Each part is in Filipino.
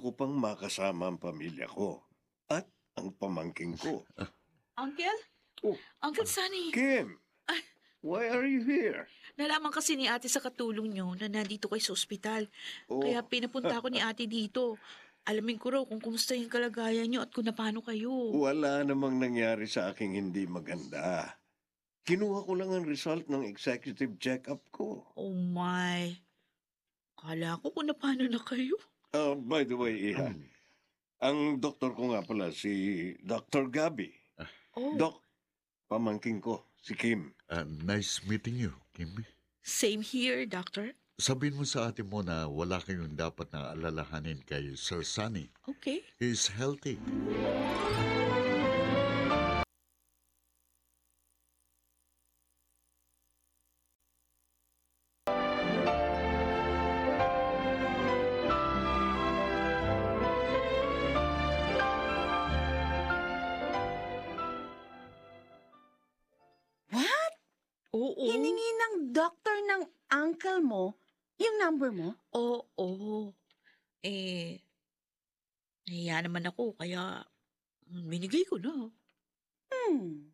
gusto ko pang makasama ang pamilya ko at ang pamangking ko. Uncle? Oh. Uncle Sunny, Kim, Ay. why are you here? nalaman kasi ni ate sa katulong nyo na nandito kayo sa ospital. Oh, Kaya pinapunta ko ni ate dito. Alamin ko raw kung kumusta yung kalagayan nyo at kung napano kayo. wala namang nangyari sa aking hindi maganda. Kinuha ko lang ang result ng executive check-up ko. Oh my. Kala ko kung napano na kayo. Uh, by the way, Iha, ang doktor ko nga pala si Dr. Gabi. Oh, Doc, pamangking ko, si Kim. Uh, nice meeting you, Kim. same here, doctor. Sabihin mo sa ate mo na wala kayong dapat na alalahanin kay Sir Sunny. Okay. He's healthy. Kaya binigay ko na. Hmm.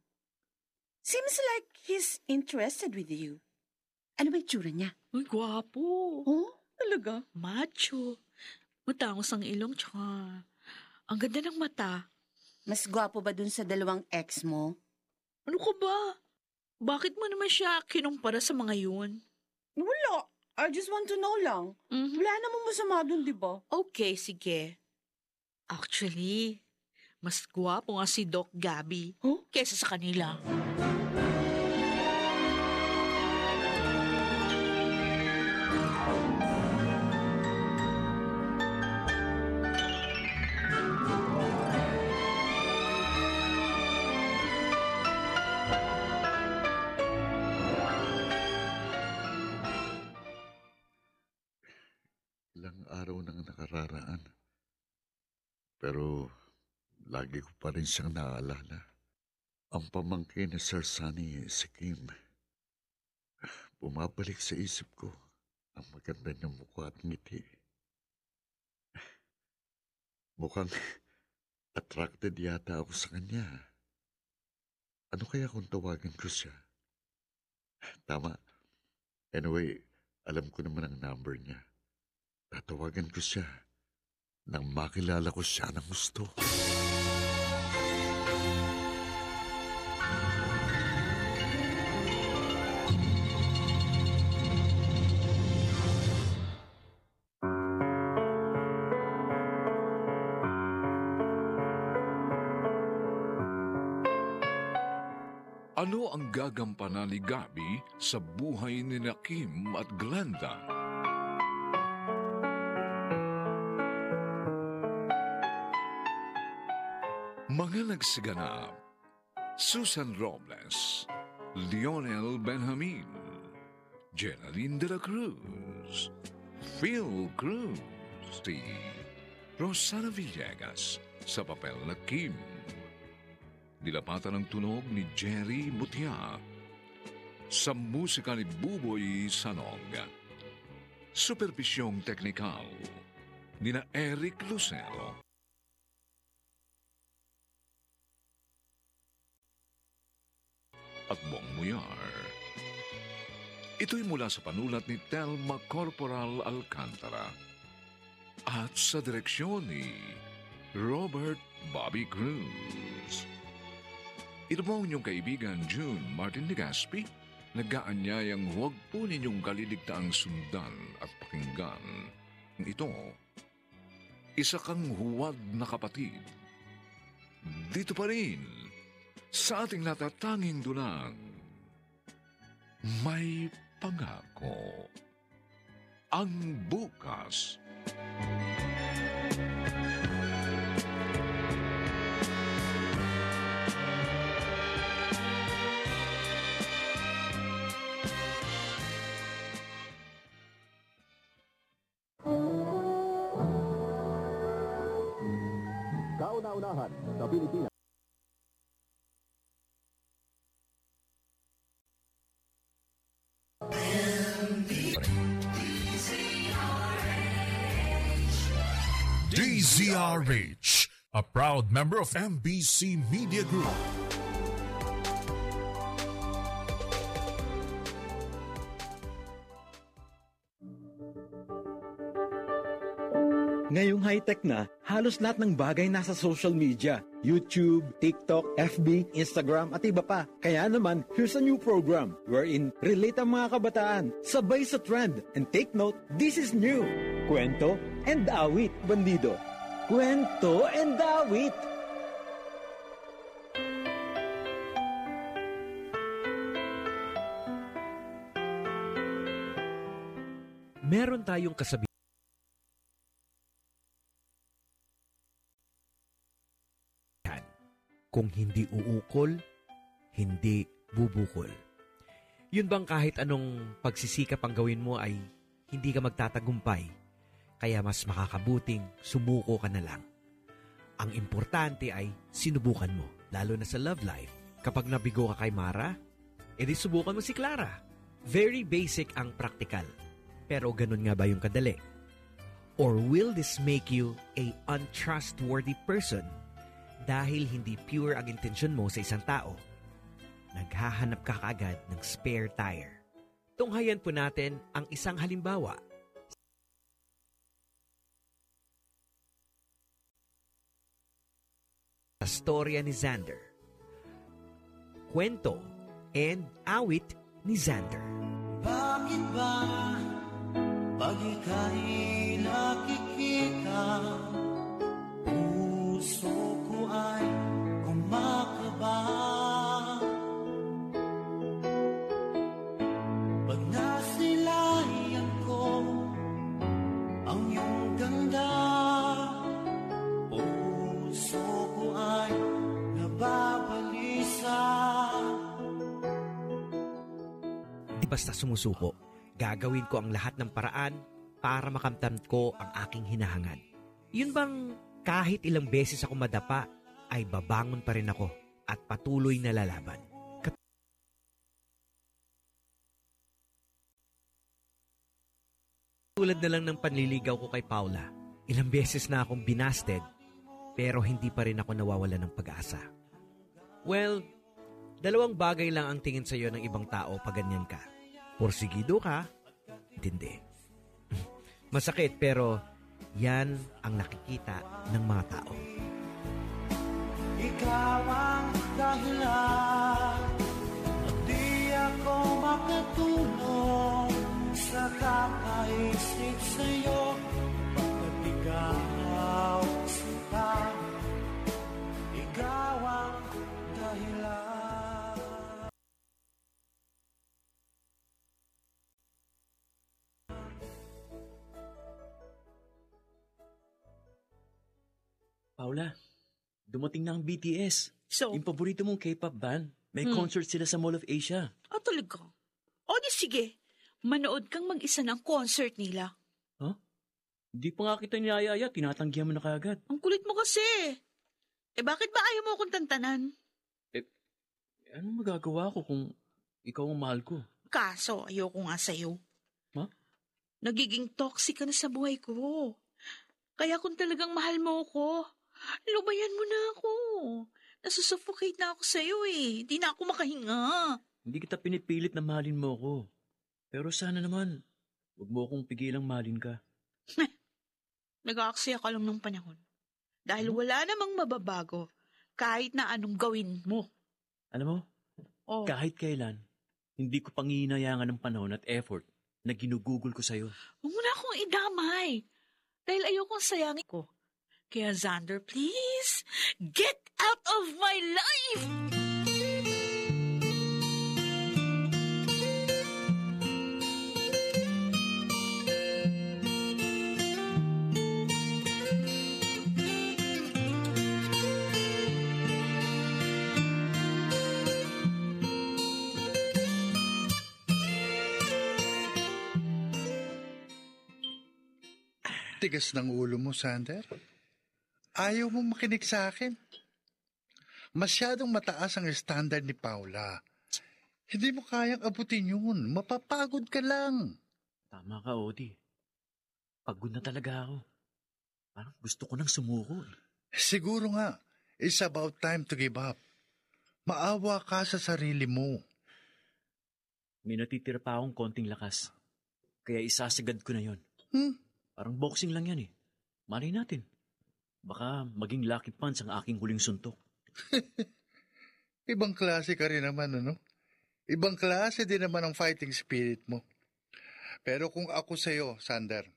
Seems like he's interested with you. Ano ba yung tsura niya? Uy, gwapo. Oh, talaga? Macho. Matangos ang ilong, tsaka ang ganda ng mata. Mas gwapo ba dun sa dalawang ex mo? Ano ka ba? Bakit mo naman siya kinumpara sa mga yun? Wala. I just want to know lang. Mhm. Wala namang masama dun, di ba? Okay, sige. Actually, mas gwapo nga si Doc Gabby Huh? kesa sa kanila. Lagi ko pa rin siyang naalala. Ang pamangkin ni Sir Sunny, si Kim. Bumabalik sa isip ko ang maganda niyang mukha at ngiti. Mukhang attracted yata ako sa kanya. Ano kaya kung tawagan ko siya? Tama. Anyway, alam ko naman ang number niya. Tatawagan ko siya nang makilala ko siya ng gusto. Ano ang gagampanan ni Gabi sa buhay ni Kim at Glenda? Mga nagsiganap, Susan Robles, Lionel Benjamin, Jenaline de la Cruz, Phil Cruz, si Rosana Villegas sa papel na Kim. Nilapatan ng tunog ni Jerry Mutia. Sa musika ni Buboy Sanog. Supervisyong teknikal ni na Eric Lucero. At Bong Muyar. Ito'y mula sa panulat ni Telma Corporal Alcantara. At sa direksyon ni Robert Bobby Cruz. Ito po ang inyong kaibigan June Martin Legaspi, nag-aanyayang huwag po ninyong kaliligtaang sundan at pakinggan. Ito, isa kang huwad na kapatid. Dito pa rin, sa ating natatanging dulang, may pangako. Ang bukas. Kauna-unahan sa Pilipinas. DZRH, a proud member of MBC Media Group. Ngayong high-tech na, halos lahat ng bagay nasa social media. YouTube, TikTok, FB, Instagram at iba pa. Kaya naman, here's a new program wherein relate ang mga kabataan, sabay sa trend. And take note, this is new. Kwento and awit, bandido. Kwento and awit. Meron tayong kasabihan kung hindi uukol, hindi bubukol. Yun bang kahit anong pagsisikap ang gawin mo ay hindi ka magtatagumpay, kaya mas makakabuting sumuko ka na lang. Ang importante ay sinubukan mo, lalo na sa love life. Kapag nabigo ka kay Mara, edi subukan mo si Clara. Very basic ang practical. Pero ganun nga ba yung kadali? Or will this make you a untrustworthy person dahil hindi pure ang intensyon mo sa isang tao? Naghahanap ka kaagad ng spare tire. Tunghayan po natin ang isang halimbawa. Sa storya ni Xander. Kwento and awit ni Xander. Bakit ba pag ika'y nakikita Puso basta sumusuko. Gagawin ko ang lahat ng paraan para makamtan ko ang aking hinahangad. Yun bang kahit ilang beses ako madapa, ay babangon pa rin ako at patuloy na lalaban. Kat- Tulad na lang ng panliligaw ko kay Paula. Ilang beses na akong binasted, pero hindi pa rin ako nawawala ng pag-asa. Well, dalawang bagay lang ang tingin sa'yo ng ibang tao pag ganyan ka. Porsigido ka, hindi. Masakit pero yan ang nakikita ng mga tao. Ikaw ang dahilan At di ako makatulong Sa kakaisip sa'yo Pagkat ikaw sinta Ikaw ang Paula, dumating na ang BTS. So, Yung paborito mong K-pop band. May Hmm. concert sila sa Mall of Asia. oh talaga. O di sige, manood kang mag-isa ng concert nila. Hindi pa nga kita niyayaya, tinatanggihan mo na kagad. Ang kulit mo kasi. Eh bakit ba ayaw mo akong tantanan? Eh, anong magagawa ko kung ikaw ang mahal ko? Kaso, ayoko nga sa'yo. Ma? Nagiging toxic ka na sa buhay ko. Kaya kung talagang mahal mo ako, lubayan mo na ako. Nasusuffocate na ako sa'yo eh. Di na ako makahinga. Hindi kita pinipilit na mahalin mo ako. Pero sana naman, huwag mo akong pigilang mahalin ka. Nag-aaksaya ka lang ng panahon. Dahil wala namang mababago kahit na anong gawin mo. Alam mo, Oh, kahit kailan, hindi ko panginayangan ng panahon at effort na ginugugol ko sa'yo. huwag mo na akong idamay. Dahil ayokong sayangin ko. Kaya Xander, please, get out of my life! Tigas ng ulo mo, Sander. Ayaw mo makinig sa akin. Masyadong mataas ang standard ni Paula. Hindi mo kayang abutin yun. Mapapagod ka lang. Tama ka, Odi. Pagod na talaga ako. Parang gusto ko nang sumuko eh. Siguro nga, it's about time to give up. Maawa ka sa sarili mo. May natitira pa akong konting lakas. Kaya isasagad ko na yon. Hmm? Parang boxing lang yan eh. Malay natin. Baka maging lucky punch ang aking huling suntok. Ibang klase ka rin naman, ano? Ibang klase din naman ang fighting spirit mo. Pero kung ako sa'yo, Sander,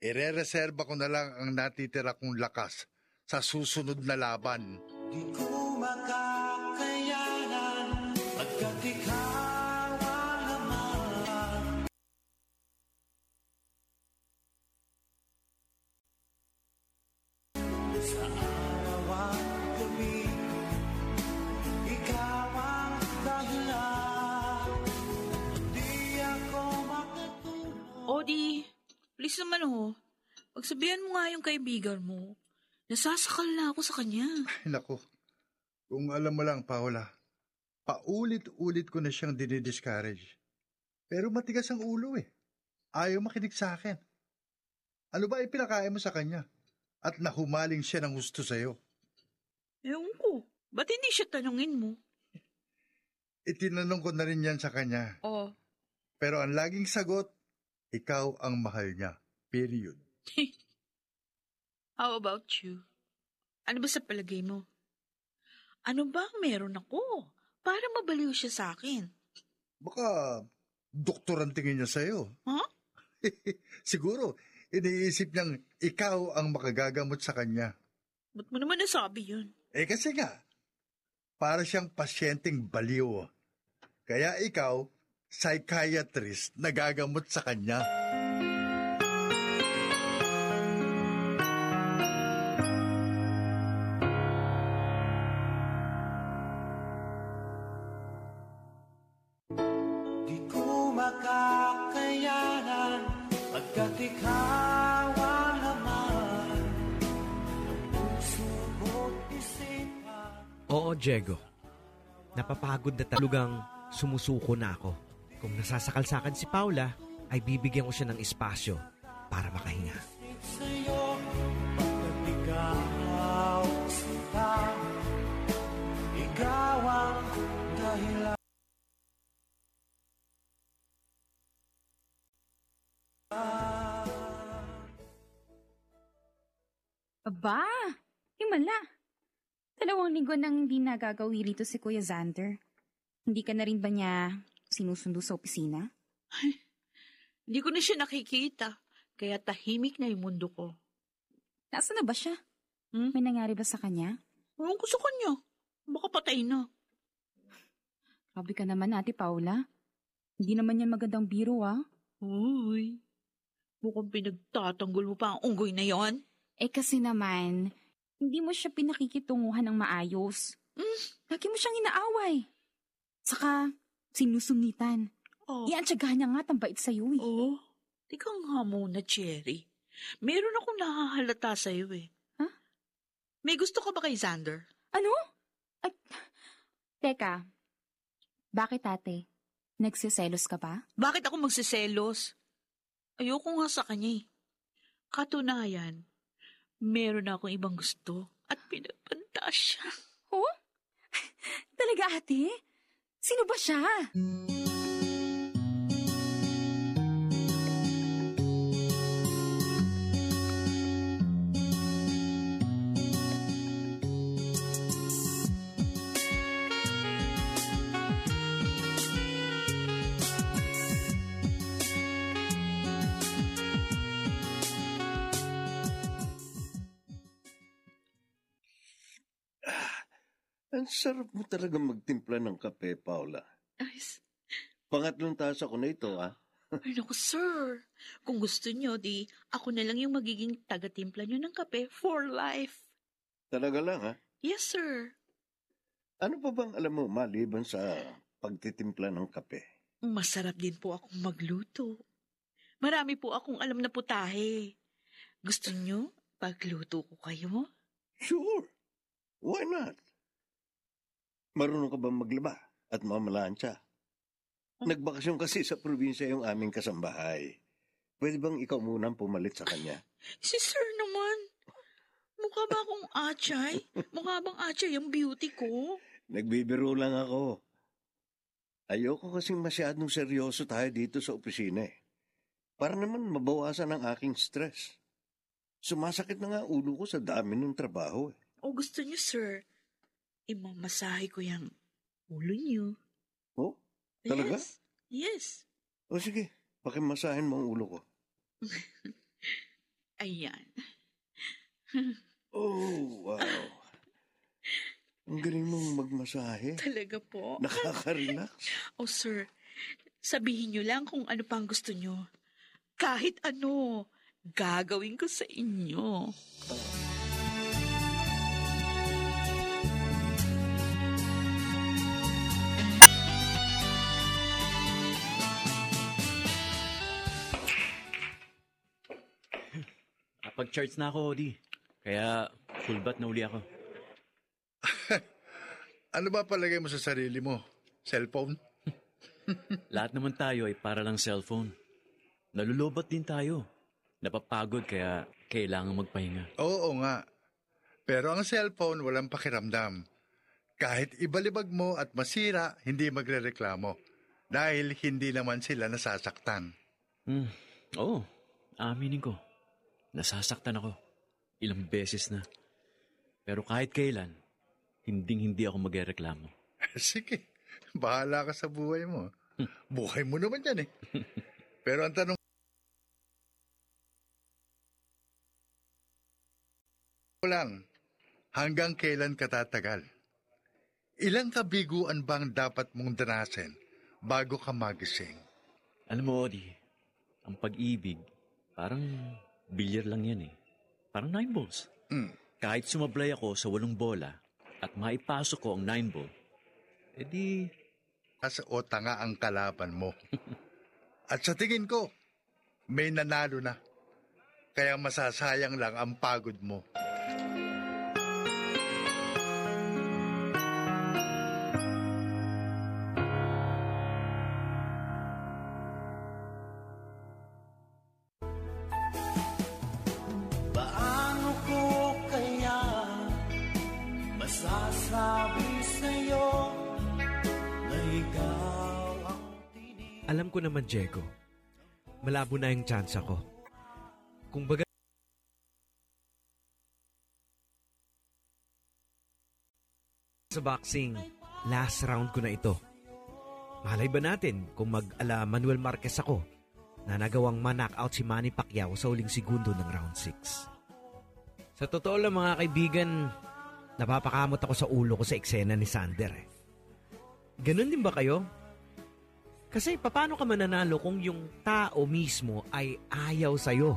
ire-reserva ko na lang ang natitira kong lakas sa susunod na laban. Di ko makakayanan naman oh. Pagsabihan mo nga yung kaibigan mo. Nasasakal na ako sa kanya. Ay, naku. Kung alam mo lang, Paula, paulit-ulit ko na siyang dinidiscourage. Pero matigas ang ulo eh. Ayaw makinig sa akin. Ano ba ipinakain mo sa kanya? At nahumaling siya ng gusto sa'yo. Ewan ko, ba't hindi siya tanungin mo? Itinanong ko na rin yan sa kanya. Oh, Pero ang laging sagot, ikaw ang mahal niya. Period. how about you? Ano ba sa palagay mo? Ano ba ang meron ako? Para mabaliw siya sa akin. Baka doktor ang tingin niya sa'yo. Huh? Siguro, iniisip niyang ikaw ang makagagamot sa kanya. Ba't mo naman nasabi yun? Eh kasi nga, para siyang pasyenteng baliw. Kaya ikaw, psychiatrist na gagamot sa kanya. Diego. Napapagod na talagang sumusuko na ako. Kung nasasakalsakan si Paula, ay bibigyan ko siya ng espasyo para makahinga. Ikaw ang dahilan Aba, himala. Dalawang linggo nang hindi nagagawi rito si Kuya Xander. Hindi ka na rin ba niya sinusundo sa opisina? Hindi ko na siya nakikita. Kaya tahimik na yung mundo ko. Nasaan na ba siya? Hmm? May nangyari ba sa kanya? Ewan ko sa kanya. Baka patay na. Grabe ka naman, Ate Paula. Hindi naman yan magandang biro, ah. Uy, mukhang pinagtatanggol mo pa ang unggoy na yon. Eh kasi naman, hindi mo siya pinakikitunguhan ng maayos. Mm. Lagi mo siyang inaaway. Saka, sinusungitan. Oh. Iantsagahan niya nga at ang bait sa'yo eh. Oh, tika nga muna, Cherry. Meron akong nahahalata sa'yo eh. Huh? May gusto ka ba kay Xander? Ano? Ay, teka, bakit ate? Nagsiselos ka ba? Bakit ako magsiselos? Ayoko nga sa kanya eh. Katunayan, meron akong ibang gusto at pinapanta siya. Oh? Talaga ate? Sino ba siya? Ang sarap mo talaga magtimpla ng kape, Paula. Ay, s- Pangatlong tasa ko na ito, ah. ay naku, sir. Kung gusto nyo, di ako na lang yung magiging taga-timpla nyo ng kape for life. Talaga lang, ha? Yes, sir. Ano pa bang alam mo maliban sa pagtitimpla ng kape? Masarap din po akong magluto. Marami po akong alam na putahe. Gusto nyo pagluto ko kayo? Sure. Why not? Marunong ka ba maglaba at mamalansya? Nagbakasyon kasi sa probinsya yung aming kasambahay. Pwede bang ikaw muna ang pumalit sa kanya? Si sir naman. Mukha ba akong atchay? Mukha bang atchay ang beauty ko? Nagbibiro lang ako. Ayoko kasing masyadong seryoso tayo dito sa opisina eh. Para naman mabawasan ang aking stress. Sumasakit na nga ulo ko sa dami ng trabaho eh. O gusto niyo, sir, imamasahe ko yung ulo niyo. Oh, talaga? Yes. Yes. O sige, pakimasahin mo ang ulo ko. Ayan. Oh, wow. Ang galing mong magmasahe. Talaga po? Nakaka-relax. Oh, sir, sabihin niyo lang kung ano pang gusto niyo. Kahit ano, gagawin ko sa inyo. Kapag-charge na ako, Odi. Kaya full bat na uli ako. Ano ba palagay mo sa sarili mo? Cellphone? Lahat naman tayo ay para lang cellphone. Nalulobat din tayo. Napapagod kaya kailangan magpahinga. Oo nga. Pero ang cellphone walang pakiramdam. Kahit ibalibag mo at masira, hindi magrereklamo. Dahil hindi naman sila nasasaktan. Hmm. Oo, aminin ko. Nasasaktan ako. Ilang beses na. Pero kahit kailan, hinding hindi ako magreklamo. Sige, bahala ka sa buhay mo. Buhay mo naman yan eh. Pero ang tanong lang, hanggang kailan ka tatagal? Ilang kabiguan bang dapat mong danasin bago ka magising? Alam mo, Odi, ang pag-ibig, parang bilyar lang yan eh. Parang nine balls. Hmm. Kahit sumablay ako sa walong bola at maipasok ko ang nine ball, edi... As o tanga ang kalaban mo. at sa tingin ko, may nanalo na. Kaya masasayang lang ang pagod mo. Naman, Diego. Malabo na yung chance ako. Kung baga... Sa boxing, last round ko na ito. Malay ba natin kung mag-ala Manuel Marquez ako na nagawang ma-knockout si Manny Pacquiao sa uling segundo ng round 6. Sa totoo lang mga kaibigan, napapakamot ako sa ulo ko sa eksena ni Sander eh. Ganon din ba kayo? Kasi paano ka mananalo kung yung tao mismo ay ayaw sa'yo?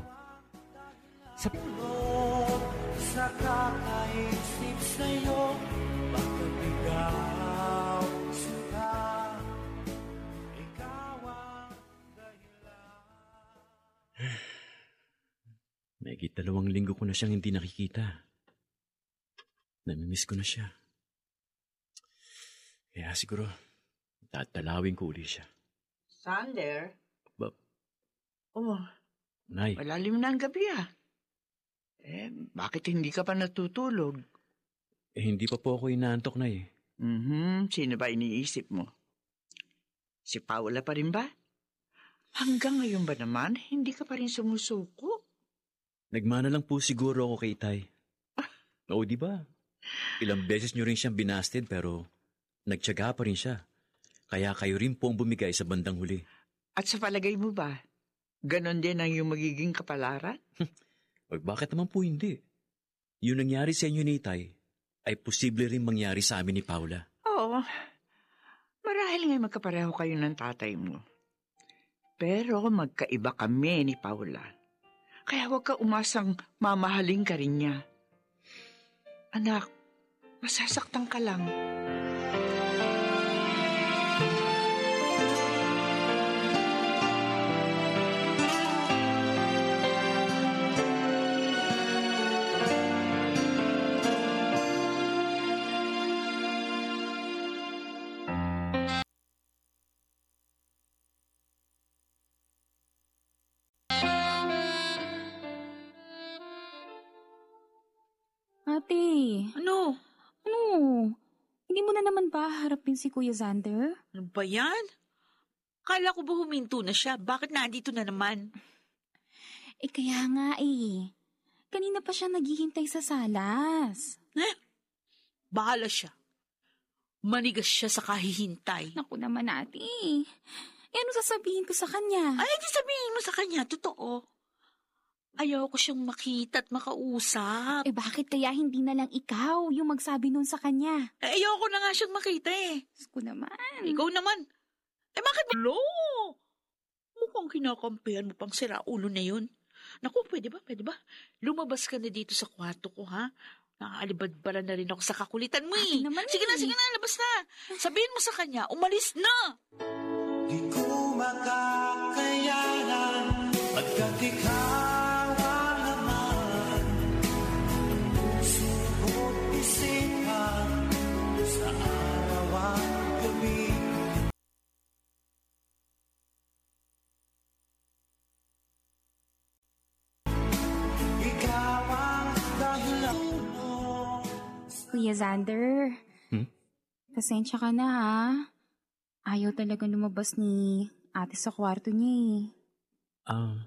Sa tulog sa kakaisip sa'yo Bakit ikaw sila Ikaw ang May dalawang linggo ko na siyang hindi nakikita. Namimiss ko na siya. Kaya siguro, tatalawin ko uli siya. Sander? Ba- Oh, Nay, malalim na ang gabi ah. Eh, bakit hindi ka pa natutulog? eh, hindi pa po ako inaantok na eh. Mhm, sino ba iniisip mo? Si Paula pa rin ba? Hanggang ngayon ba naman, hindi ka pa rin sumusuko? Nagmana lang po siguro ako kay Itay. Oo, di ba? Ilang beses niyo rin siyang binasted pero nagtyaga pa rin siya. Kaya kayo rin po ang bumigay sa bandang huli. At sa palagay mo ba, ganon din ang iyong magiging kapalaran? O bakit naman po hindi? Yung nangyari sa inyo ni Itay ay posible rin mangyari sa amin ni Paula. Oo, marahil nga magkapareho kayo ng tatay mo. Pero magkaiba kami ni Paula. Kaya huwag ka umasang mamahaling ka rin niya. Anak, masasaktan ka lang. Ate. Ano? Ano? Hindi mo na naman ba harapin si Kuya Xander? Ano ba yan? Kala ko ba huminto na siya? Bakit nandito na naman? Eh kaya nga eh. Kanina pa siya naghihintay sa salas. Eh, bahala siya. Manigas siya sa kahihintay. Naku naman ate. Eh ano sasabihin ko sa kanya? Ay, di sabihin mo sa kanya, totoo. Ayaw ko siyang makita at makausap. Eh bakit kaya hindi na lang ikaw yung magsabi nun sa kanya? Eh, ayaw ko na nga siyang makita eh. Ko naman. Ikaw naman. Eh bakit lo? Mukhang kinakampihan mo pang sira ulo na yun. Naku, pwede ba? Pwede ba? Lumabas ka na dito sa kwarto ko, ha? Nakaalibad-bara na rin ako sa kakulitan mo eh. naman sige na, eh. sige na, labas na. Sabihin mo sa kanya, umalis na. Di ko makakayanan Pagkat ikaw Kuya Xander. Hmm? Pasensya ka na ha. Ayaw talaga lumabas ni ate sa kwarto niya eh. Ah,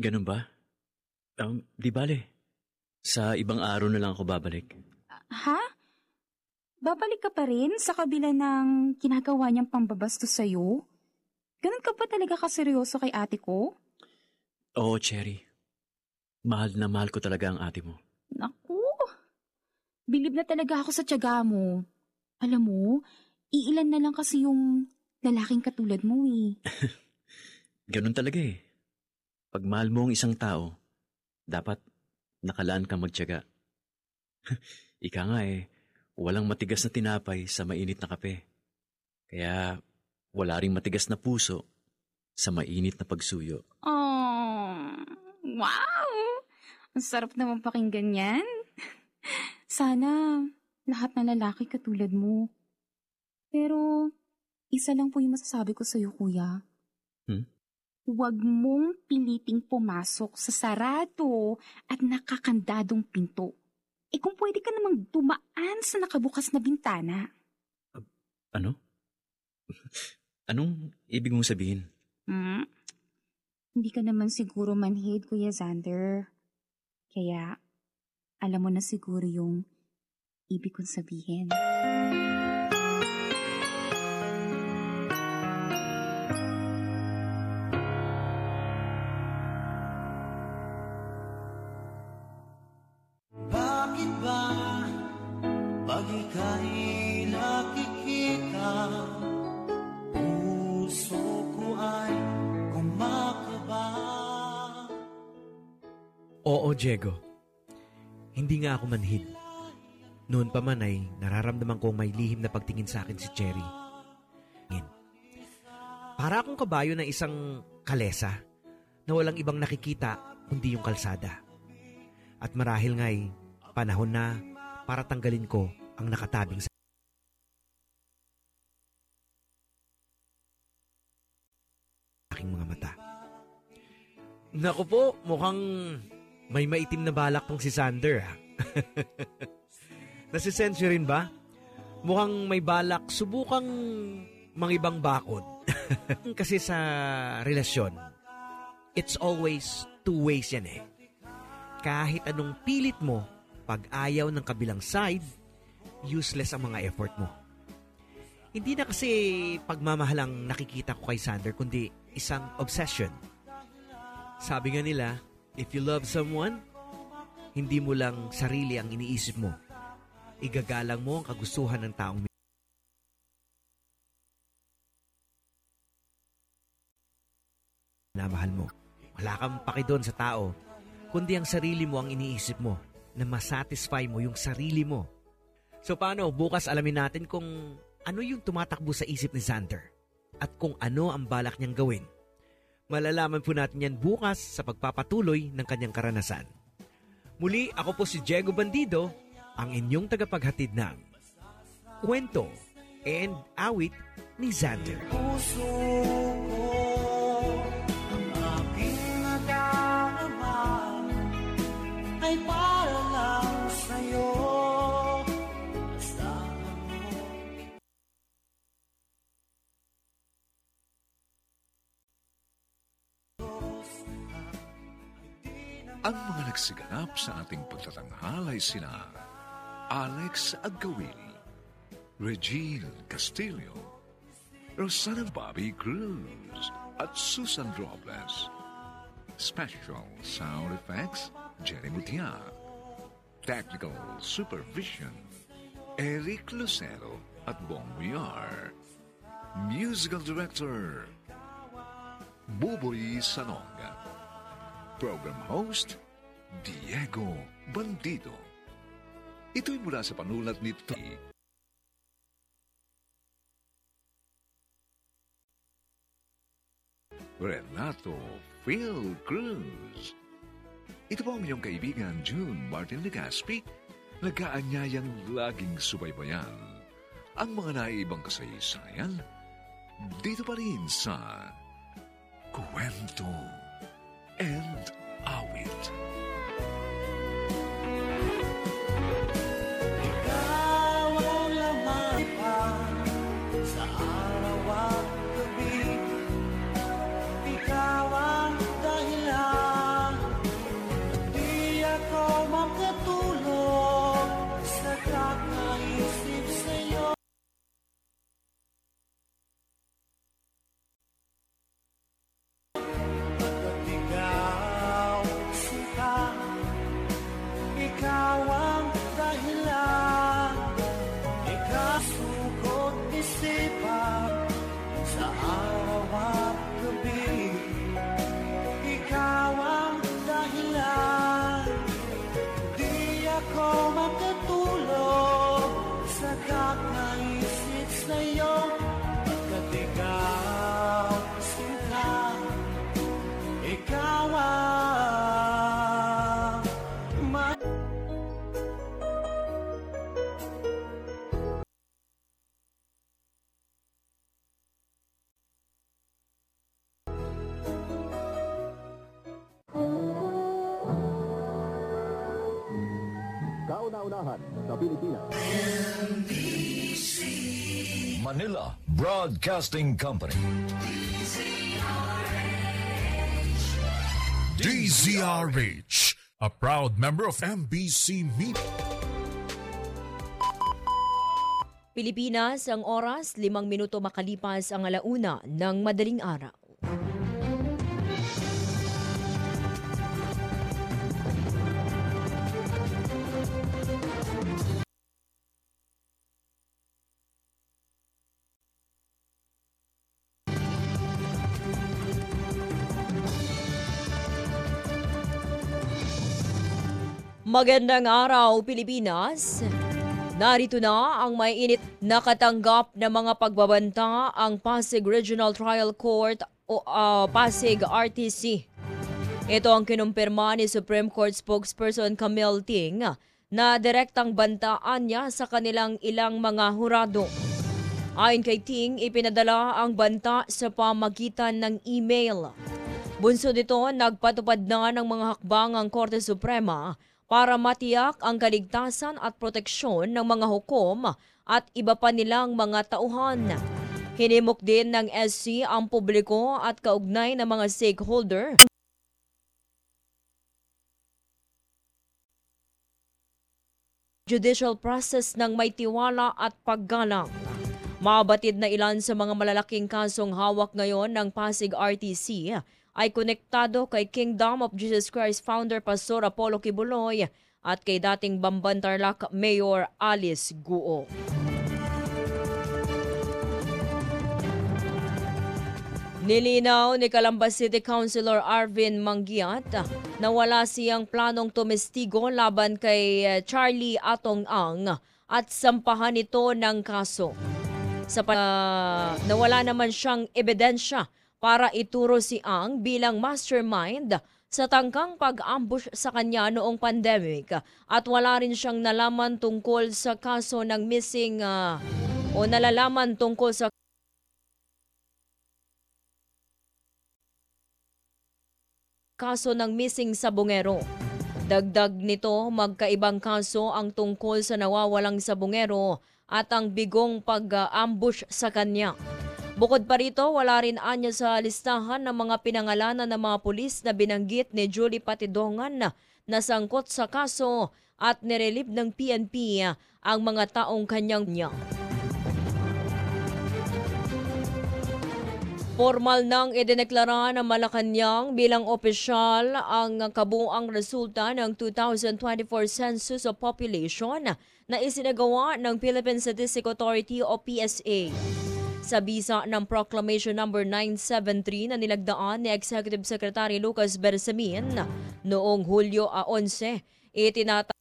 ganun ba? Um, di bale. Sa ibang araw na lang ako babalik. Ha? Babalik ka pa rin sa kabila ng ginagawa niyang pambabastos sa'yo? Ganun ka ba talaga kaseryoso kay ate ko? Oo, Cherry. Mahal na mahal ko talaga ang ate mo. Bilib na talaga ako sa tiyaga mo. Alam mo, iilan na lang kasi yung lalaking katulad mo eh. Ganun talaga eh. Pag mahal mo ang isang tao, dapat nakalaan kang magtyaga. Ika nga eh, walang matigas na tinapay sa mainit na kape. Kaya wala ring matigas na puso sa mainit na pagsuyo. Oh, wow! Ang sarap naman pakinggan yan. Sana lahat na lalaki katulad mo. Pero, isa lang po yung masasabi ko sa'yo, kuya. Hmm? Huwag mong piliting pumasok sa sarado at nakakandadong pinto. Eh kung pwede ka namang dumaan sa nakabukas na bintana. Ano? Anong ibig mong sabihin? Hmm? Hindi ka naman siguro manhid, Kuya Xander. Kaya, alam mo na siguro yung ibig kong sabihin. Bakit ba pag ika'y nakikita Puso ko ay kumakaba Oo, Diego. Hindi nga ako manhid. Noon pa man ay nararamdaman kong may lihim na pagtingin sa akin si Cherry. Ngin. Para akong kabayo ng isang kalesa na walang ibang nakikita kundi yung kalsada. At marahil nga'y panahon na para tanggalin ko ang nakatabing sa aking mga mata. Naku po, mukhang may maitim na balak tong si Sander ah. Nasisense rin ba? Mukhang may balak subukang mangibang bakod. Kasi sa relasyon, it's always two ways yan eh. Kahit anong pilit mo, pag ayaw ng kabilang side, useless ang mga effort mo. Hindi na kasi pagmamahal ang nakikita ko kay Sander, kundi isang obsession. Sabi nga nila, if you love someone, hindi mo lang sarili ang iniisip mo. Igagalang mo ang kagustuhan ng taong minamahal mo. Wala kang paki doon sa tao, kundi ang sarili mo ang iniisip mo na masatisfy mo yung sarili mo. So paano, bukas alamin natin kung ano yung tumatakbo sa isip ni Xander at kung ano ang balak niyang gawin. Malalaman po natin yan bukas sa pagpapatuloy ng kanyang karanasan. Muli, ako po si Diego Bandido, ang inyong tagapaghatid ng kwento and awit ni Xander. Puso ko Ang mga nagsiganap sa ating pagtatanghal ay sina Alex Agawil, Regine Castillo, Rosana Bobby Cruz, at Susan Robles. Special sound effects, Jenny Mutia. Technical supervision, Eric Lucero at Bong Villar. Musical director, Buboy Sanonga. Program host, Diego Bandido. Ito'y mula sa panulat ni T. Renato Phil Cruz. Ito po ang inyong kaibigan June Martin Legaspi, nagkaanyayang laging subaybayan ang mga naibang kasaysayan dito pa rin sa Kwento and Awit. Broadcasting Company. DZRH, a proud member of MBC Media. Pilipinas, ang oras, limang minuto makalipas ang alauna ng madaling araw. Magandang araw, Pilipinas! Narito na ang may init na katanggap na mga pagbabanta ang Pasig Regional Trial Court o ah, Pasig RTC. Ito ang kinumpirma ni Supreme Court spokesperson Camille Ting na direktang bantaan niya sa kanilang ilang mga hurado. Ayon kay Ting, ipinadala ang banta sa pamagitan ng email. Bunso nito, nagpatupad na ng mga hakbang ang Korte Suprema para matiyak ang kaligtasan at proteksyon ng mga hukom at iba pa nilang mga tauhan. Hinimok din ng SC ang publiko at kaugnay ng mga stakeholder judicial process ng may tiwala at paggalang. Mabatid na ilan sa mga malalaking kasong hawak ngayon ng Pasig RTC ay konektado kay Kingdom of Jesus Christ founder Pastor Apollo Kibuloy at kay dating Bamban Tarlac Mayor Alice Guo. Nilinaw ni Calambas City Councilor Arvin Mangiat na wala siyang planong tumestigo laban kay eh, Charlie Atong Ang at sampahan ito ng kaso. Sa pa- nawala naman siyang ebidensya para ituro si Ang bilang mastermind sa tangkang pag-ambush sa kanya noong pandemic at wala rin siyang nalaman tungkol sa kaso ng missing ah, o nalalaman tungkol sa kaso ng missing sa Bungero. Dagdag nito, magkaibang kaso ang tungkol sa nawawalang sa Bungero at ang bigong pag-ambush sa kanya. Bukod pa rito, wala rin anya sa listahan ng mga pinangalanan ng mga pulis na binanggit ni Julie Patidongan na nasangkot sa kaso at nirelieve ng PNP ang mga taong kanyang niya. Formal nang idineklara ng Malacanang bilang opisyal ang kabuang resulta ng 2024 Census of Population na isinagawa ng Philippine Statistic Authority o PSA. Sa bisa ng Proclamation No. 973 na nilagdaan ni Executive Secretary Lucas Bersamin noong Hulyo 11, itinata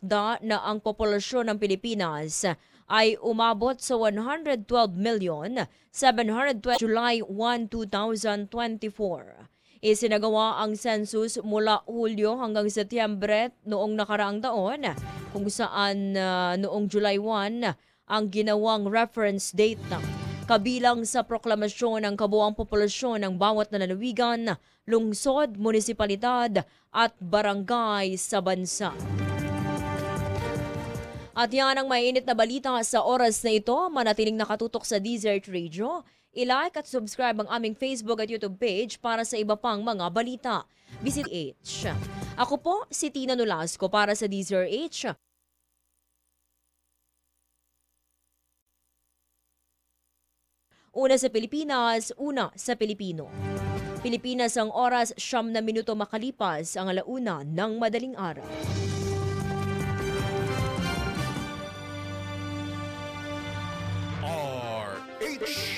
da na ang populasyon ng Pilipinas ay umabot sa 112 million 720 July 1, 2024. Isinagawa ang census mula Hulyo hanggang Setyembre noong nakaraang taon kung saan uh, noong July 1 ang ginawang reference date na kabilang sa proklamasyon ng kabuang populasyon ng bawat nananawigan, lungsod, munisipalidad at barangay sa bansa. At yan ang mainit na balita sa oras na ito. Manatiling nakatutok sa Desert Radio. I-like at subscribe ang aming Facebook at YouTube page para sa iba pang mga balita. Visit H. Ako po si Tina Nolasco para sa Desert H. Una sa Pilipinas, una sa Pilipino. Pilipinas ang oras siyam na minuto makalipas ang alauna ng madaling araw. RH.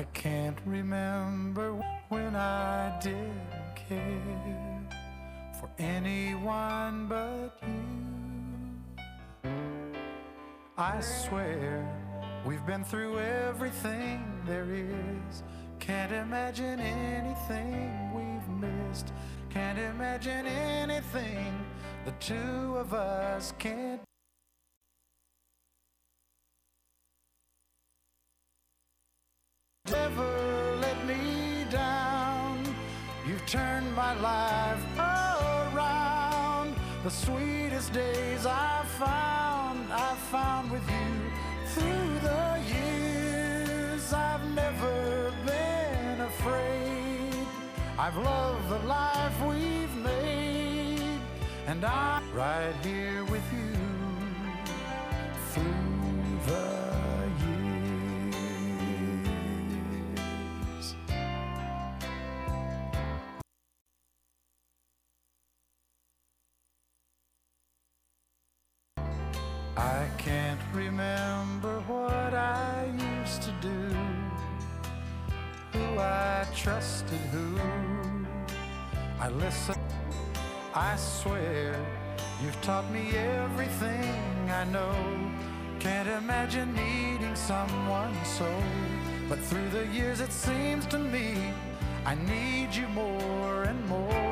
I can't remember when I did care for anyone but you. I swear we've been through everything there is. Can't imagine anything we've missed. Can't imagine anything the two of us can't. I've loved the life we've made, and I'm right here with you you've taught me everything I know. Can't imagine needing someone so. But through the years, it seems to me I need you more and more.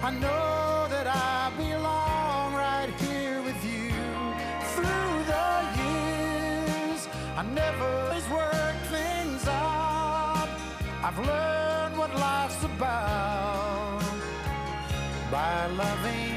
I know that I belong right here with you. Through the years, I never always work things out. I've learned what life's about by loving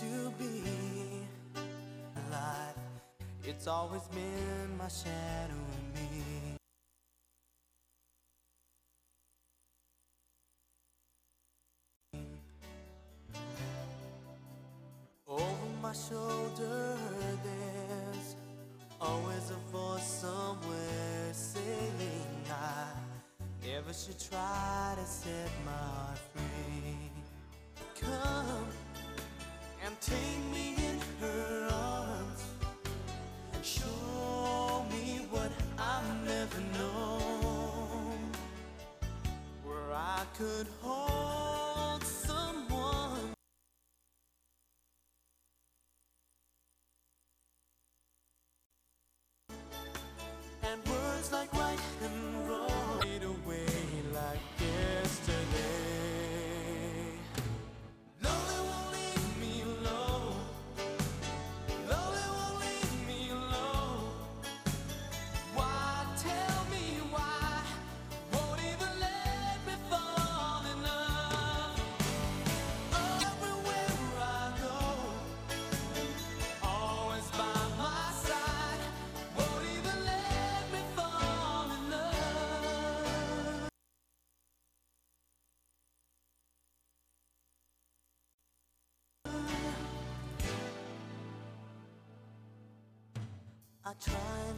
to be alive. It's always been my shadow.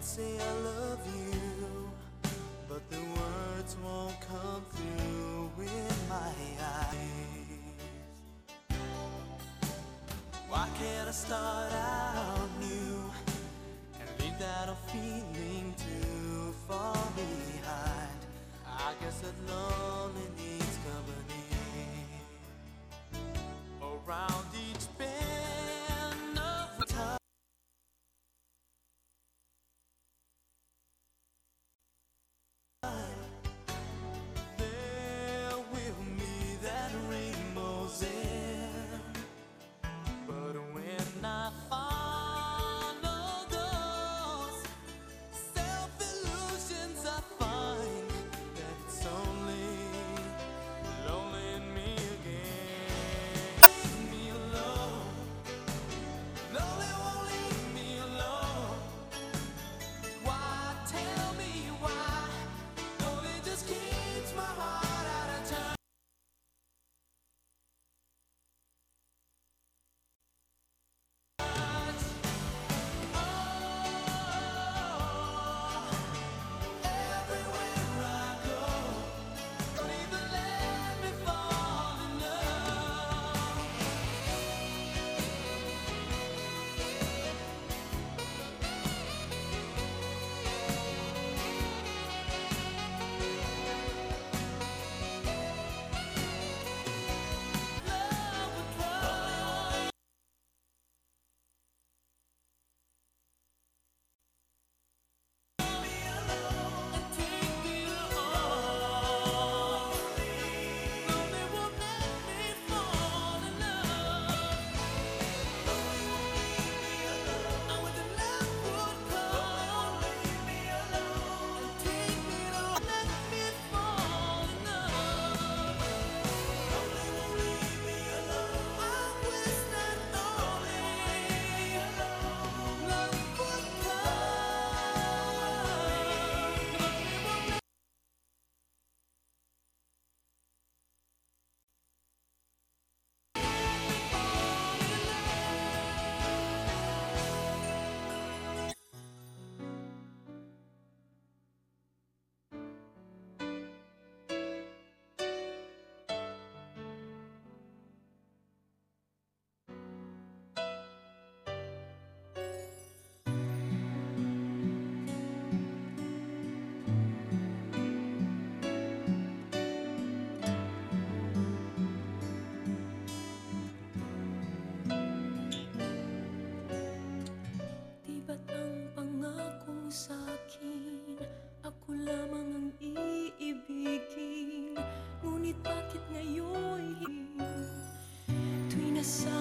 say I love you, but the words won't come through in my eyes. Why can't I start out? side.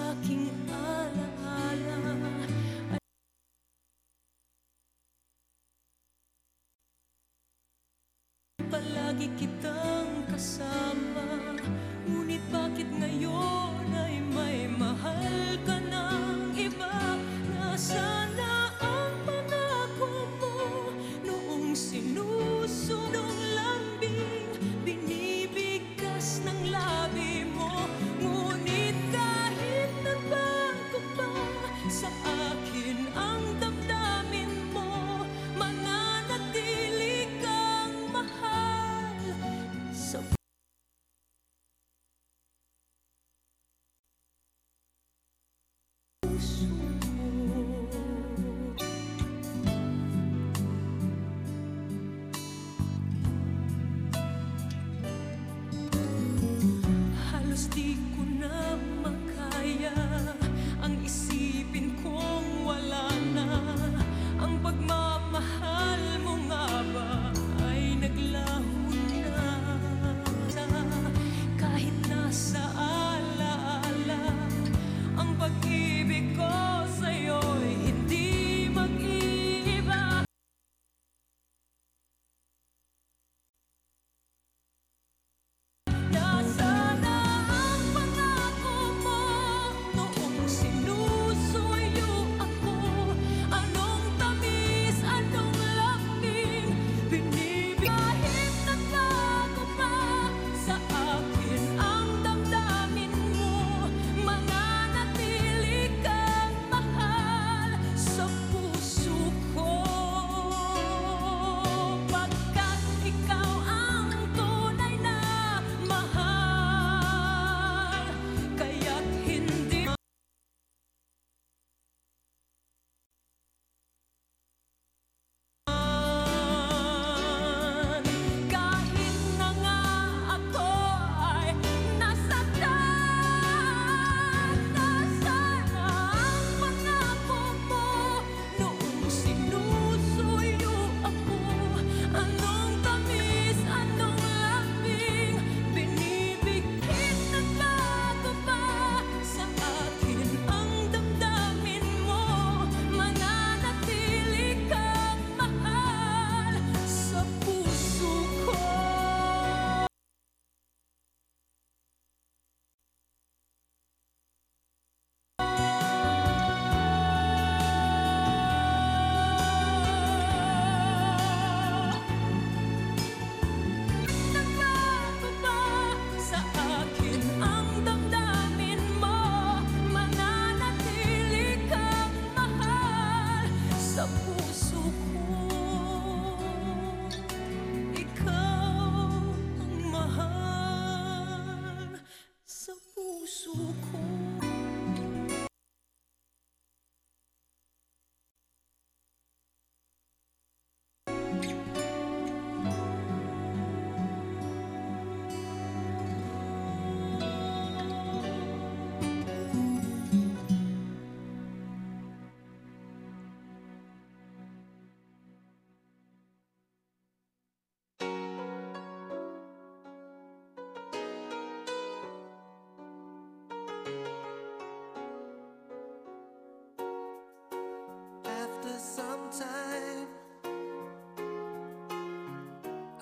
sometime.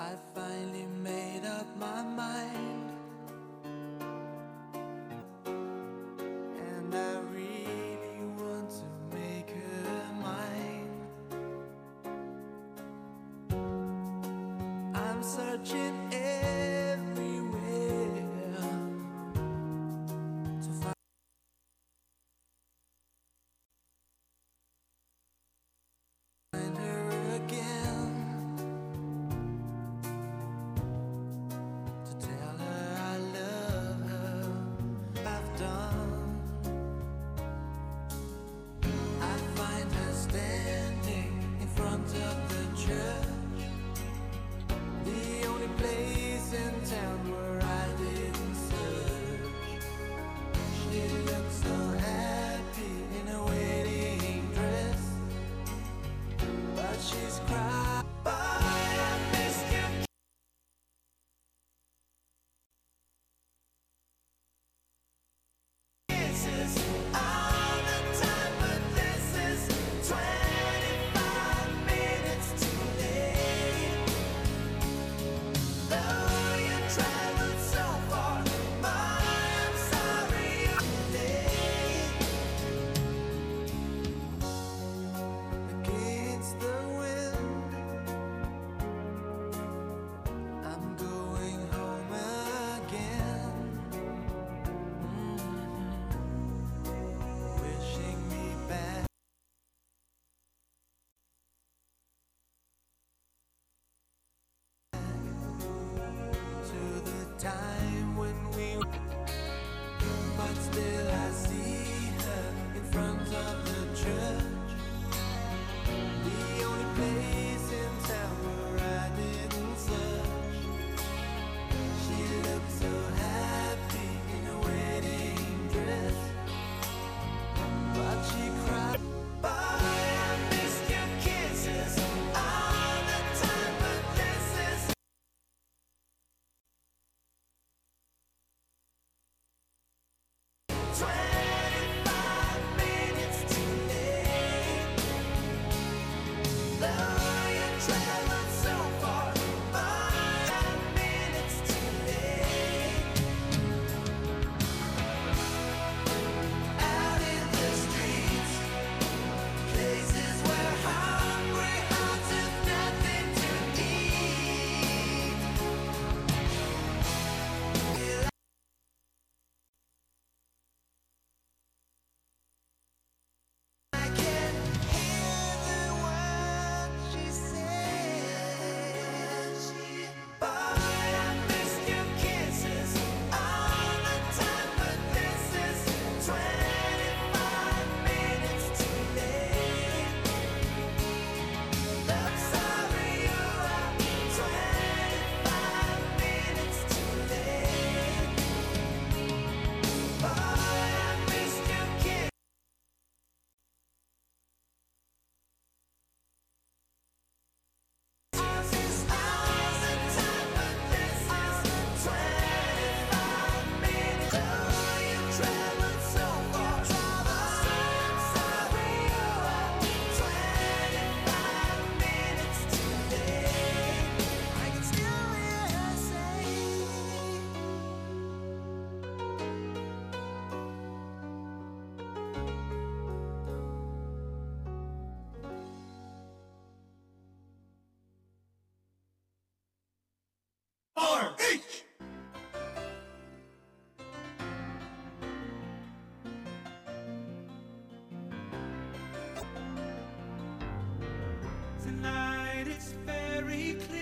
I finally made up my mind. And I really want to make her mine. I'm searching very clear.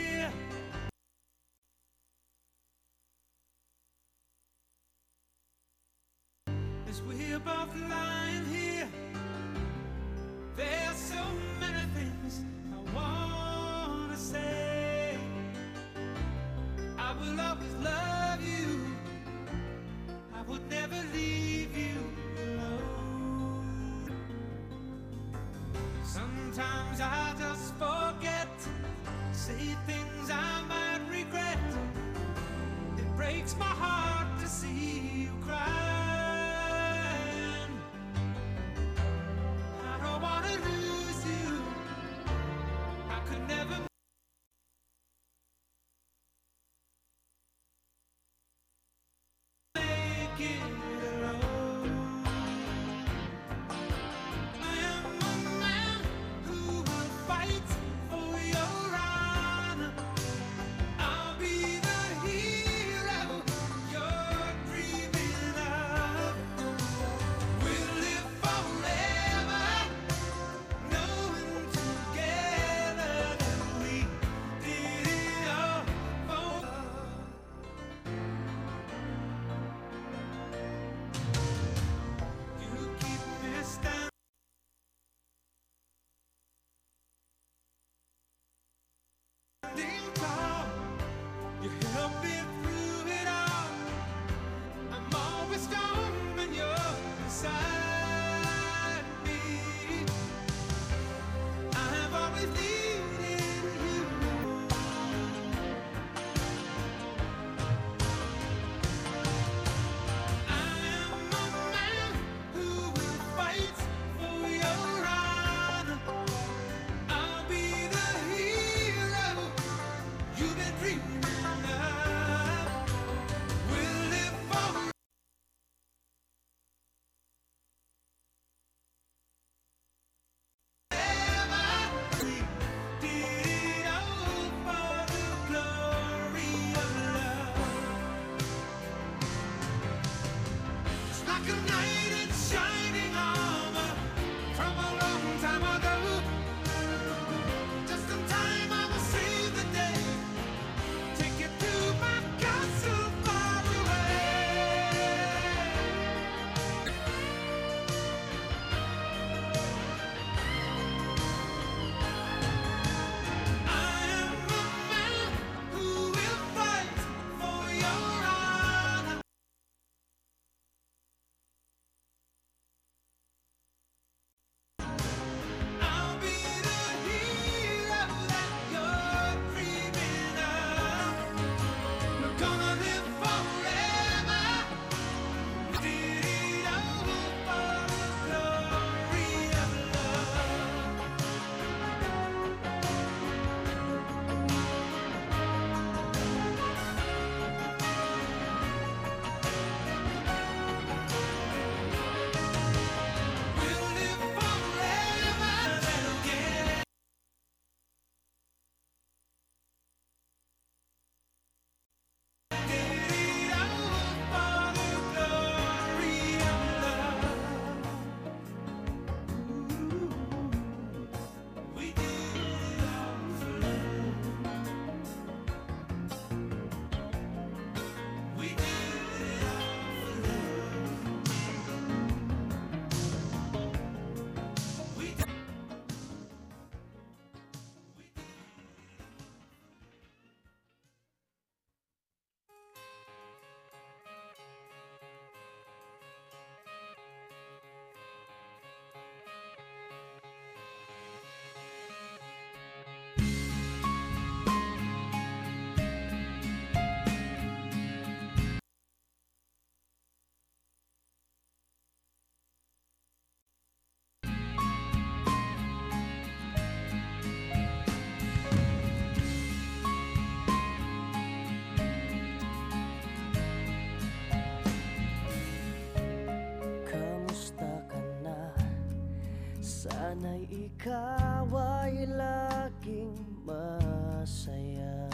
Ikaw ay laging masaya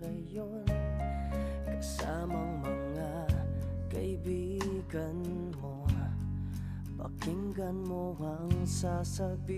ngayon. Kasamang mga kaibigan mo Pakinggan mo ang sasabihin.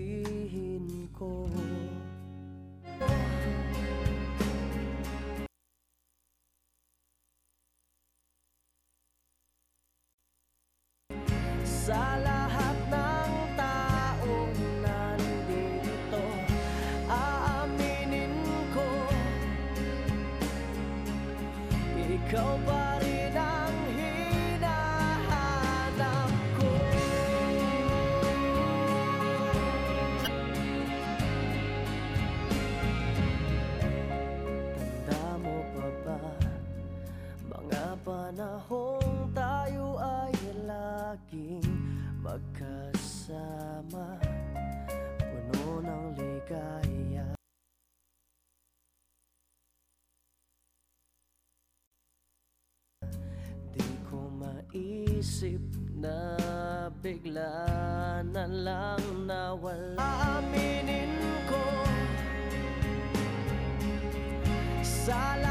isip na bigla na lang nawala. Aaminin ko Sala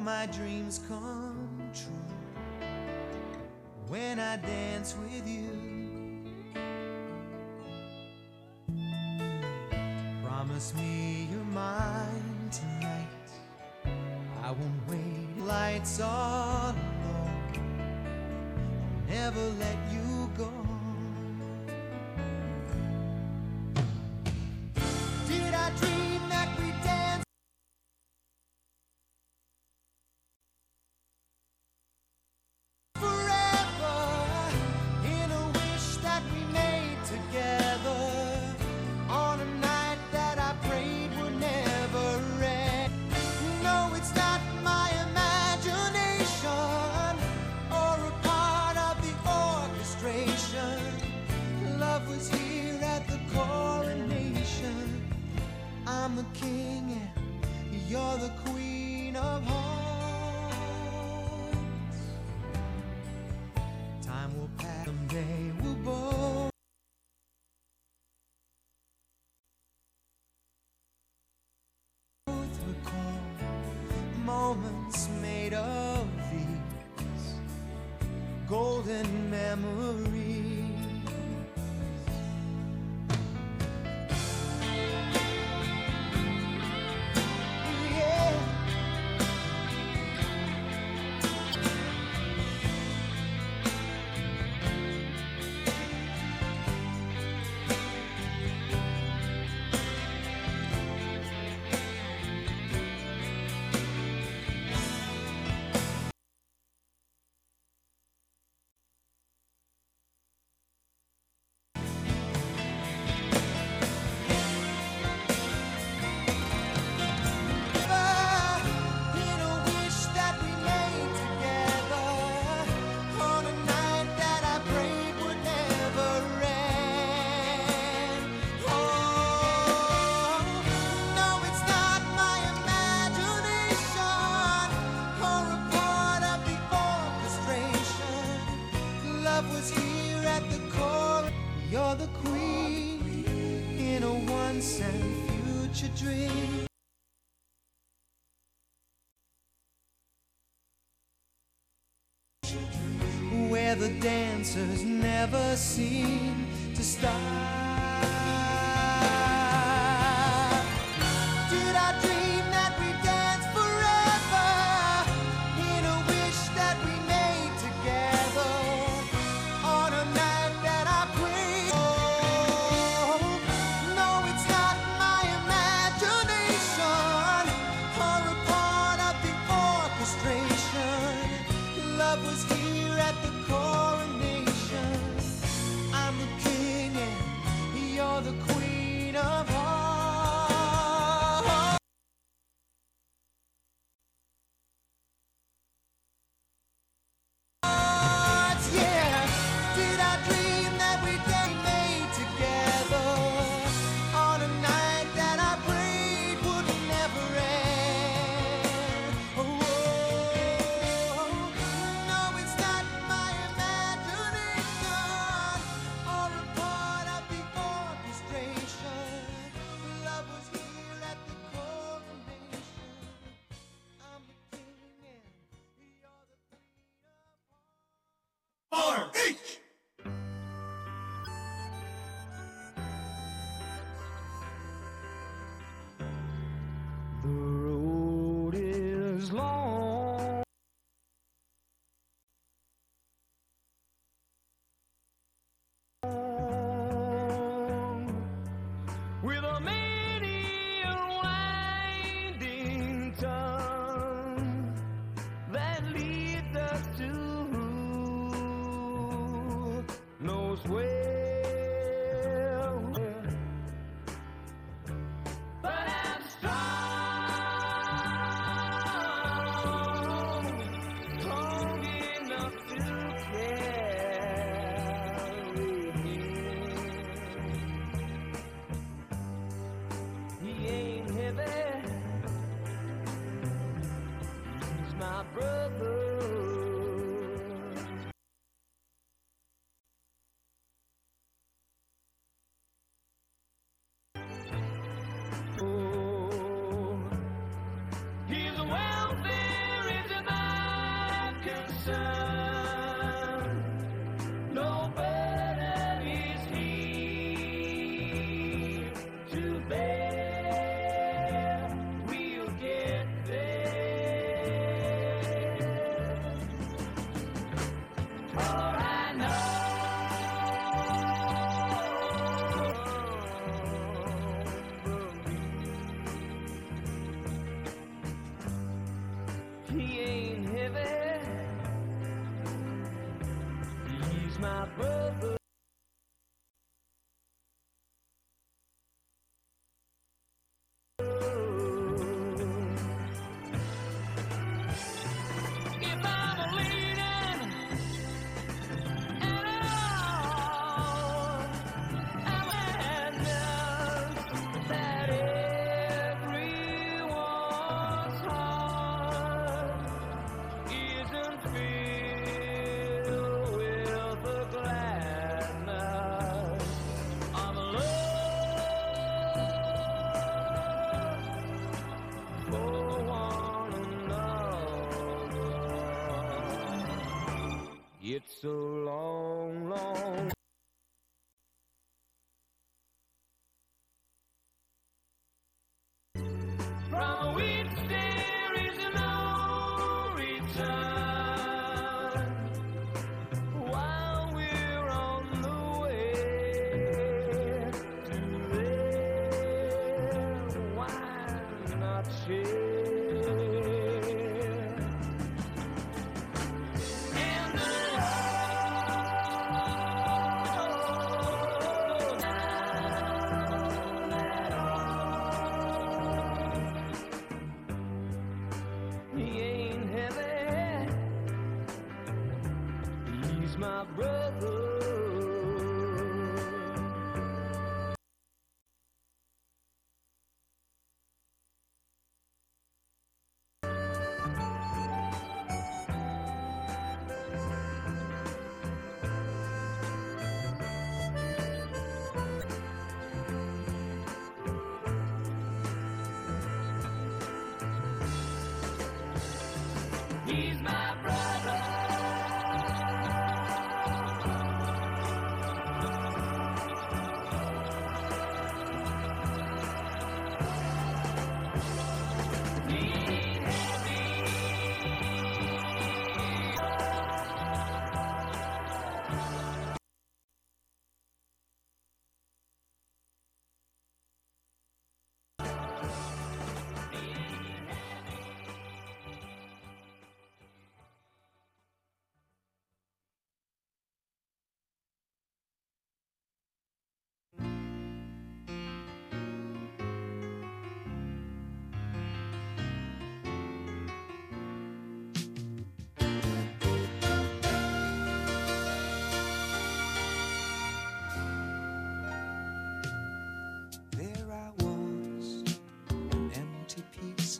my dreams come true when I dance with you. assim.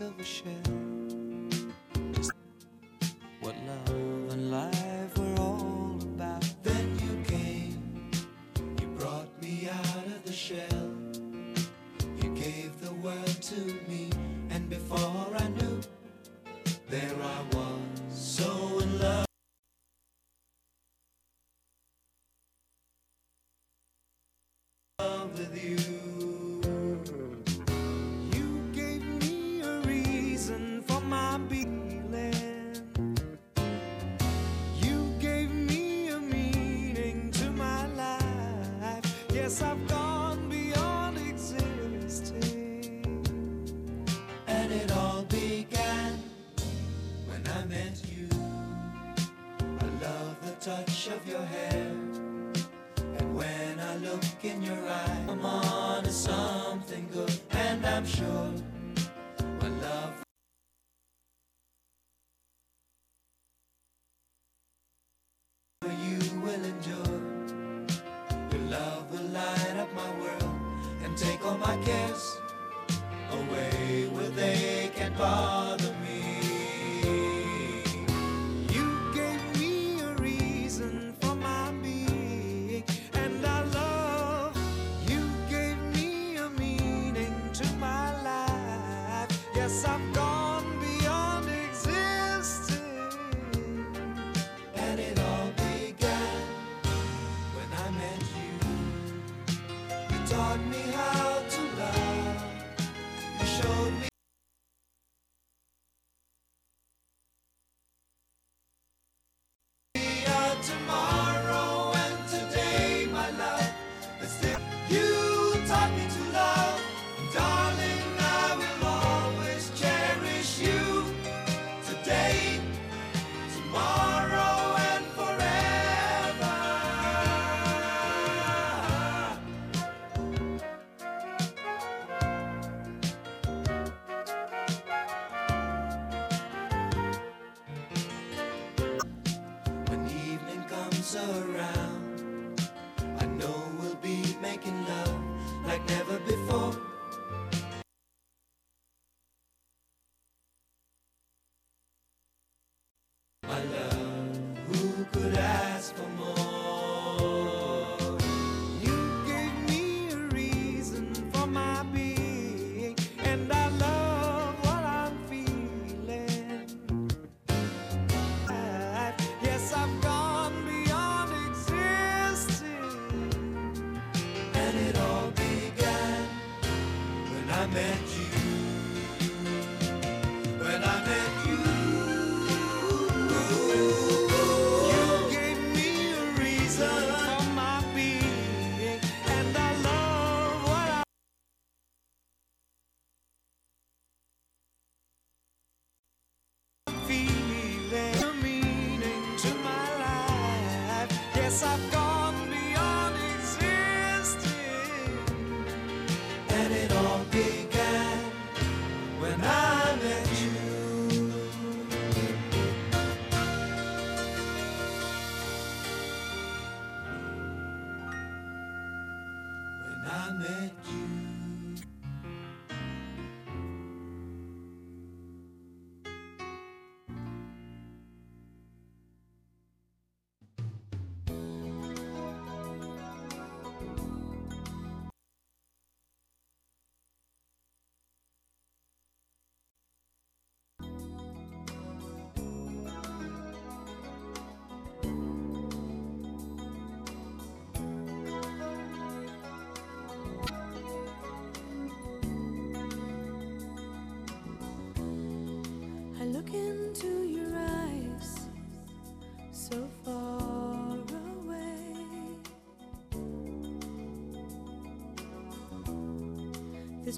Piece of a shell.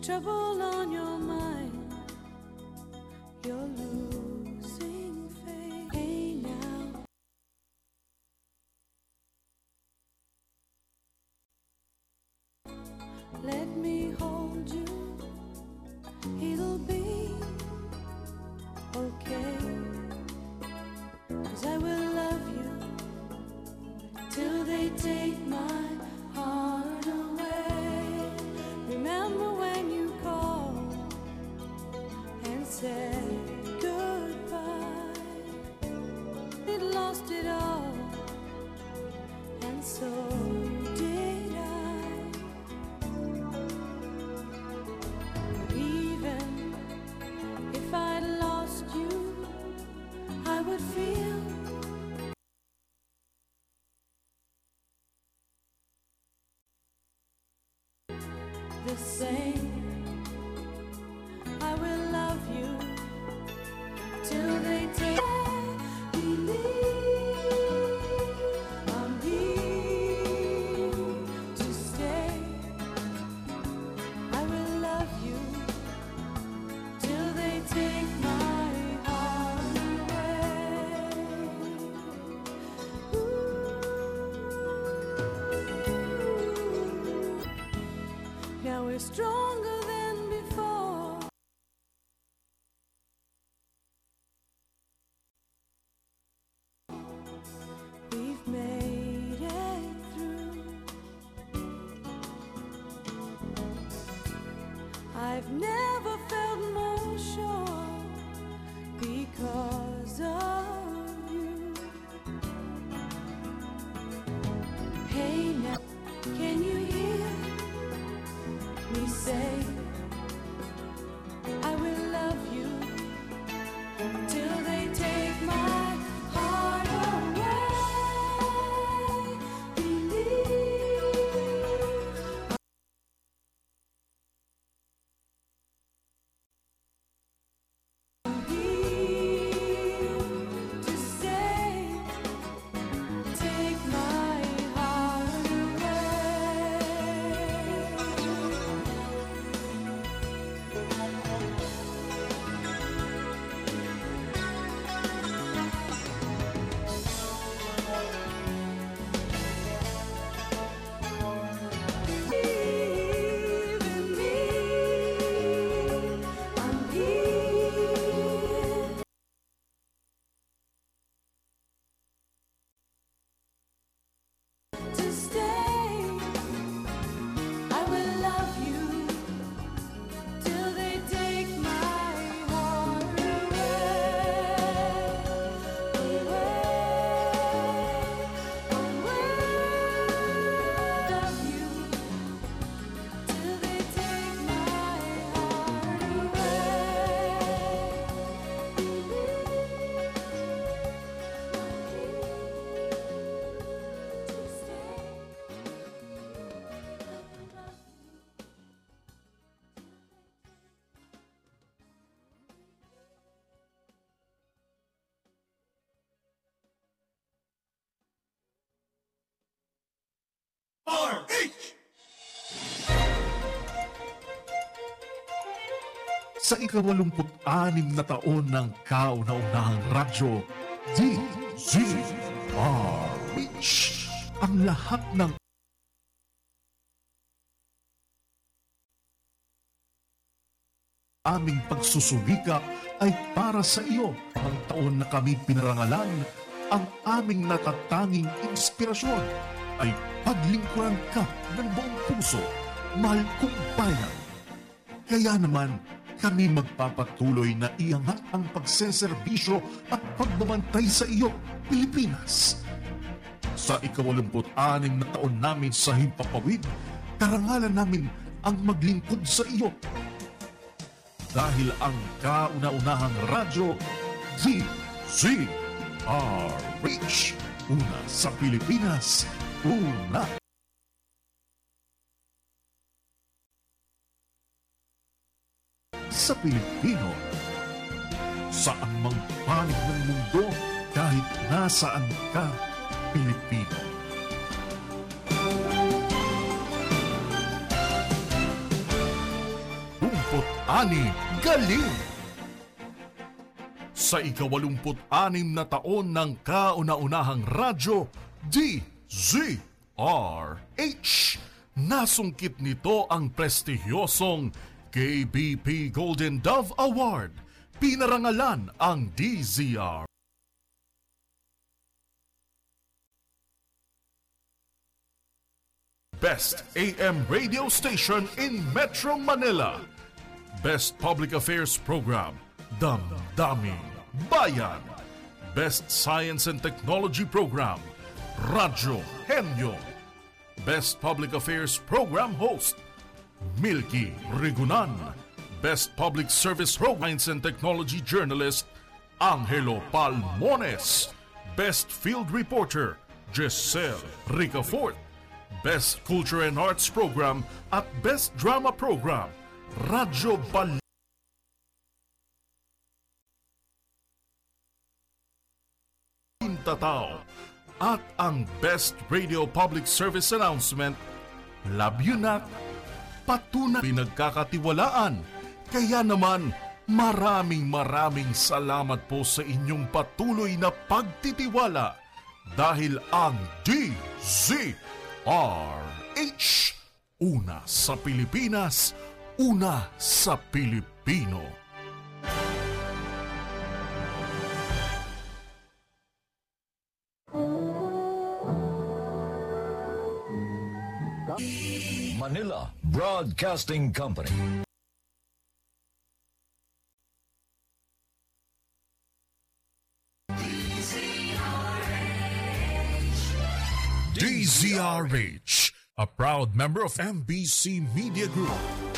Trouble on your strong. Sa ikawalumput-anim na taon ng kauna-unahang radyo, DZRH, ang lahat ng aming pagsusumika ay para sa iyo. Ang taon na kami pinarangalan, ang aming natatanging inspirasyon ay paglingkuran ka ng buong puso, mahal kong bayan. Kaya naman, kami magpapatuloy na iangat ang pagseserbisyo at pagbabantay sa iyo, Pilipinas. Sa ikawalumput-anim na taon namin sa Himpapawid, karangalan namin ang maglingkod sa iyo. Dahil ang kauna-unahang radyo, DZRH, una sa Pilipinas, una sa Pilipino. Saan mang panig ng mundo, kahit nasaan ka, Pilipino. galing! Sa ikawalumput-anim na taon ng kauna-unahang radyo, DZRH, nasungkit nito ang prestihiyosong KBP Golden Dove Award. Pinarangalan ang DZR. Best AM radio station in Metro Manila. Best Public Affairs Program, Damdamin Bayan. Best Science and Technology Program, Radyo Henyo. Best Public Affairs Program Host, Milky Rigunan. Best Public Service Science and Technology Journalist, Angelo Palmones. Best Field Reporter, Giselle Ricafort. Best Culture and Arts Program at Best Drama Program, Radyo Bal Tatao at ang Best Radio Public Service Announcement, Labyunat, Patuna Pinagkakatiwalaan. Kaya naman, maraming maraming salamat po sa inyong patuloy na pagtitiwala dahil ang DZRH, una sa Pilipinas, una sa Pilipino. Manila Broadcasting Company. DZRH, a proud member of MBC Media Group.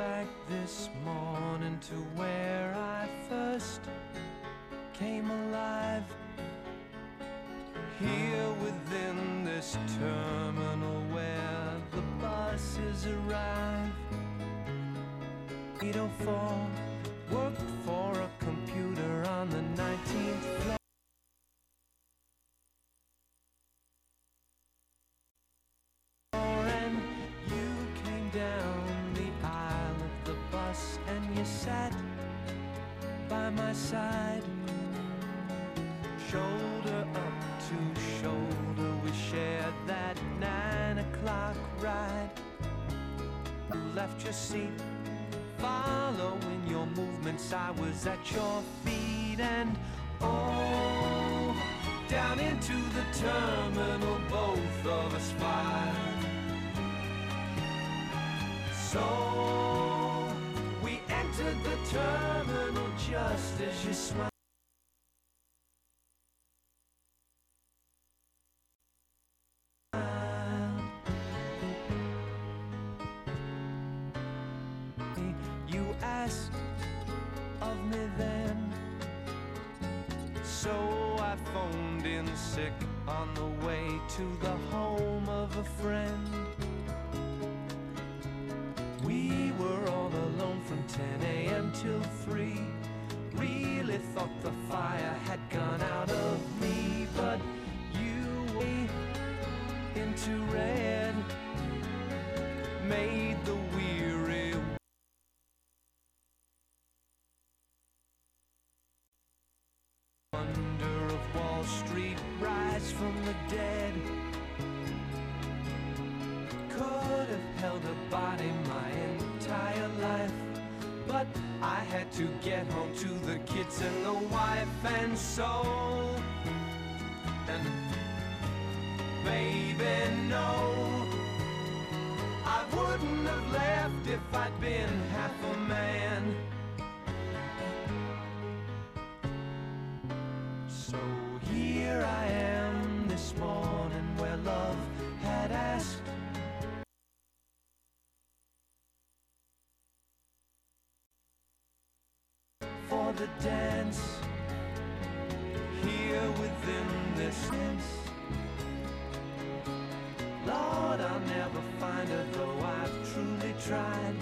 back this morning to where I first came alive. Here within this terminal where the buses arrive. 804 your seat, following your movements. I was at your feet, and oh, down into the terminal, both of us fly. So we entered the terminal just as you smiled. The dance here within this sense. Lord, I'll never find her though I've truly tried.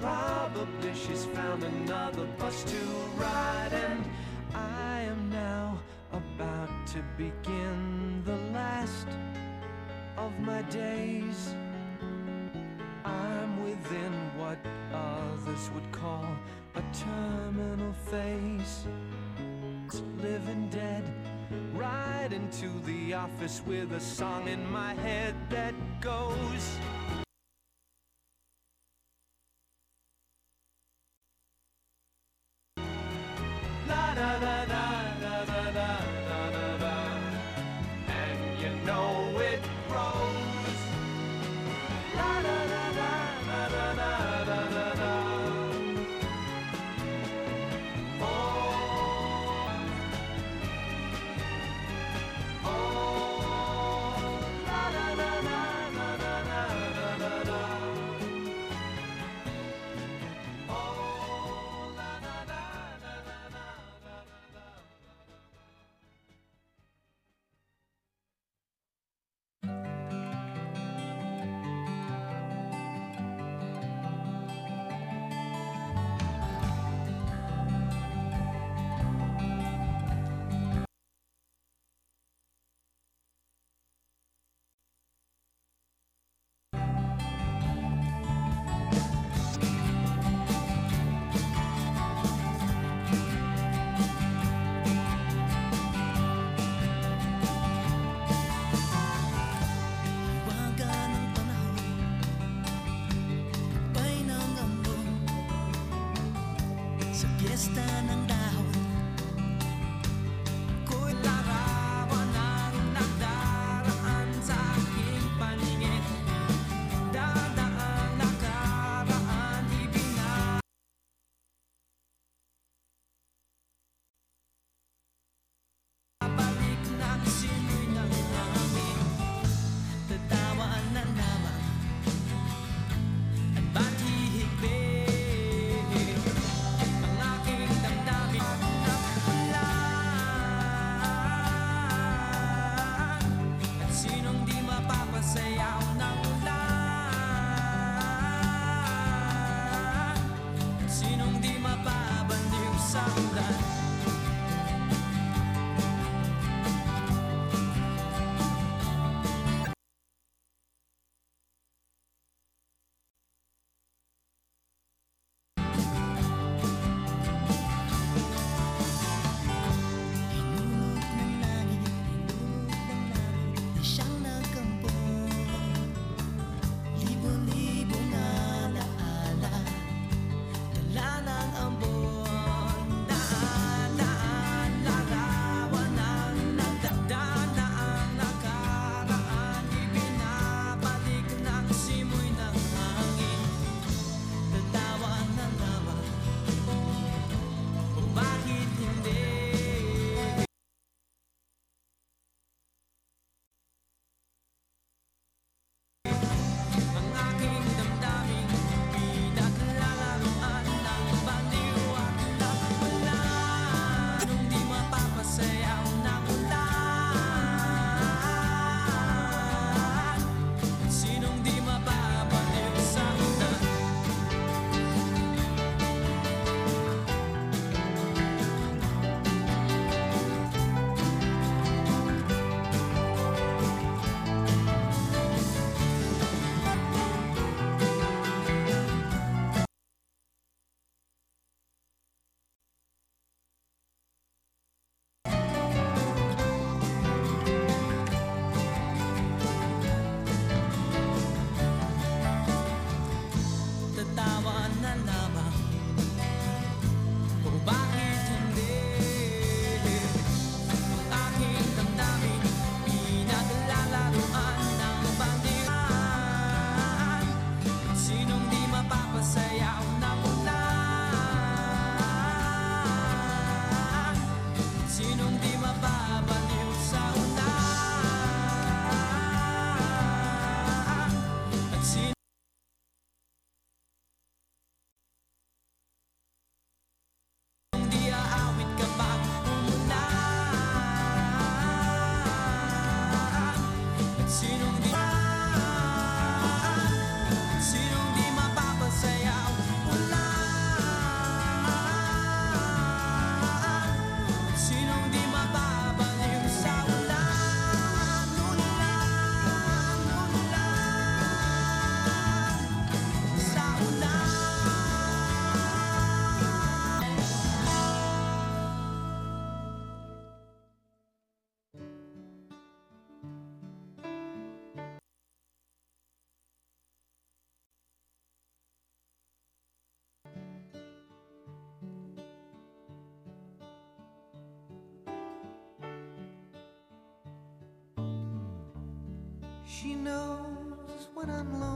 Probably she's found another bus to ride, and I am now about to begin the last of my days within what others would call a terminal phase. Living dead, right into the office with a song in my head that goes.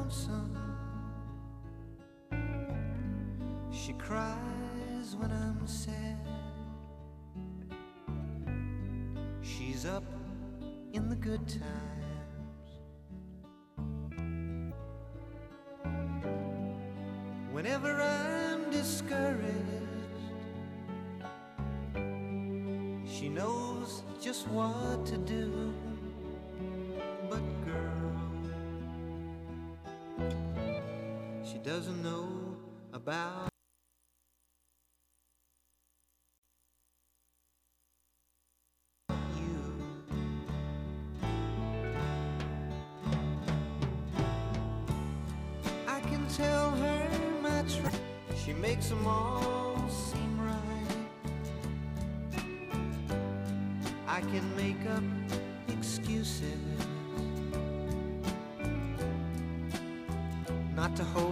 lonesome. She cries when I'm sad. She's up in the good times. Whenever I'm discouraged, she knows just what to do. doesn't know about. tell her my truth. She makes them all seem right. I can make up excuses not to hold.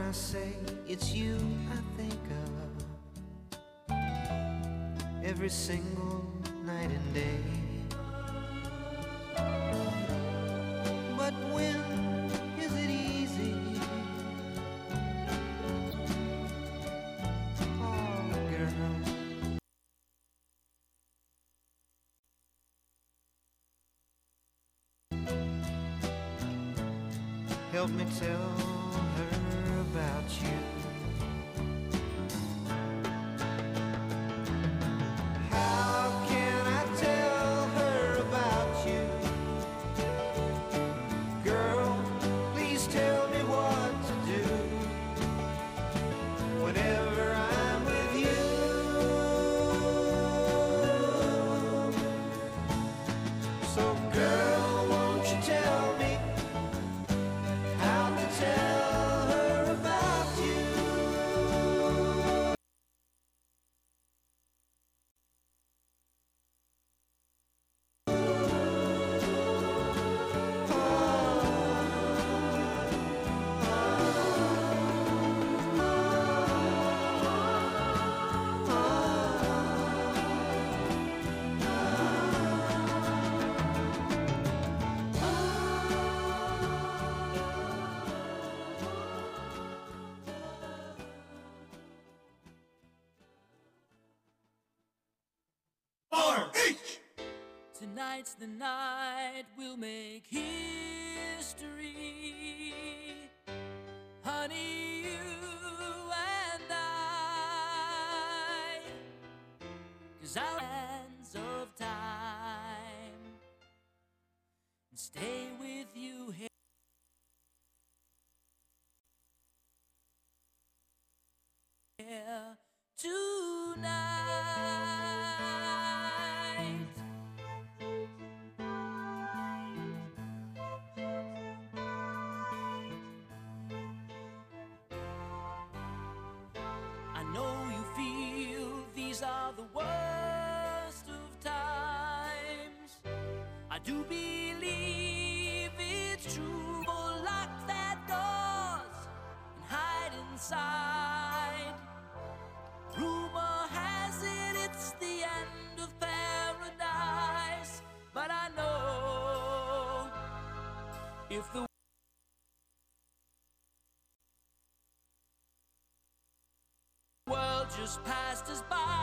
when I say it's you I think of every single night and day. But when is it easy? Oh, girl. Help me tell tonight's the night we'll make history. Honey, If the world just passed us by.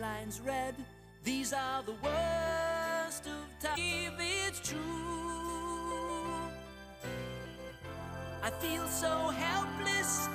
headlines read. These are the worst of times. If it's true, I feel so helpless.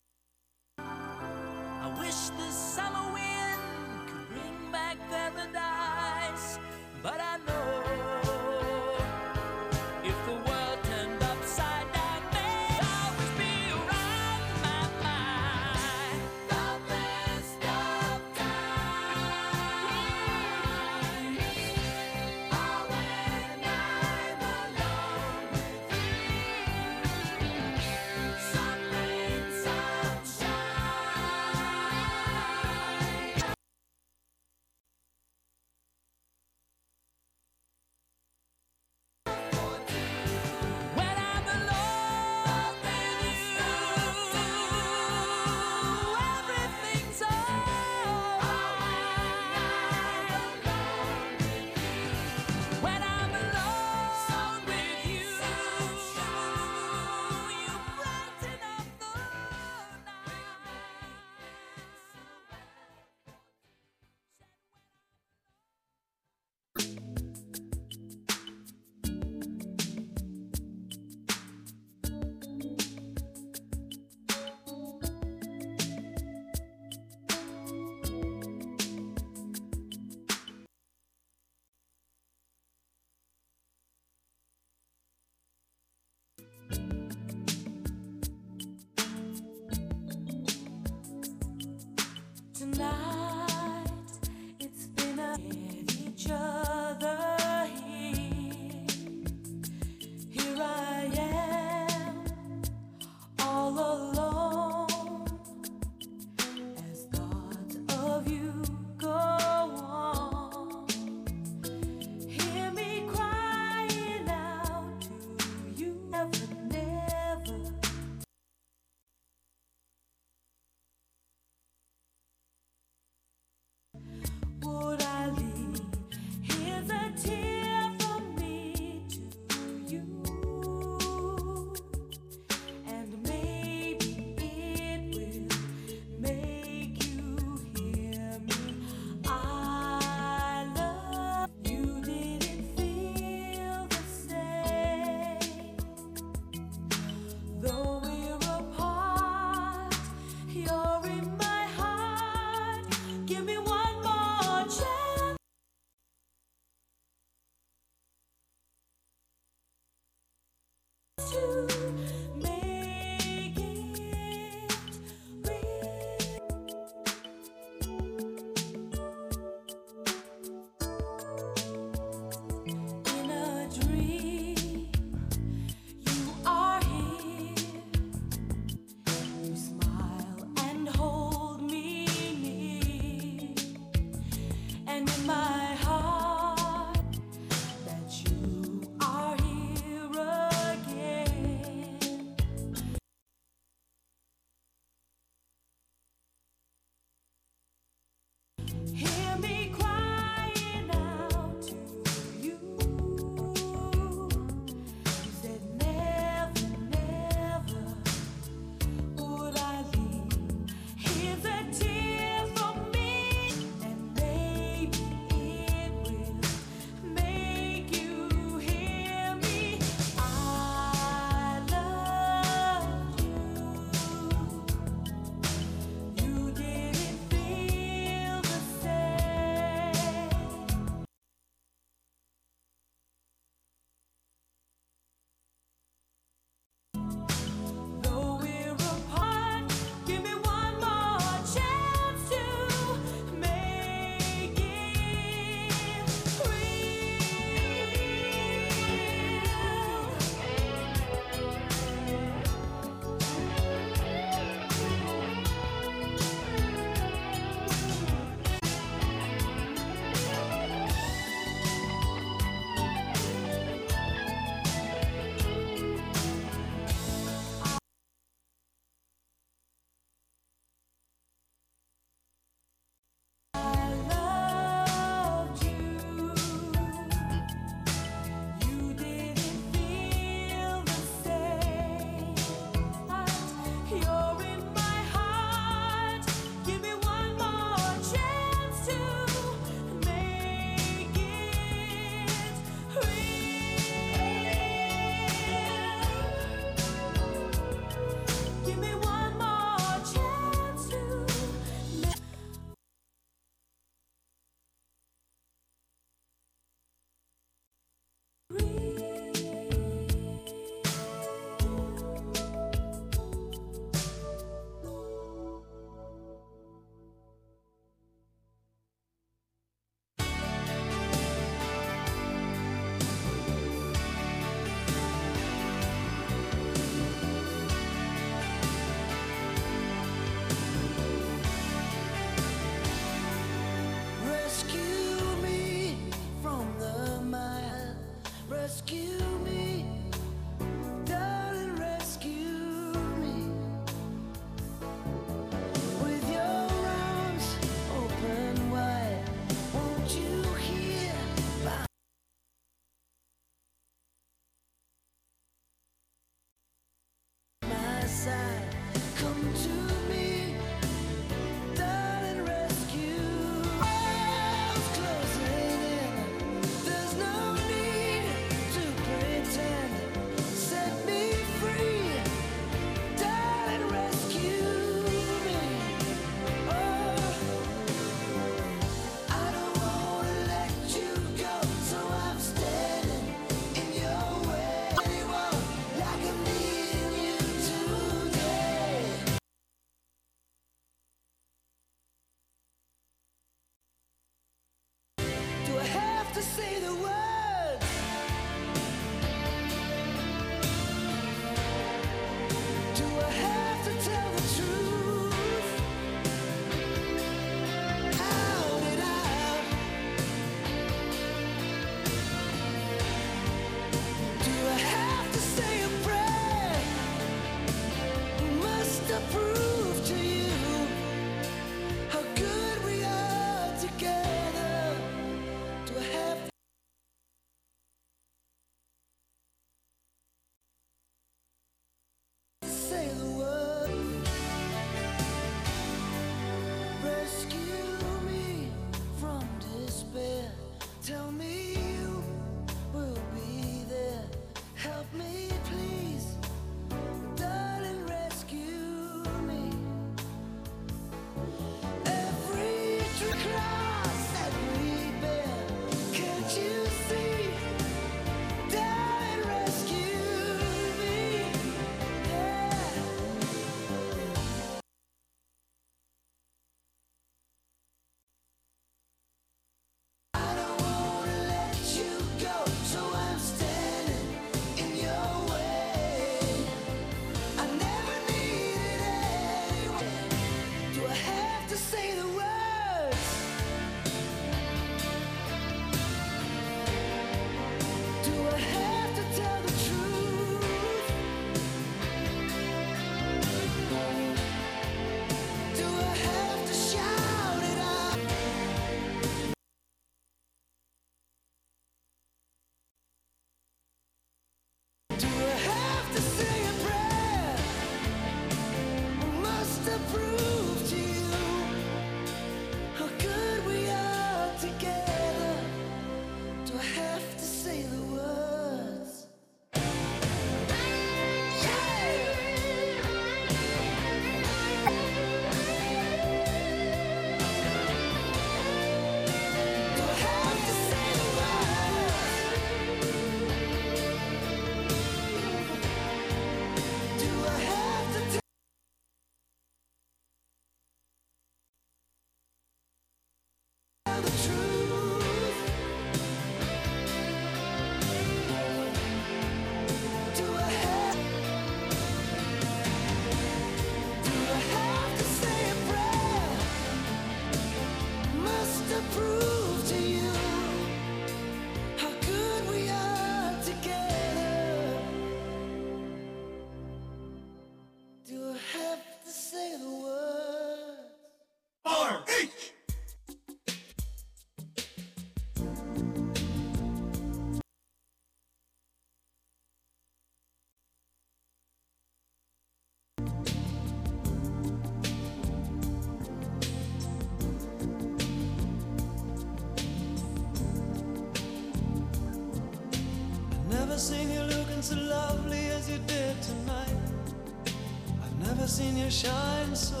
in your shine so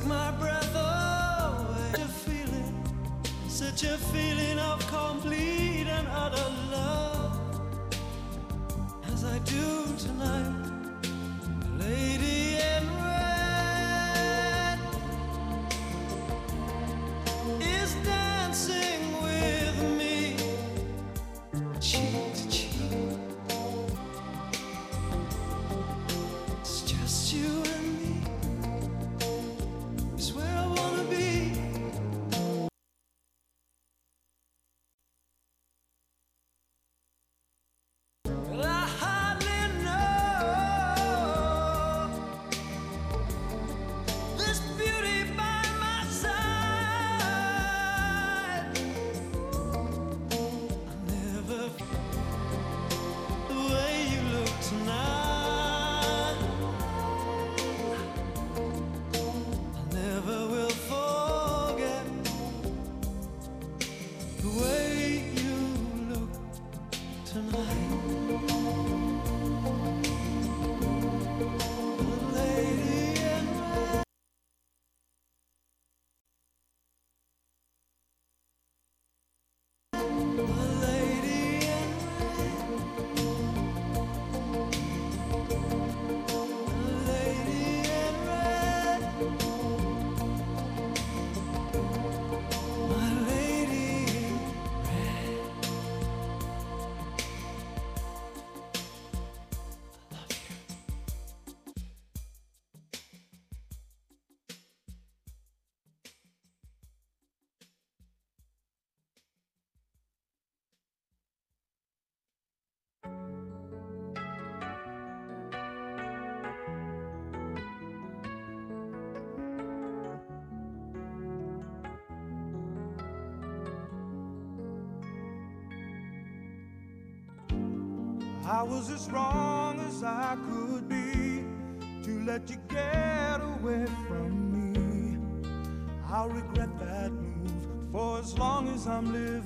took my breath away. Such a feeling, such a feeling. I was as wrong as I could be to let you get away from me. I'll regret that move for as long as I'm living.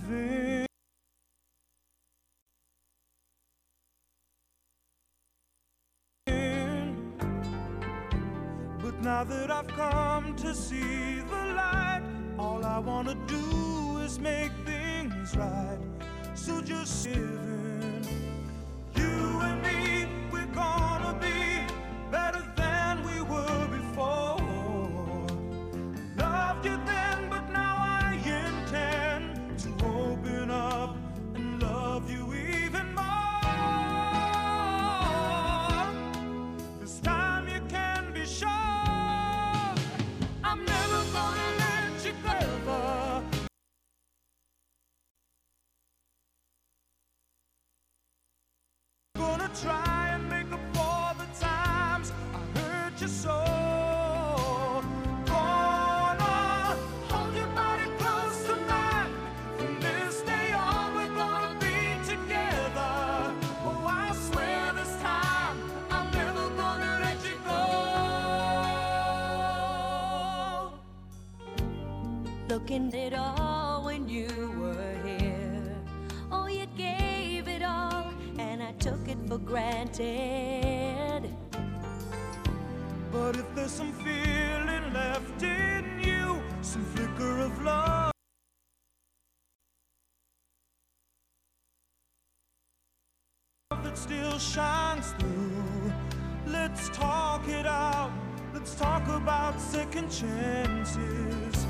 Let's talk it out. Let's talk about second chances.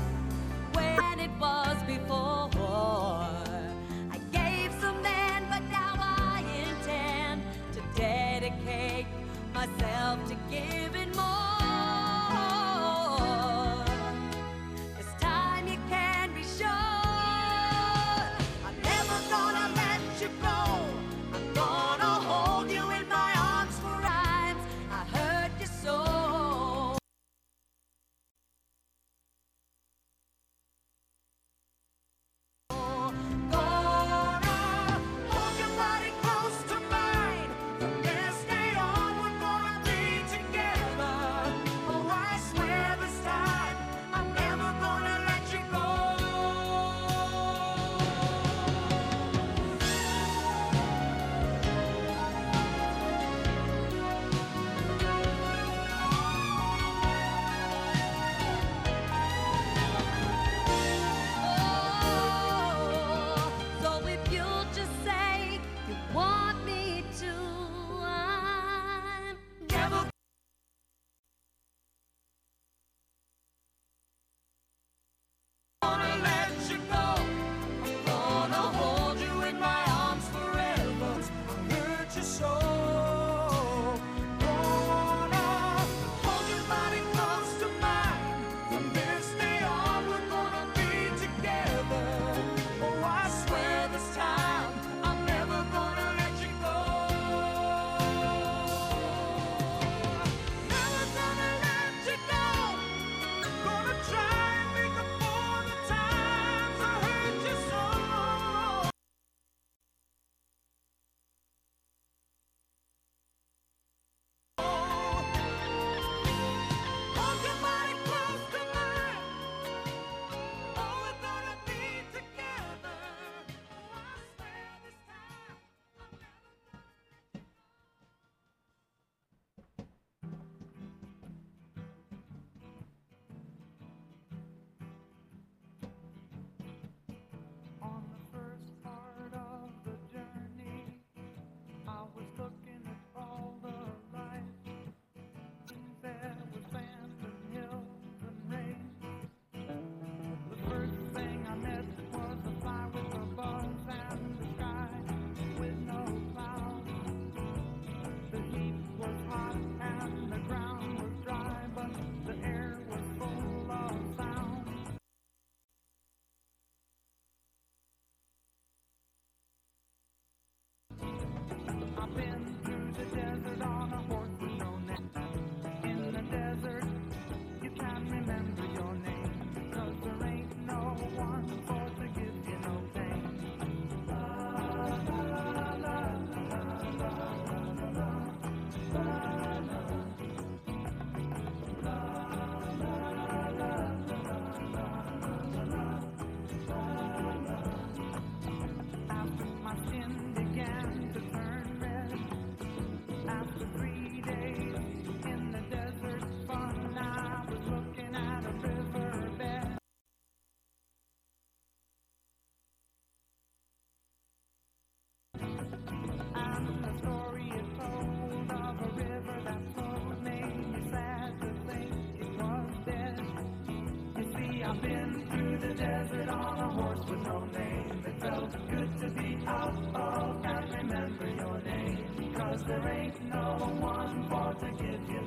When it was before, I gave some then, but now I intend to dedicate myself to giving more. horse with no name. It felt good to be out of and remember your name. Cause there ain't no one for to give you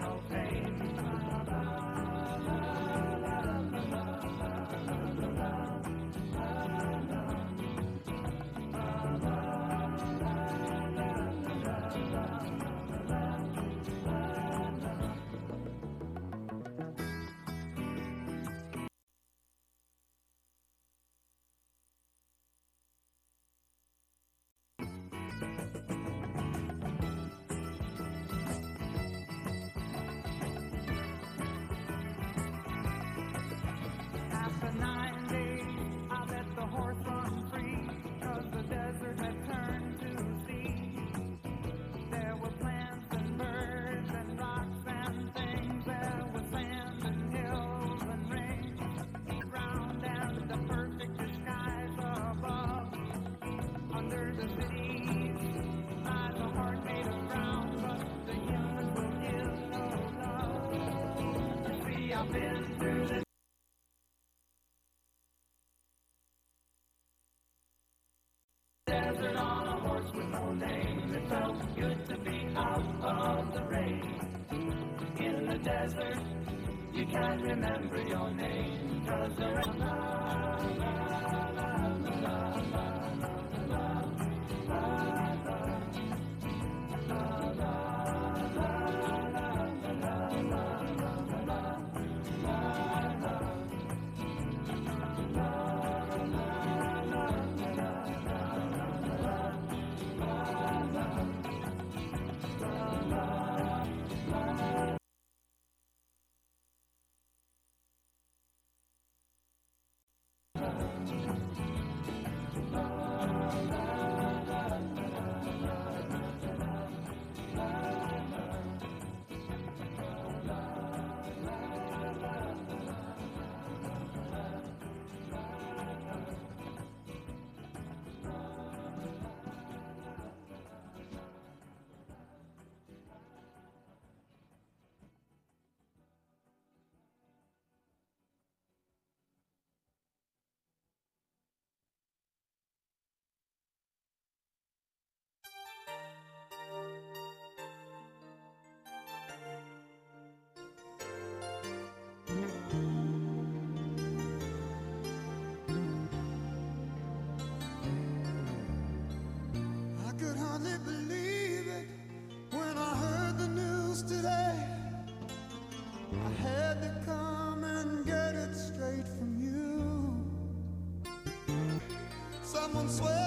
someone's way.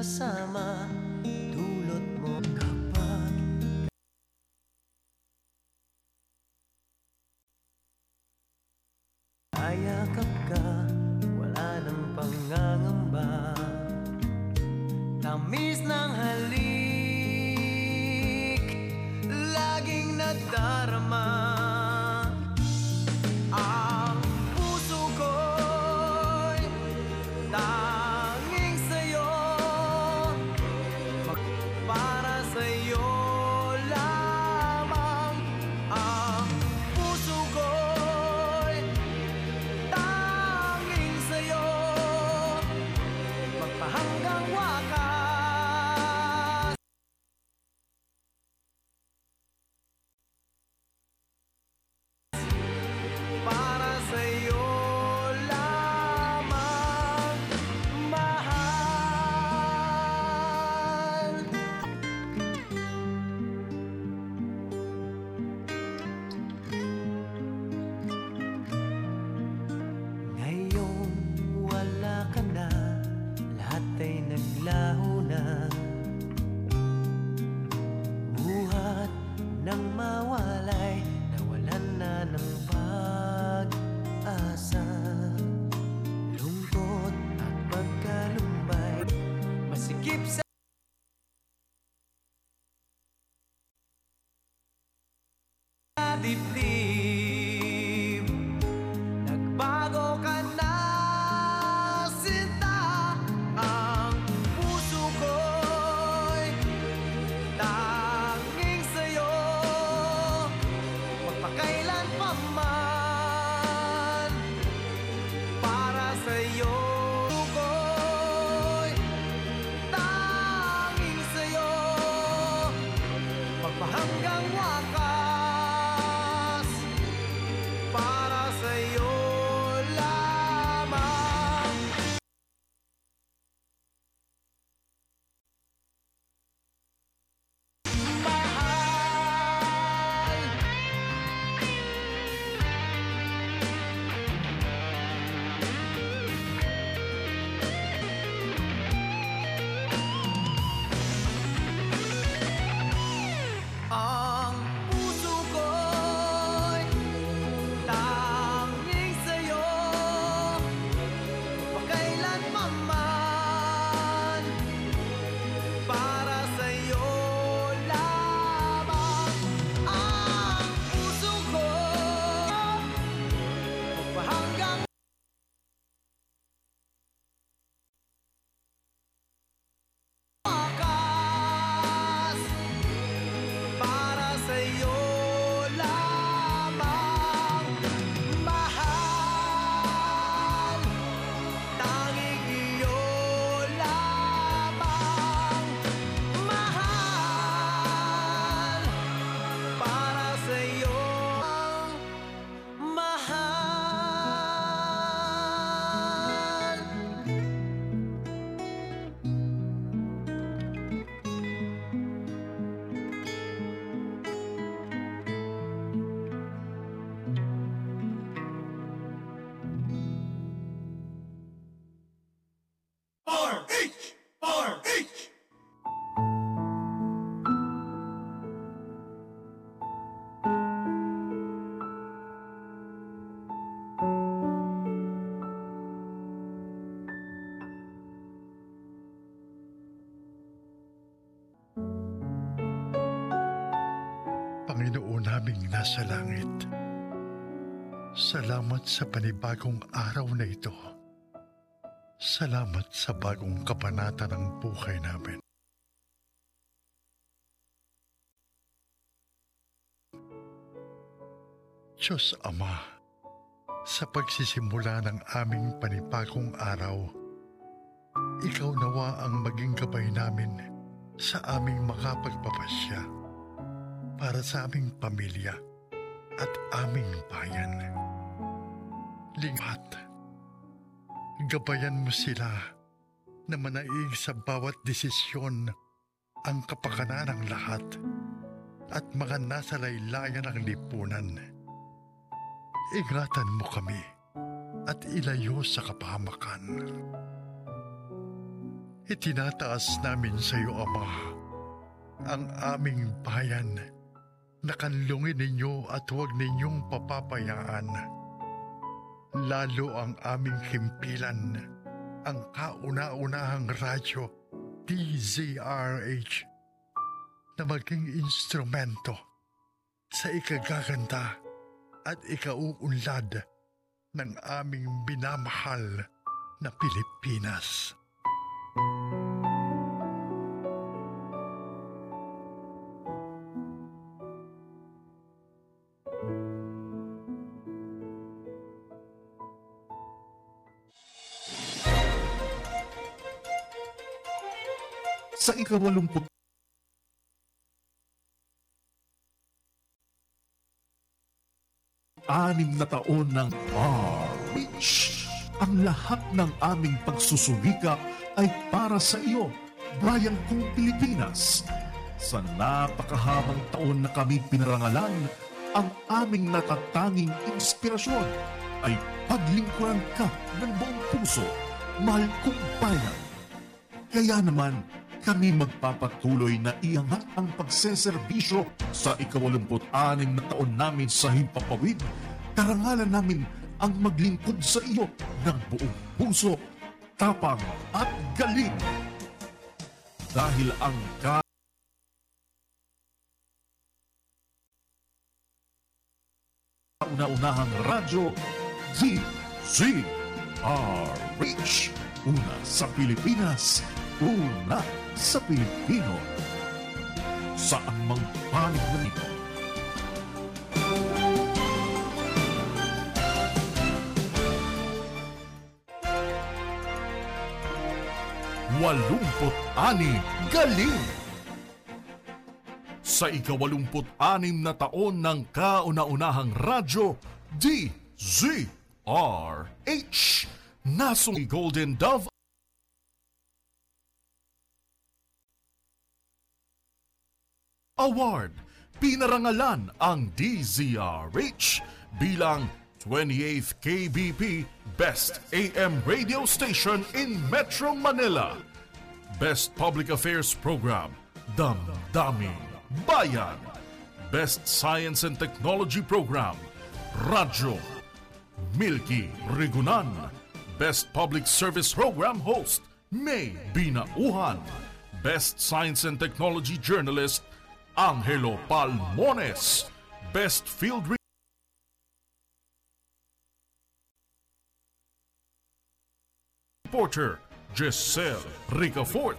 bersama langit, salamat sa panibagong araw na ito. Salamat sa bagong kabanata ng buhay namin. Diyos Ama, sa pagsisimula ng aming panibagong araw, ikaw nawa ang maging gabay namin sa aming makapagpapasya para sa aming pamilya at aming bayan. Lingpat, gabayan mo sila na manaig sa bawat desisyon ang kapakanan ng lahat at mga nasa laylayan ng lipunan. ingatan mo kami at ilayo sa kapahamakan. Itinataas namin sa iyo, Ama, ang aming bayan na kanlungin ninyo at huwag ninyong papapayaan. Lalo ang aming himpilan, ang kauna-unahang radyo DZRH na maging instrumento sa ikagaganda at ikauunlad ng aming binamahal na Pilipinas. Sa ikawalumput anim na taon ng R-Reach. Ang lahat ng aming pagsusumika ay para sa iyo, Bayan kong Pilipinas. Sa napakahabang taon na kami pinarangalan, ang aming natatanging inspirasyon ay paglingkuran ka ng buong puso, mahal kong bayan. Kaya naman, kami magpapatuloy na iangat ang pagseserbisyo sa ikawalumput-anim na taon namin sa Himpapawid. Karangalan namin ang maglingkod sa iyo ng buong puso, tapang at galing. Dahil ang ka una-unahang radyo, DZRH. Una sa Pilipinas, una sa Pilipino. Saan mang panig na ito. Walumput ani galing! Sa ikawalumput-anim na taon ng kauna-unahang radyo, DZRH, nasong Golden Dove Award. Pinarangalan ang DZRH bilang 28th KBP Best AM Radio Station in Metro Manila. Best Public Affairs Program, Damdamin Bayan. Best Science and Technology Program, Radyo. Milky Rigunan. Best Public Service Program Host, May Binauhan. Best Science and Technology Journalist, Angelo Palmones. Best Field Re- Reporter, Giselle Ricafort.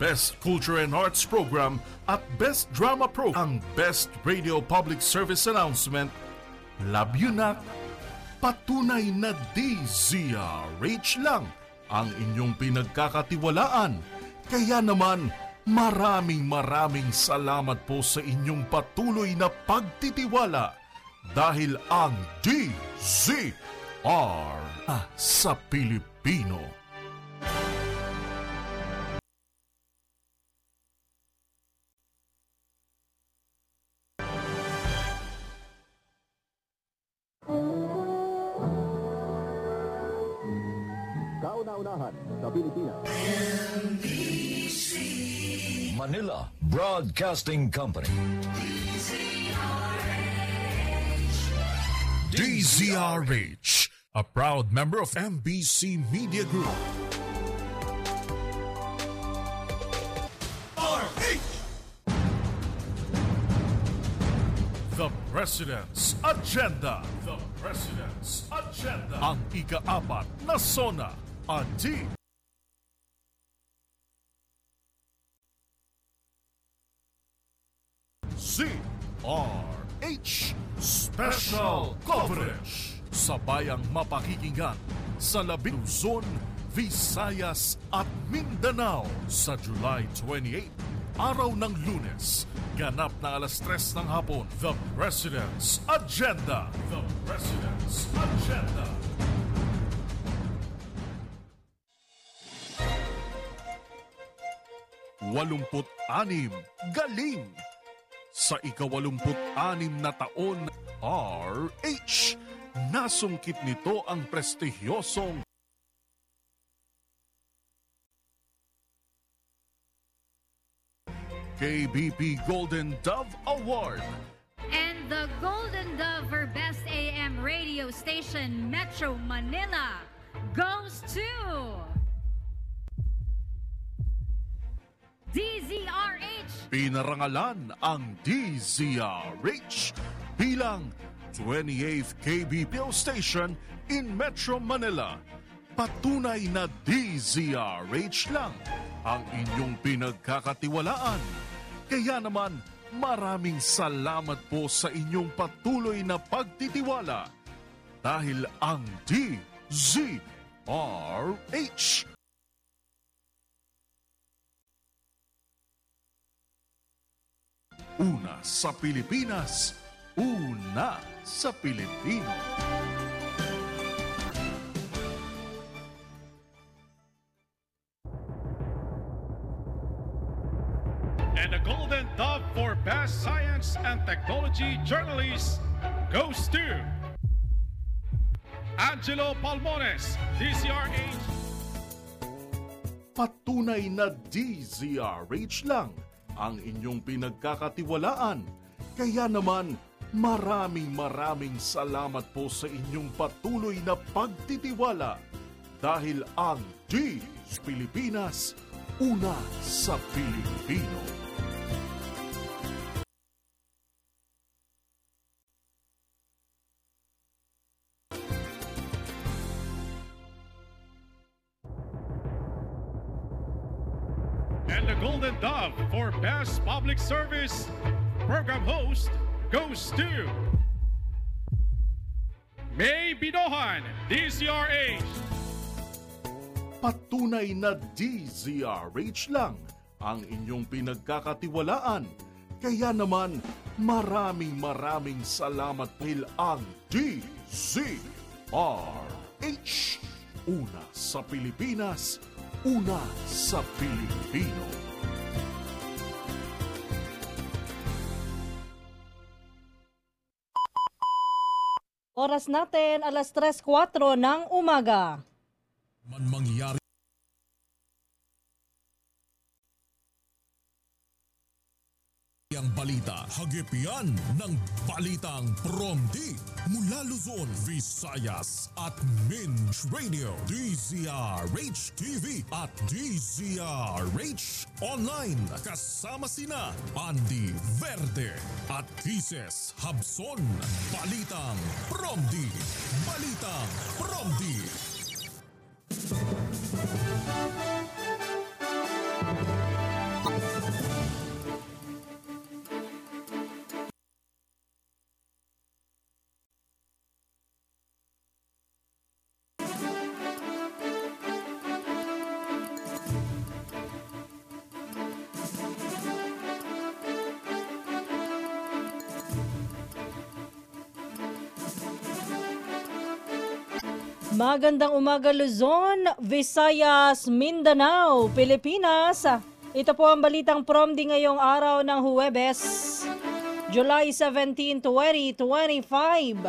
Best Culture and Arts Program at Best Drama Program. Ang Best Radio Public Service Announcement, Not. Patunay na DZRH lang ang inyong pinagkakatiwalaan. Kaya naman, maraming maraming salamat po sa inyong patuloy na pagtitiwala dahil ang DZR sa Pilipino. Kauna-unahan sa Pilipinas. Manila Broadcasting Company. DZRH, a proud member of MBC Media Group. The President's Agenda. The President's Agenda. Ang ikaapat na sona, Adi. ZRH Special Coverage. Sabayang mapakikinggan sa labing Luzon, Visayas at Mindanao sa July 28, araw ng lunes. Ganap na alas 3 ng hapon, The President's Agenda. The President's Agenda. Walumput anim, galing! Sa ikawalumput anim na taon, RH nasungkit nito ang prestigyosong KBP Golden Dove Award. And the Golden Dove for Best AM radio station Metro Manila goes to DZRH. Pinarangalan ang DZRH bilang 28th KBP station in Metro Manila. Patunay na DZRH lang ang inyong pinagkakatiwalaan. Kaya naman, maraming salamat po sa inyong patuloy na pagtitiwala dahil ang DZRH Una sa Pilipinas, una sa Pilipino. And the Golden Dove for Best Science and Technology Journalist goes to Angelo Palmones, DCRH. Patunay na DZRH lang ang inyong pinagkakatiwalaan. Kaya naman, maraming maraming salamat po sa inyong patuloy na pagtitiwala dahil ang D Pilipinas, una sa Pilipino. Dove for Best Public Service Program Host goes to May Binohan, DCRH. Patunay na DZRH lang ang inyong pinagkakatiwalaan. Kaya naman, maraming maraming salamat dahil ang DZRH. Una sa Pilipinas, una sa Pilipino. Oras natin, alas 3.04 ng umaga. Man mangyari ang balita. Hagip yan ng Balitang Promdi. Mula Luzon, Visayas at Minch Radio. DZRH TV at DZRH Online. Kasama sina Andy Verde at Kises Habson. Balitang Promdi. Balitang Promdi. Magandang umaga Luzon, Visayas, Mindanao, Pilipinas. Ito po ang balitang promdi ngayong araw ng Huwebes, July 17, 2025.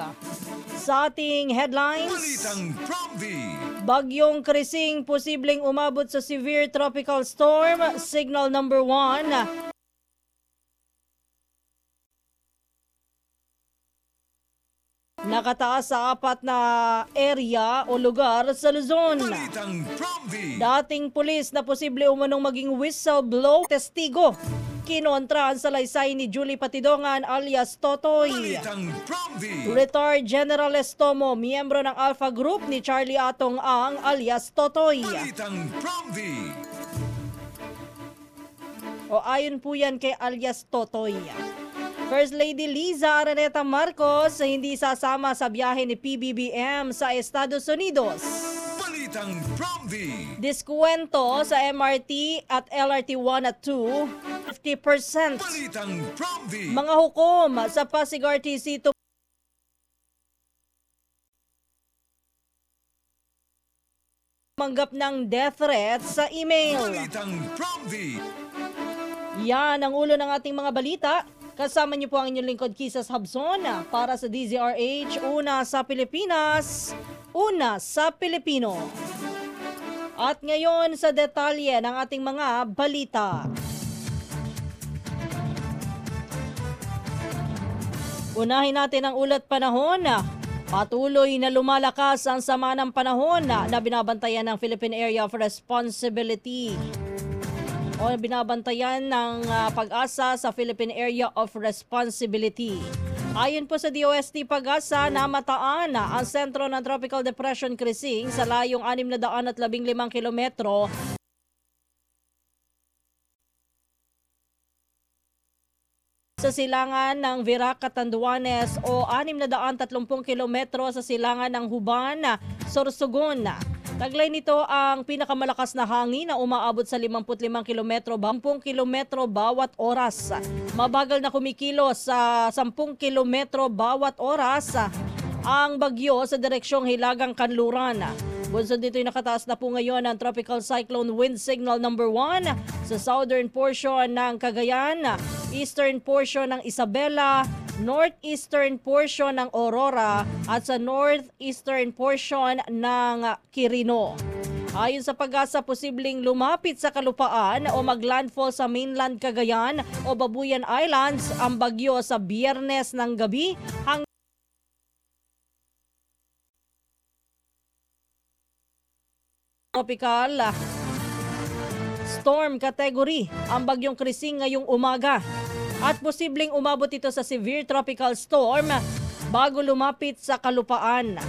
Sa ating headlines, Balitang Promdi. Bagyong Krising posibleng umabot sa severe tropical storm, signal number 1. Nakataas sa apat na area o lugar sa Luzon. Dating pulis na posible umanong maging whistleblow testigo. Kinontra ang salaysay ni Julie Patidongan alias Totoy. Retired General Estomo, miyembro ng Alpha Group ni Charlie Atong Ang alias Totoy. O ayon po yan kay alias Totoy. First Lady Liza Araneta Marcos hindi sasama sa biyahe ni PBBM sa Estados Unidos. Balitang Promdi. Diskwento sa MRT at LRT 1 at 2, 50%. Balitang Promdi. Mga hukom sa Pasig RTC tumanggap ng death threat sa email. Balitang Promdi. Yan ang ulo ng ating mga balita. Kasama niyo po ang inyong lingkod Kisas Habson para sa DZRH, una sa Pilipinas, una sa Pilipino. At ngayon sa detalye ng ating mga balita. Unahin natin ang ulat panahon. Patuloy na lumalakas ang sama ng panahon na, na binabantayan ng Philippine Area of Responsibility o binabantayan ng ah, pag-asa sa Philippine Area of Responsibility. Ayon po sa DOST Pag-asa, namataan na ang sentro ng Tropical Depression Crising sa layong 615 kilometro sa silangan ng Virac Catanduanes o 630 kilometro sa silangan ng Huban, Sorsogon. Taglay nito ang pinakamalakas na hangin na umaabot sa 55 kilometro, 10 kilometro bawat oras. Mabagal na kumikilos sa 10 kilometro bawat oras ang bagyo sa direksyong Hilagang Kanluran. Bunsod dito yung nakataas na po ngayon ang Tropical Cyclone Wind Signal number 1 sa southern portion ng Cagayan, eastern portion ng Isabela, northeastern portion ng Aurora at sa northeastern portion ng Quirino. Ayon sa pag-asa, posibleng lumapit sa kalupaan o maglandfall sa mainland Cagayan o Babuyan Islands ang bagyo sa biyernes ng gabi hanggang tropical storm category ang bagyong Krising ngayong umaga. At posibleng umabot ito sa severe tropical storm bago lumapit sa kalupaan.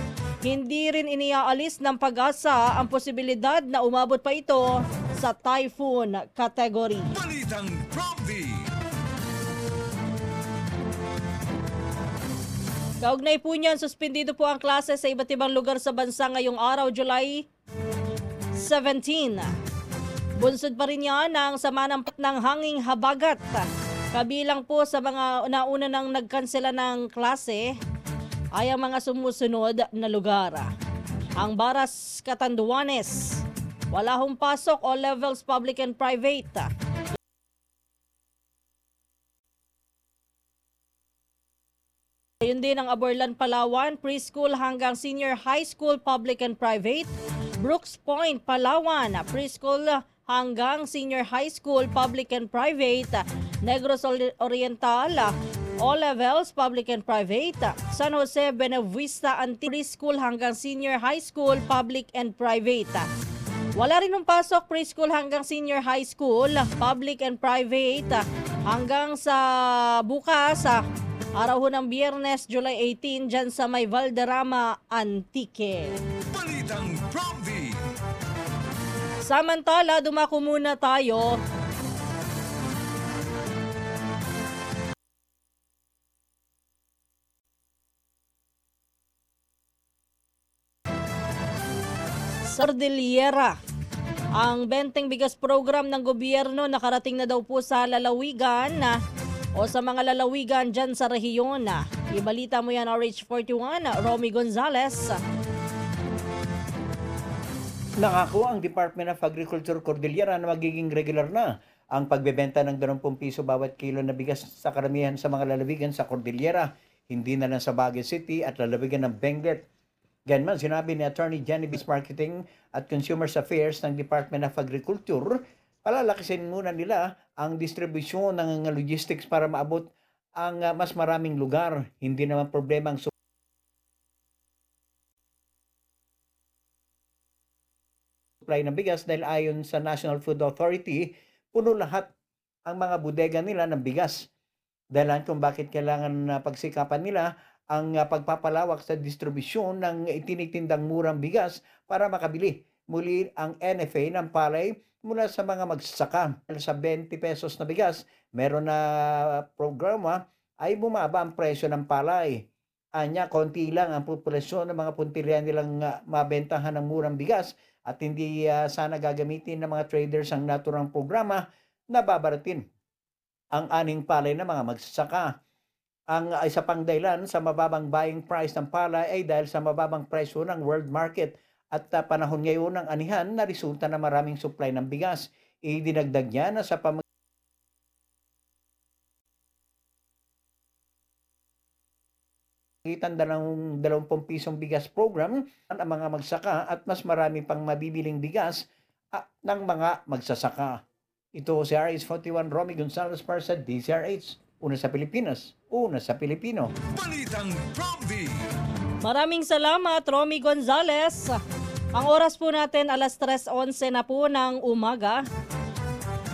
Hindi rin iniaalis ng pag-asa ang posibilidad na umabot pa ito sa typhoon category. Balitang Promdi. Kaugnay po niyan, suspendido po ang klase sa iba't ibang lugar sa bansa ngayong araw, July 17. Bunsod pa rin yan ang sama ng ng hanging habagat. Kabilang po sa mga nauna nang nagkansela ng klase ay ang mga sumusunod na lugar. Ang Baras Catanduanes, wala hong pasok all levels public and private. Ayun din ang Aborlan Palawan, preschool hanggang senior high school public and private. Brooks Point, Palawan, preschool hanggang senior high school public and private. Negros Oriental, all levels public and private. San Jose, Benavista, Anti preschool hanggang senior high school public and private. Wala rin ng pasok preschool hanggang senior high school, public and private hanggang sa bukas, araw ho ng biyernes, July 18, dyan sa may Valderrama, Antique. Balitang Promdi. Samantala, dumako muna tayo Sardiliera. Ang benteng bigas program ng gobyerno nakarating na daw po sa lalawigan na o sa mga lalawigan dyan sa rehiyon. Ibalita mo yan RH41, Romy Gonzales. Nangako ang Department of Agriculture Cordillera na magiging regular na ang pagbebenta ng 20 piso bawat kilo na bigas sa karamihan sa mga lalawigan sa Cordillera, hindi na lang sa Baguio City at lalawigan ng Benguet. Ganman, sinabi ni Attorney Genevieve Marketing at Consumers Affairs ng Department of Agriculture, palalakisin muna nila ang distribusyon ng logistics para maabot ang uh, mas maraming lugar. Hindi naman problema ang supply ng bigas dahil ayon sa National Food Authority, puno lahat ang mga bodega nila ng bigas. Dahilan kung bakit kailangan na pagsikapan nila ang uh, pagpapalawak sa distribusyon ng itinitindang murang bigas para makabili. Muli ang NFA ng palay mula sa mga magsasaka. Sa 20 pesos na bigas, meron na programa ay bumaba ang presyo ng palay. Anya, konti lang ang populasyon ng mga punterian nilang uh, mabentahan ng murang bigas at hindi uh, sana gagamitin ng mga traders ang naturang programa na babaratin ang aning palay ng mga magsasaka. Ang isa pang dahilan sa mababang buying price ng palay ay dahil sa mababang presyo ng world market at uh, panahon ngayon ng anihan na resulta na maraming supply ng bigas. Idinagdag niya na sa pamag Itan dalawang, dalawampung pisong bigas program ang mga magsaka at mas marami pang mabibiling bigas ah, ng mga magsasaka. Ito si RH41 Romy Gonzalez para sa DCRH. Una sa Pilipinas, una sa Pilipino. Balitang Promdi. Maraming salamat, Romy Gonzales. Ang oras po natin, alas 3.11 na po ng umaga.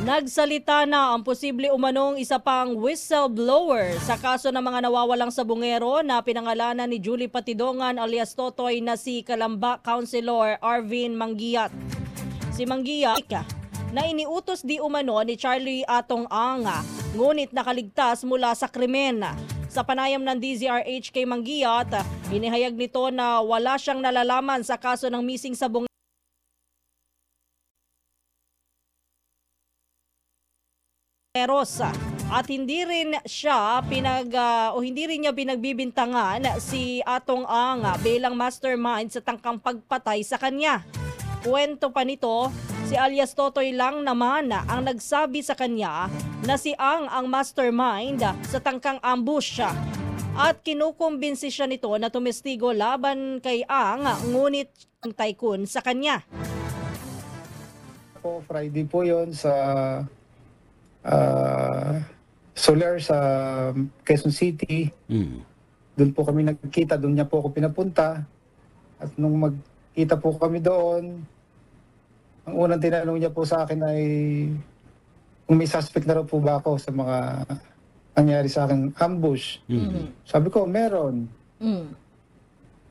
Nagsalita na ang posible umanong isa pang whistleblower sa kaso ng mga nawawalang sabungero na pinangalanan ni Julie Patidongan alias Totoy na si Kalamba Councilor Arvin Mangiat. Si Mangiat na iniutos di umano ni Charlie Atong Anga, ngunit nakaligtas mula sa krimen. Sa panayam ng DZRH kay Mangiat, inihayag nito na wala siyang nalalaman sa kaso ng missing sabong Eros at hindi rin siya pinag ah, o hindi rin niya pinagbibintangan si Atong Anga bilang mastermind sa tangkang pagpatay sa kanya. Kwento pa nito, si alias Totoy lang naman ang nagsabi sa kanya na si Ang ang mastermind sa tangkang ambush siya. At kinukumbinsi siya nito na tumestigo laban kay Ang ngunit ang tycoon sa kanya. po, Friday po yon sa ah, Soler sa Quezon City. Doon po kami nagkita, doon niya po ako pinapunta. At nung magkita po kami doon, ang unang tinanong niya po sa akin ay kung may suspect na raw po ba ako sa mga nangyari sa akin ambush. Sabi ko, meron. Mm.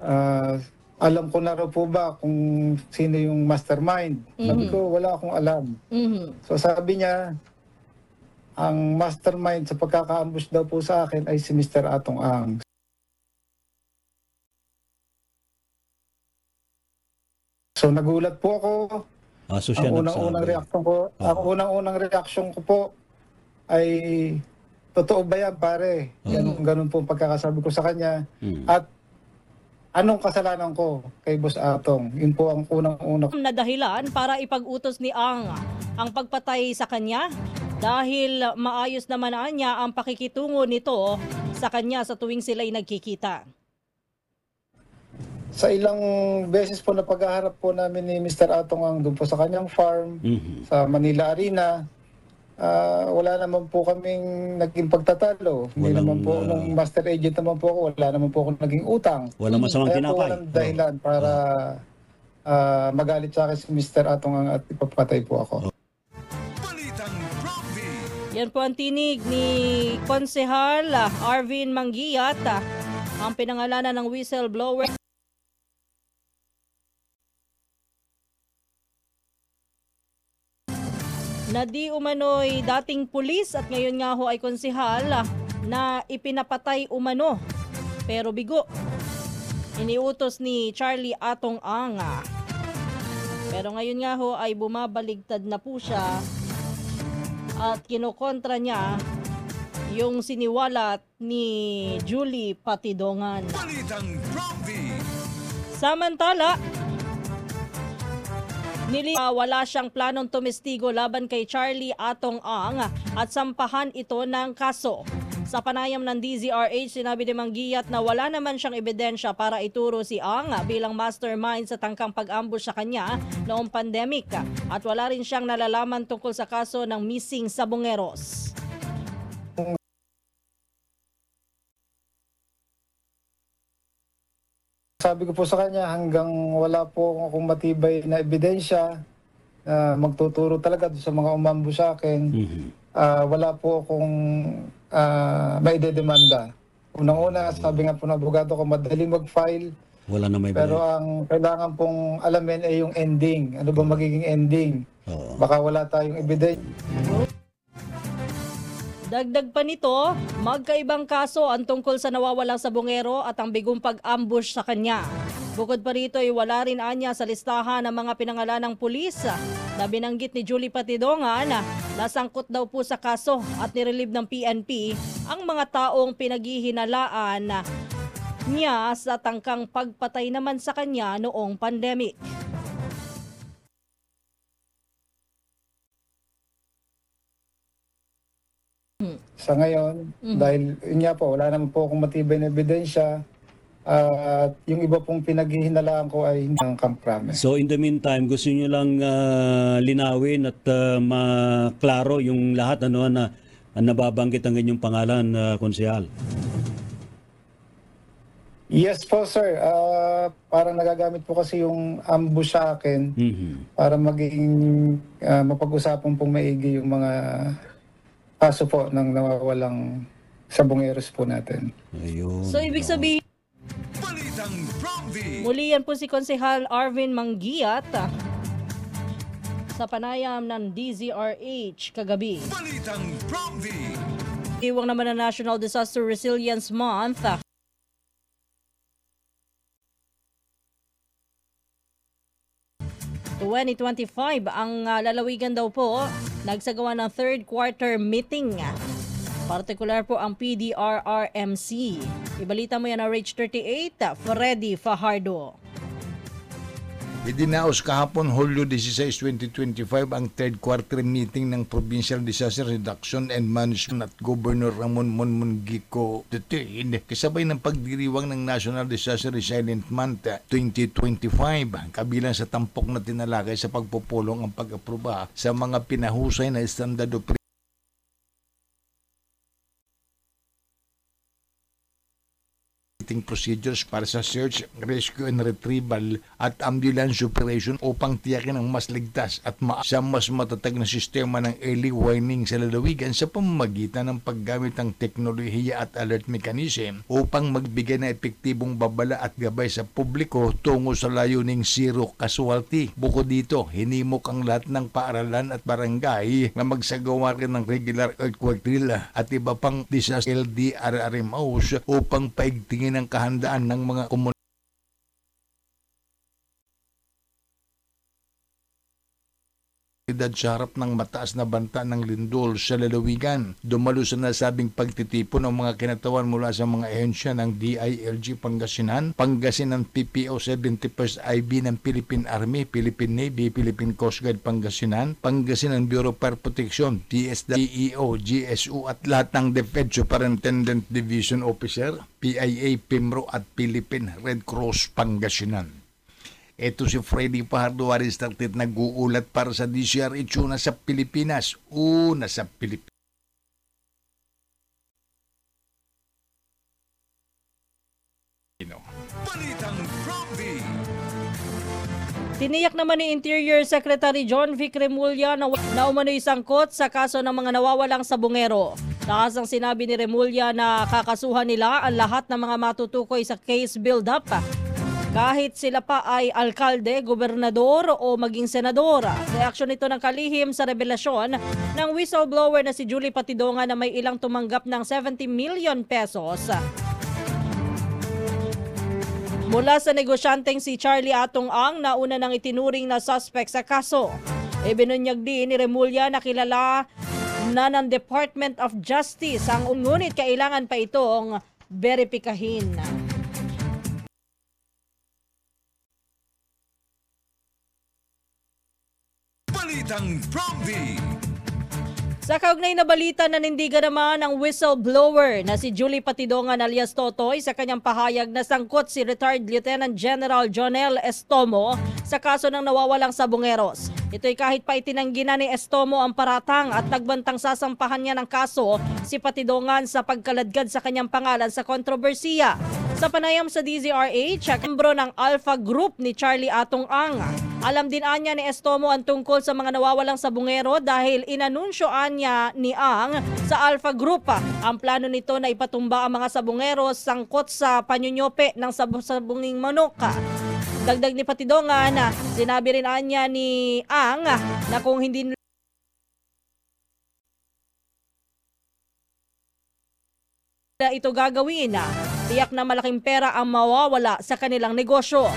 Ah, alam ko na raw po ba kung sino yung mastermind. Sabi Mhm. ko, wala akong alam. Mhm. So sabi niya, ang mastermind sa pagkaka-ambush daw po sa akin ay si Mr. Atong Ang. So nagulat po ako. Ah, so siya ang unang-unang reaction ko, ang unang-unang reaction ko po ay totoo ba yan pare? Ganun, ganun po ang pagkakasabi ko sa kanya. At anong kasalanan ko kay Boss Atong? Yun po ang unang-unang na dahilan para ipag-utos ni Ang ang pagpatay sa kanya dahil maayos naman niya ang pakikitungo nito sa kanya sa tuwing sila'y nagkikita. Sa ilang beses po na paghaharap po namin ni Mr. Atong ang doon po sa kanyang farm, sa Manila Arena, ah, wala naman po kaming naging pagtatalo. Hindi Walang, naman po, ah, nung master agent naman po ako, wala naman po ako naging utang. Walang masamang Kaya po tinapay. walang dahilan para ah, magalit sa akin si Mr. Atong ang at ipapatay po ako. Yan po ang tinig ni Konsehal ah, Arvin Mangiat, ah, ang pinangalanan ng whistleblower. Na di umano'y dating pulis at ngayon nga ho ay konsehal ah, na ipinapatay umano. Pero bigo, iniutos ni Charlie Atong Anga. Pero ngayon nga ho ay bumabaligtad na po siya at kinokontra niya yung siniwalat ni Julie Patidongan. Samantala, Nili ah, wala siyang planong tumestigo laban kay Charlie Atong Ang at sampahan ito ng kaso. Sa panayam ng DZRH, sinabi ni Manggiyat na wala naman siyang ebidensya para ituro si Ang bilang mastermind sa tangkang pag-ambush sa kanya noong pandemic at wala rin siyang nalalaman tungkol sa kaso ng missing sabongeros. Sabi ko po sa kanya hanggang wala po akong matibay na ebidensya na magtuturo talaga sa mga umambo sa akin, ah, wala po akong uh, maidedemanda. Unang-una, sabi nga po ng abogado ko, madaling mag-file, Wala na may pero ang kailangan pong alamin ay yung ending. Ano ba magiging ending? Baka wala tayong ebidensya. Dagdag pa nito, magkaibang kaso ang tungkol sa nawawalang sabongero at ang bigong pag-ambush sa kanya. Bukod pa rito ay wala rin anya sa listahan ng mga pinangalanang pulis na binanggit ni Julie Patidongan na nasangkot daw po sa kaso at nirelieve ng PNP ang mga taong pinaghihinalaan niya sa tangkang pagpatay naman sa kanya noong pandemic. Sa ngayon, Mhm. dahil yun nga po, wala naman po akong matibay na ebidensya, At yung iba pong pinaghihinalaan ko ay hindi ang Camp Crame. So in the meantime, gusto niyo lang ah, linawin at ah, maklaro yung lahat ano na na nababanggit ang inyong pangalan, uh, konsehal. Yes po sir, Ah, parang nagagamit po kasi yung ambush sa akin Mhm. para maging ah, mapag-usapan pong maigi yung mga kaso po ng nawawalang sabongeros po natin. Ayun. So, ibig sabihin, Balitang Bromby! muli yan po si Konsehal Arvin Mangiat ah, sa panayam ng DZRH kagabi. Balitang Bromby! Iwang naman ng National Disaster Resilience Month. ah. ...2025 ang ah, lalawigan daw po nagsagawa ng third quarter meeting. Partikular po ang PDRRMC. Ibalita mo yan na Rage 38, Freddy Fajardo. Idinaos kahapon Hulyo 16, 2025 ang third quarter meeting ng Provincial Disaster Reduction and Management at Governor Ramon Monmongico III kasabay ng pagdiriwang ng National Disaster Resilient Month 2025 kabilang sa tampok na tinalakay sa pagpupulong ang pag-aproba sa mga pinahusay na standard of operating procedures para sa search, rescue and retrieval at ambulance operation upang tiyakin ang mas ligtas at ma sa mas matatag na sistema ng early warning sa lalawigan sa pamamagitan ng paggamit ng teknolohiya at alert mechanism upang magbigay ng epektibong babala at gabay sa publiko tungo sa layuning zero casualty. Bukod dito, hinimok ang lahat ng paaralan at barangay na magsagawa rin ng regular earthquake drill at iba pang disaster LDRRMOs upang paigtingin ang kahandaan ng mga komunidad sa harap ng mataas na banta ng lindol sa lalawigan. Dumalo sa nasabing pagtitipon ng mga kinatawan mula sa mga ehensya ng DILG Pangasinan, Pangasinan PPO 71st IB ng Philippine Army, Philippine Navy, Philippine Coast Guard Pangasinan, Pangasinan Bureau of Fire Protection, TSDEO, GSU at lahat ng Defense Superintendent Division Officer, PIA, PIMRO at Philippine Red Cross Pangasinan. Ito si Freddy Fajardo Aris Tartit nag-uulat para sa DCRH una sa Pilipinas. Una sa Pilipinas. Balitang Bromby! Tiniyak naman ni Interior Secretary John Vic Remulla na, na umano'y sangkot sa kaso ng mga nawawalang sabungero. Taas ang sinabi ni Remulla na kakasuhan nila ang lahat ng mga matutukoy sa case build-up. Kahit sila pa ay alkalde, gobernador o maging senador. Reaksyon ito ng kalihim sa revelasyon ng whistleblower na si Julie Patidonga na may ilang tumanggap ng 70 million pesos Mula sa negosyanteng si Charlie Atong Ang na una nang itinuring na suspect sa kaso. Ibinunyag din ni Remulla na kilala na ng Department of Justice ang ngunit kailangan pa itong beripikahin. Balitang Bromby! Sa kaugnay na balita nanindigan naman ang whistleblower na si Julie Patidongan alias Totoy sa kanyang pahayag na sangkot si retired Lieutenant General Jonel Estomo sa kaso ng nawawalang sabongeros. Ito'y kahit pa itinanggi na ni Estomo ang paratang at nagbantang sasampahan niya ng kaso si Patidongan sa pagkaladkad sa kanyang pangalan sa kontrobersiya. Sa panayam sa DZRH, membro ng Alpha Group ni Charlie Atong Ang. Alam din anya ni Estomo ang tungkol sa mga nawawalang sabungero dahil inanunsyoan niya ni Ang sa Alpha Group. Ang plano nito na ipatumba ang mga sabungero sangkot sa panyunyope ng sabunging manok. Dagdag ni Patidongan, sinabi rin anya ni Ang na kung hindi ito gagawin, tiyak na malaking pera ang mawawala sa kanilang negosyo.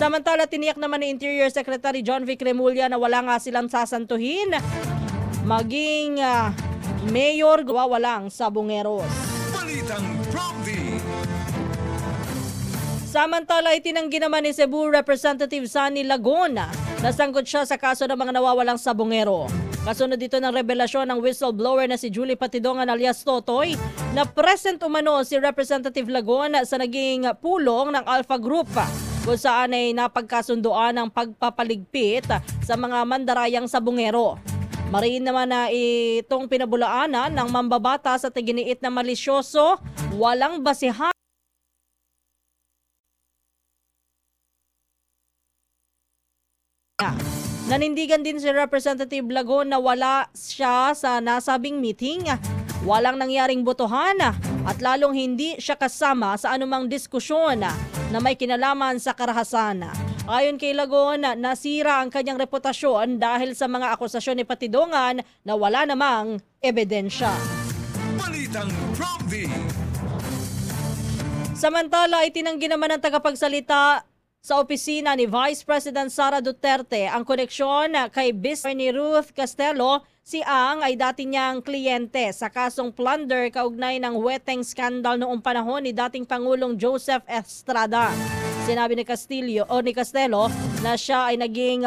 Samantala, tiniyak naman ni Interior Secretary John Vic Remulla na wala nga silang sasantuhin maging ah, mayor wawalang sabungeros. Balitang Bromby! Samantala, itinanggi naman ni Cebu Representative Sunny Laguna na Nasangkot siya sa kaso ng mga nawawalang sabongero. Kasunod dito ng revelasyon ng whistleblower na si Julie Patidongan alias Totoy na present umano si Representative Lagon sa naging pulong ng Alpha Group kung saan ay napagkasundoan ng pagpapaligpit sa mga mandarayang sabongero. Mariin naman na itong pinabulaanan ng mambabata sa tiginiit na malisyoso, walang basihan. Nanindigan din si Representative Lagon na wala siya sa nasabing meeting. Walang nangyaring botohan at lalong hindi siya kasama sa anumang diskusyon na may kinalaman sa karahasan. Ayon kay Lagon, nasira ang kanyang reputasyon dahil sa mga akusasyon ni Patidongan na wala namang ebidensya. Balitang Prompty. Samantala, itinanggi naman ng tagapagsalita sa opisina ni Vice President Sara Duterte ang koneksyon kay business ni Ruth Castelo. Si Ang ay dati niyang kliyente sa kasong plunder kaugnay ng weteng scandal noong panahon ni dating Pangulong Joseph Estrada. Sinabi ni Castillo o ni Castelo na siya ay naging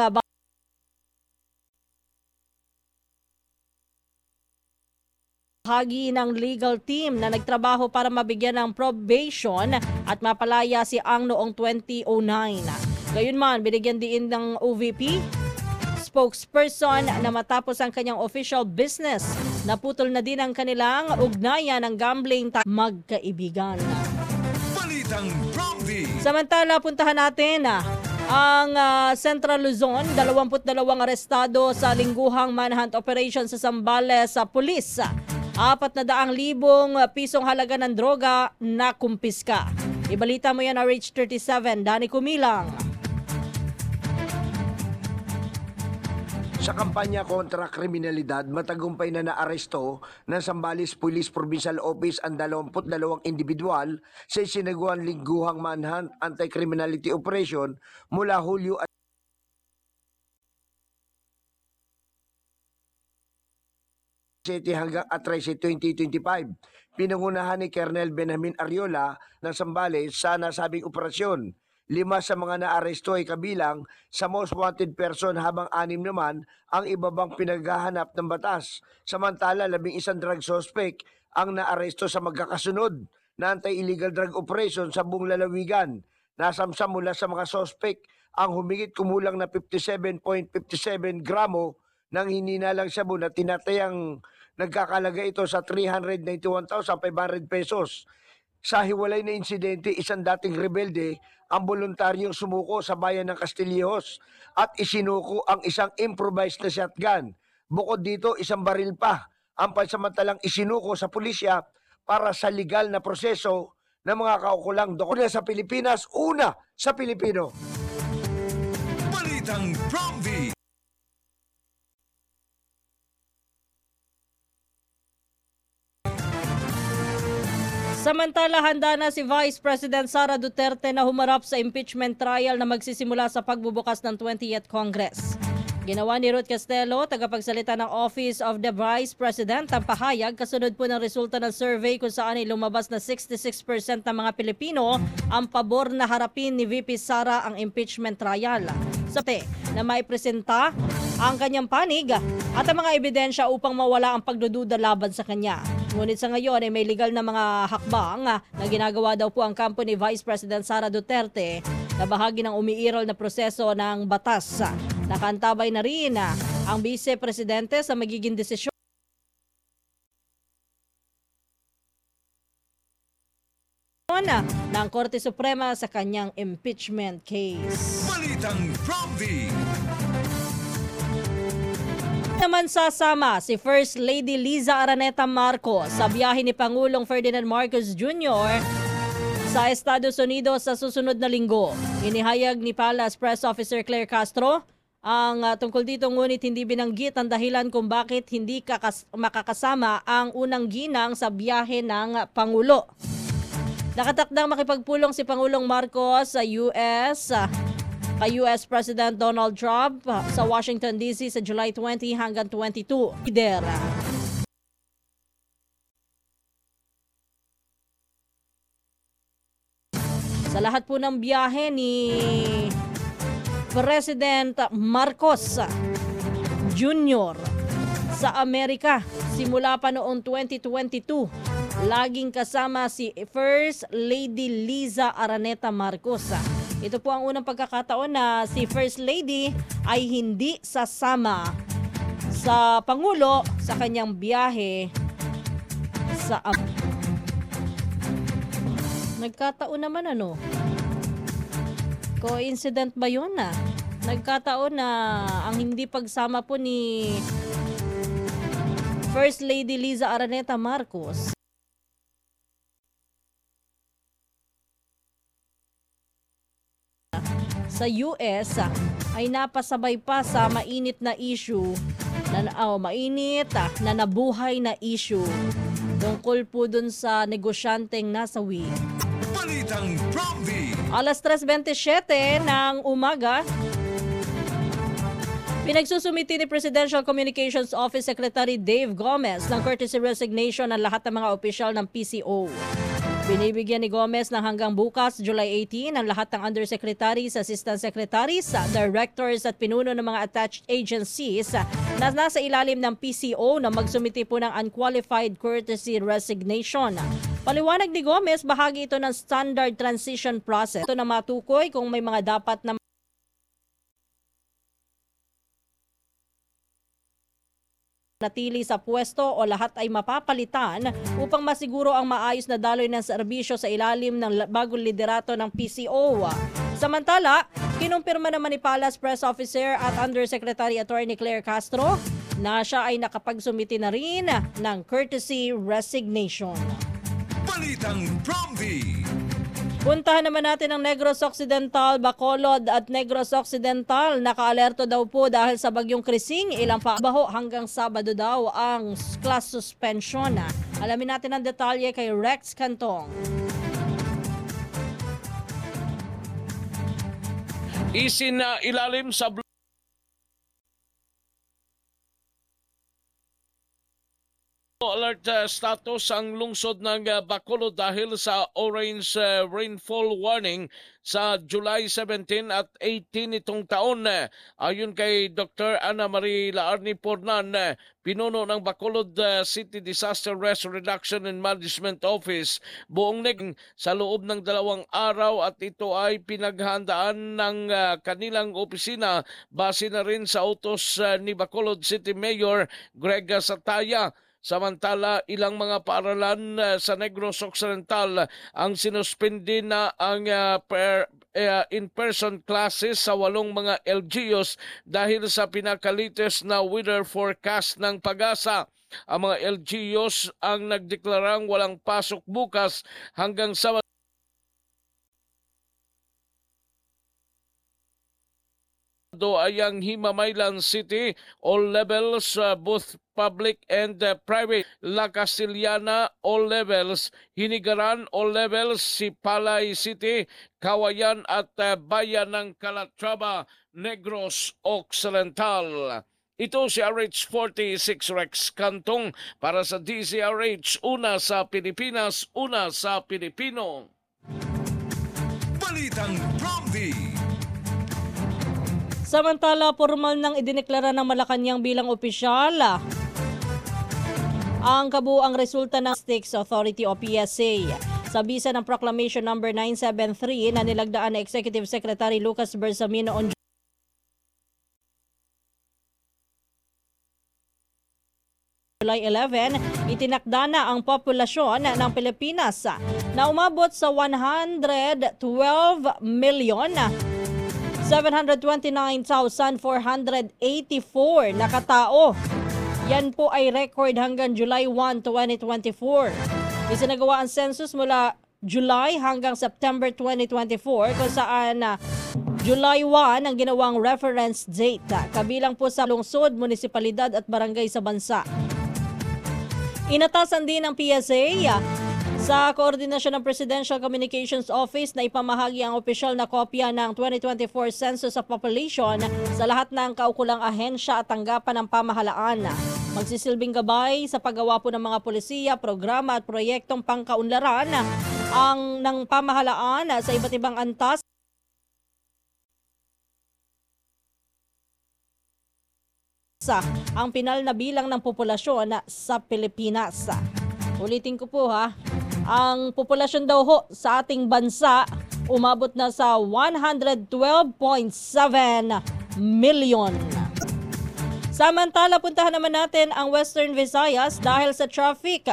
bahagi ng legal team na nagtrabaho para mabigyan ng probation at mapalaya si Ang noong 2009. Gayunman, binigyan din ng OVP spokesperson na matapos ang kanyang official business, naputol na din ang kanilang ugnayan ng gambling magkaibigan. Balitang Prompty. Samantala, puntahan natin ah, ang ah, Central Luzon, 22 arestado sa lingguhang manhunt operation sa Zambales sa pulis. Apat na daang libong pisong halaga ng droga na kumpiska. Ibalita mo yan RH37, Dani Kumilang. Sa kampanya kontra kriminalidad, matagumpay na naaresto ng Sambales Police Provincial Office ang 22 individual sa isinagawan lingguhang manhunt anti-criminality operation mula Hulyo at City hanggang Atrece 2025. Pinangunahan ni Colonel Benjamin Ariola ng Sambales sa nasabing operasyon. Lima sa mga naaresto ay kabilang sa most wanted person habang anim naman ang ibabang pinaghahanap ng batas. Samantala, labing isang drug suspect ang naaresto sa magkakasunod na anti-illegal drug operation sa buong lalawigan. Nasamsam mula sa mga suspect ang humigit kumulang na 57.57 gramo ng hininalang shabu na tinatayang nagkakalaga ito sa 391,500 pesos. Sa hiwalay na insidente, isang dating rebelde ang voluntaryong sumuko sa bayan ng Castillejos at isinuko ang isang improvised na shotgun. Bukod dito, isang baril pa ang pansamantalang isinuko sa pulisya para sa legal na proseso ng mga kaukulang doktor sa Pilipinas, una sa Pilipino. Balitang Prompty. Samantala, handa na si Vice President Sara Duterte na humarap sa impeachment trial na magsisimula sa pagbubukas ng 20th Congress. Ginawa ni Ruth Castelo, tagapagsalita ng Office of the Vice President, ang pahayag kasunod po ng resulta ng survey kung saan ay lumabas na 66% ng mga Pilipino ang pabor na harapin ni VP Sara ang impeachment trial. Sa na maipresenta ang kanyang panig at ang mga ebidensya upang mawala ang pagdududa laban sa kanya. Ngunit sa ngayon ay may legal na mga hakbang na ginagawa daw po ang kampo ni Vice President Sara Duterte na bahagi ng umiiral na proseso ng batas. Nakantabay na rin ang Vice Presidente sa magiging desisyon ng Korte Suprema sa kanyang impeachment case. Balitang Prompty. naman sasama si First Lady Liza Araneta Marcos sa biyahe ni Pangulong Ferdinand Marcos Jr. sa Estados Unidos sa susunod na linggo. Inihayag ni Palace Press Officer Claire Castro ang uh, tungkol dito ngunit hindi binanggit ang dahilan kung bakit hindi kakas- makakasama ang unang ginang sa biyahe ng Pangulo. Nakatakdang makipagpulong si Pangulong Marcos sa US kay US President Donald Trump sa Washington DC sa July 20 hanggang 22. Leader. Sa lahat po ng biyahe ni President Marcos Jr. sa Amerika simula pa noong 2022. Laging kasama si First Lady Liza Araneta Marcos. Ito po ang unang pagkakataon na si First Lady ay hindi sasama sa Pangulo sa kanyang biyahe sa Am- Nagkataon naman ano? Coincident ba yun na? Nagkataon na ang hindi pagsama po ni First Lady Liza Araneta Marcos sa US ah, ay napasabay pa sa mainit na issue na oh, mainit ah, na nabuhay na issue tungkol po dun sa negosyanteng nasawi. Balitang Promdi. Alas 3.27 ng umaga, Pinagsusumiti ni Presidential Communications Office Secretary Dave Gomez ng courtesy resignation ng lahat ng mga opisyal ng PCO. Binibigyan ni Gomez ng hanggang bukas, July 18, ang lahat ng undersecretaries, assistant secretaries, directors at pinuno ng mga attached agencies na nasa ilalim ng PCO na magsumiti po ng unqualified courtesy resignation. Paliwanag ni Gomez, bahagi ito ng standard transition process. Ito na matukoy kung may mga dapat na natili sa pwesto o lahat ay mapapalitan upang masiguro ang maayos na daloy ng serbisyo sa ilalim ng bagong liderato ng PCO. Samantala, kinumpirma naman ni Palace Press Officer at Undersecretary Attorney Claire Castro na siya ay nakapagsumiti na rin ng courtesy resignation. Balitang Promdi. Puntahan naman natin ang Negros Occidental, Bacolod at Negros Occidental. Nakaalerto daw po dahil sa bagyong Krising. Ilang pabaho hanggang Sabado daw ang class suspension. Alamin natin ang detalye kay Rex Cantong. Isinailalim sa alert uh, status ang lungsod ng uh, Bacolod dahil sa orange uh, rainfall warning sa July 17 at 18 itong taon. Ayon kay Dr. Ana Marie Laarni Pornan, pinuno ng Bacolod uh, City Disaster Risk Reduction and Management Office, buong neg sa loob ng dalawang araw at ito ay pinaghandaan ng uh, kanilang opisina base na rin sa utos uh, ni Bacolod City Mayor Greg Sataya. Samantala, ilang mga paaralan uh, sa Negros Occidental ang sinuspindi na ang uh, per, uh, in-person classes sa walong mga LGUs dahil sa pinakalites na weather forecast ng pag-asa. Ang mga LGUs ang nagdeklarang walang pasok bukas hanggang sa do ay ang Himamaylan City, all levels, uh, both public and uh, private. La Castillana, all levels. Hinigaran, all levels. Sipalay City, Kawayan at uh, Bayan ng Calatrava, Negros Occidental. Ito si RH46 Rex Kantong para sa DZRH, una sa Pilipinas, una sa Pilipino. Balitang. Samantala, formal nang idineklara ng Malacanang bilang opisyal ah, ang kabuang resulta ng Stakes Authority o PSA. Sa bisa ng Proclamation number 973 na nilagdaan ng Executive Secretary Lucas Bersamino on July 11, itinakda na ang populasyon ng Pilipinas na umabot sa 112 million 729,484 na katao. Yan po ay record hanggang July 1, 2024. Isinagawa ang census mula July hanggang September 2024 kung saan uh, July 1 ang ginawang reference date. Kabilang po sa lungsod, munisipalidad at barangay sa bansa. Inatasan din ng PSA sa koordinasyon ng Presidential Communications Office na ipamahagi ang opisyal na kopya ng 2024 Census of Population sa lahat ng kaukulang ahensya at tanggapan ng pamahalaan. Magsisilbing gabay sa paggawa po ng mga polisiya, programa at proyektong pangkaunlaran ang ng pamahalaan sa iba't ibang antas sa ang pinal na bilang ng populasyon sa Pilipinas. Ulitin ko po ha, ang populasyon daw ho sa ating bansa umabot na sa 112.7 million. Samantala, puntahan naman natin ang Western Visayas dahil sa traffic.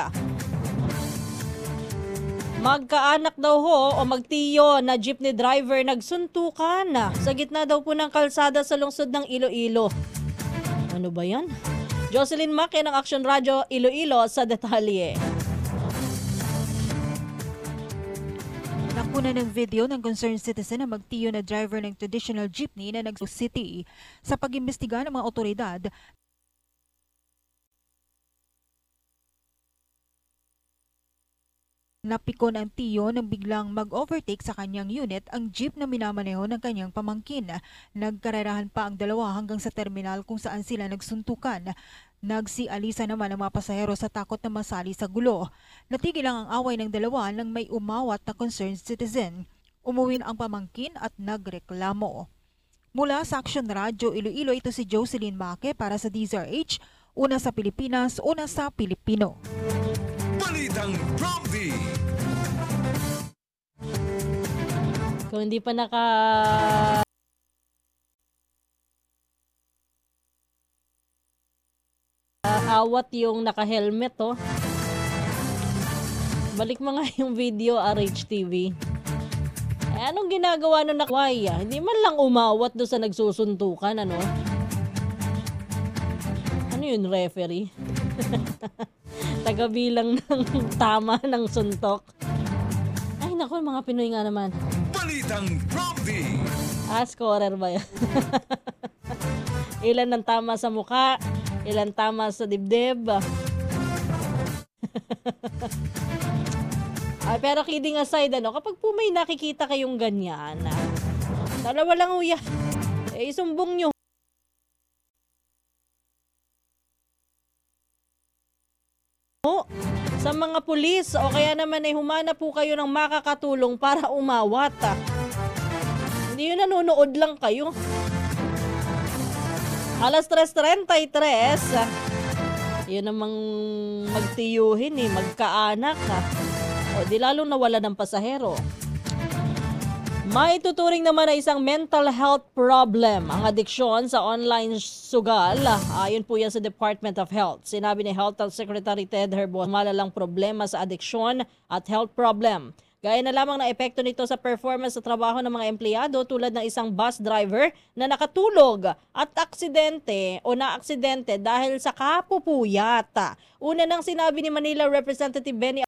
Magkaanak daw ho o magtiyo na jeepney driver nagsuntukan sa gitna daw po ng kalsada sa lungsod ng Iloilo. Ano ba yan? Jocelyn Maque ng Action Radio Iloilo sa detalye. Nakuna ng video ng concerned citizen na magtiyo na driver ng traditional jeepney na nag City. Sa pag-imbestiga ng mga otoridad Napiko ng tiyo nang biglang mag-overtake sa kanyang unit ang jeep na minamaneho ng kanyang pamangkin. Nagkarerahan pa ang dalawa hanggang sa terminal kung saan sila nagsuntukan. Nagsialisa naman ang mga pasahero sa takot na masali sa gulo. Natigil lang ang away ng dalawa nang may umawat na concerned citizen. Umuwi ang pamangkin at nagreklamo. Mula sa Action Radio Iloilo, ito si Jocelyn Maque para sa DZRH, una sa Pilipinas, una sa Pilipino. Balitang Prompty. Kung hindi pa naka awat yung naka-helmet oh. Balik mo nga yung video RHTV. Eh, anong ginagawa nung nakwaya? Hindi man lang umawat doon sa nagsusuntukan, ano? Ano yun, referee? Tagabilang ng tama ng suntok. Ay, naku, mga Pinoy nga naman. Balitang Prompty. Ah, scorer ba yan? ilan ang tama sa mukha, ilan tama sa dibdib. Ay, pero kidding aside, ano, kapag po may nakikita kayong ganyan, ah, dalawa lang uya, eh, isumbong nyo. Sa mga pulis o kaya naman ay humana po kayo ng makakatulong para umawat. ah. Hindi yun nanonood lang kayo. Alas 3.33, ah, yun namang magtiyuhin eh, magkaanak ha. O di lalong nawala ng pasahero. May tuturing naman na isang mental health problem ang adiksyon sa online sugal. Ayon po yan sa Department of Health. Sinabi ni Health Secretary Ted Herbo, malalang problema sa adiksyon at health problem. Gaya na lamang na epekto nito sa performance sa trabaho ng mga empleyado tulad ng isang bus driver na nakatulog at aksidente o na-aksidente dahil sa kapupuyat. Una nang sinabi ni Manila Representative Benny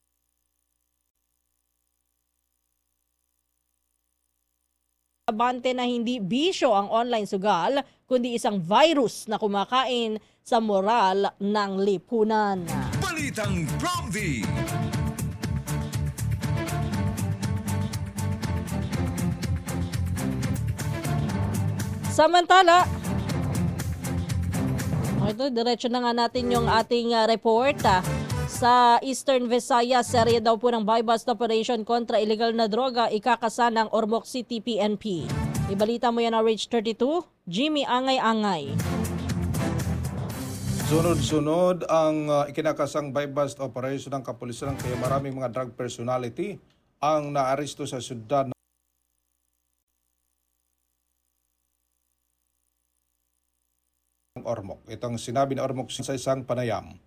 Abante na hindi bisyo ang online sugal, kundi isang virus na kumakain sa moral ng lipunan. Balitang Prompty. Samantala, ito, diretso na nga natin yung ating ah, report ah. Sa Eastern Visayas, serye daw po ng buy-bust operation kontra illegal na droga ikakasa ng Ormoc City PNP. Ibalita mo yan na Rage 32, Jimmy Angay-Angay. Sunod-sunod ang uh, ikinakasang buy-bust operation ng kapulisan kaya maraming mga drug personality ang naaresto sa syudad ng Ormoc. Itong sinabi ni Ormoc sa isang panayam.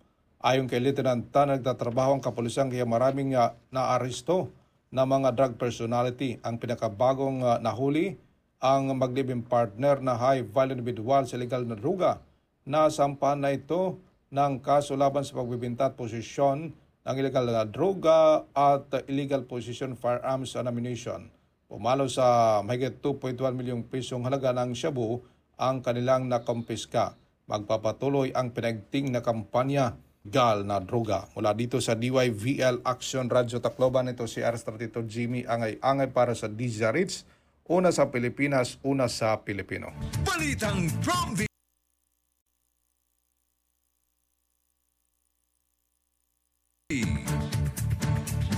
Ayon kay Lieutenant Tan, nagtatrabaho ang kapulisan kaya maraming uh, naaresto na mga drug personality. Ang pinakabagong uh, nahuli ang maglibing partner na high-value individual sa illegal na droga na sampahan na ito ng kaso laban sa pagbibinta at posisyon ng illegal na droga at illegal possession firearms and ammunition. Pumalo sa mahigit 2.1 milyong pisong halaga ng shabu ang kanilang nakompiska. Magpapatuloy ang pinagting na kampanya gal na droga. Mula dito sa DYVL Action Radio Tacloban, ito si R32 Jimmy Angay-Angay para sa DJ Ritz. Una sa Pilipinas, una sa Pilipino. Balitang Prompty.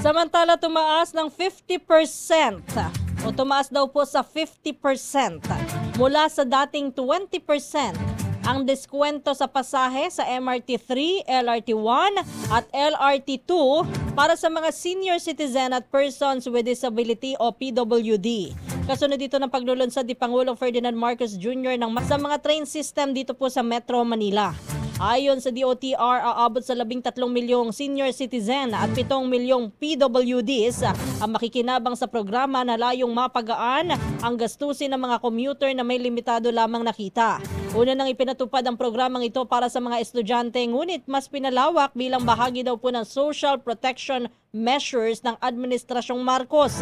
Samantala, tumaas ng 50% o tumaas daw po sa 50% mula sa dating 20% ang diskwento sa pasahe sa MRT3, LRT1 at LRT2 para sa mga senior citizen at persons with disability o PWD. Kasunod dito ng paglulunsad ni Pangulong Ferdinand Marcos Jr. ng sa mga train system dito po sa Metro Manila. Ayon sa DOTR, aabot sa 13 milyong senior citizen at 7 milyong PWDs ang makikinabang sa programa na layong mapagaan ang gastusin ng mga commuter na may limitado lamang nakita. Una nang ipinatupad ang programang ito para sa mga estudyante ngunit mas pinalawak bilang bahagi daw po ng social protection measures ng Administrasyong Marcos.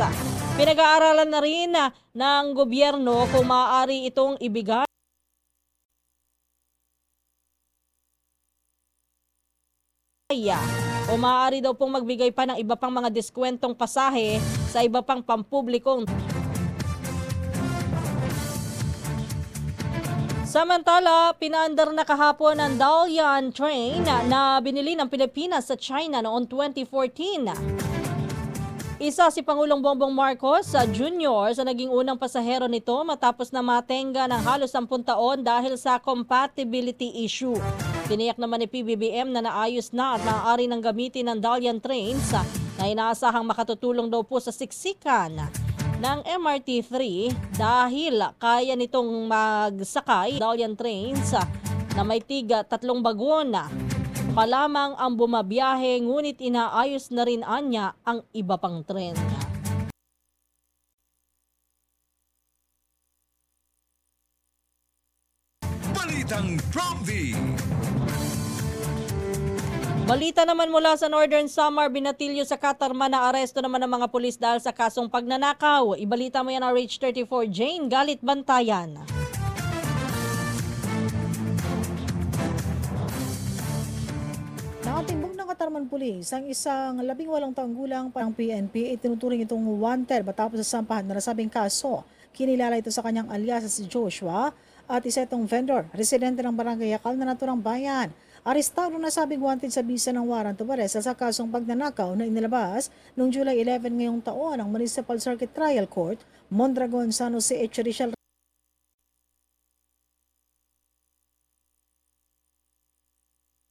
Pinag-aaralan na rin ng gobyerno kung maaari itong ibigay o maaari daw pong magbigay pa ng iba pang mga diskwentong pasahe sa iba pang pampublikong Samantala, pinaandar na kahapon ang Dalian train na binili ng Pilipinas sa China noong 2014. Isa si Pangulong Bongbong Marcos sa Junior sa naging unang pasahero nito matapos na matenga ng halos 10 taon dahil sa compatibility issue. Tiniyak naman ni PBBM na naayos na at maaari ng gamitin ng Dalian trains na inaasahang makatutulong daw po sa siksikan ng MRT3 dahil kaya nitong magsakay Dalian trains na may tiga tatlong bagon pa lamang ang bumabiyahe ngunit inaayos na rin anya ang iba pang tren. Balitang Promvi. Balita naman mula sa Northern Samar, Binatilyo sa Katarman na aresto naman ng mga pulis dahil sa kasong pagnanakaw. Ibalita mo yan ang Rage 34 Jane Galit Bantayan. Nakatimbog ng Katarman Police ang isang labing walong taong gulang parang PNP itinuturing itong wanted matapos sa sampahan na nasabing kaso. Kinilala ito sa kanyang alias si Joshua at isa itong vendor, residente ng barangay Yakal na naturang bayan. Arestado na sabing wanted sa bisa ng warrant of arrest sa kasong pagnanakaw na inilabas noong July 11 ngayong taon ng Municipal Circuit Trial Court, Mondragon, San Jose, Echerichal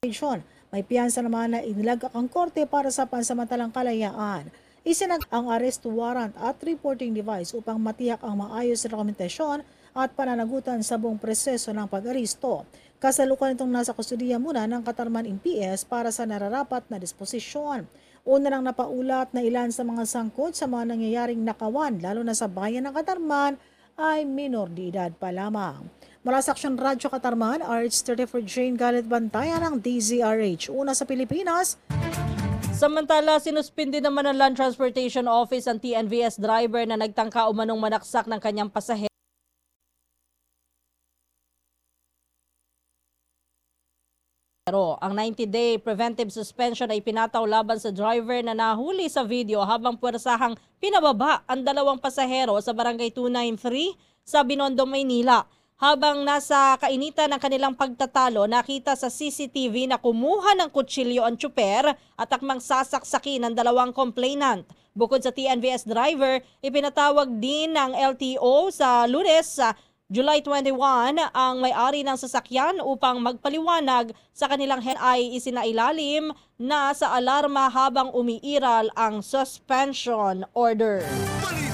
Region. May piyansa naman na inilagak ang korte para sa pansamantalang kalayaan. Isinag ang arrest warrant at reporting device upang matiyak ang maayos na dokumentasyon at pananagutan sa buong proseso ng pag-aristo. Kasalukuyan itong nasa kustudiya muna ng Katarman MPS para sa nararapat na disposisyon. Una nang napaulat na ilan sa mga sangkot sa mga nangyayaring nakawan, lalo na sa bayan ng Katarman, ay minor de edad pa lamang. Mula sa Aksyon Radyo Katarman, RH34 Jane Galit Bantayan ng DZRH. Una sa Pilipinas, Samantala, sinuspindi naman ng Land Transportation Office ang TNVS driver na nagtangka umanong manaksak ng kanyang pasahero. Pero ang 90-day preventive suspension ay pinataw laban sa driver na nahuli sa video habang puwersahang pinababa ang dalawang pasahero sa barangay 293 sa Binondo, Maynila. Habang nasa kainitan ng kanilang pagtatalo, nakita sa CCTV na kumuha ng kutsilyo ang tsuper at akmang sasaksaki ng dalawang complainant. Bukod sa TNVS driver, ipinatawag din ng LTO sa lunes sa July 21 ang may-ari ng sasakyan upang magpaliwanag sa kanilang head ay isinailalim na sa alarma habang umiiral ang suspension order. Balitang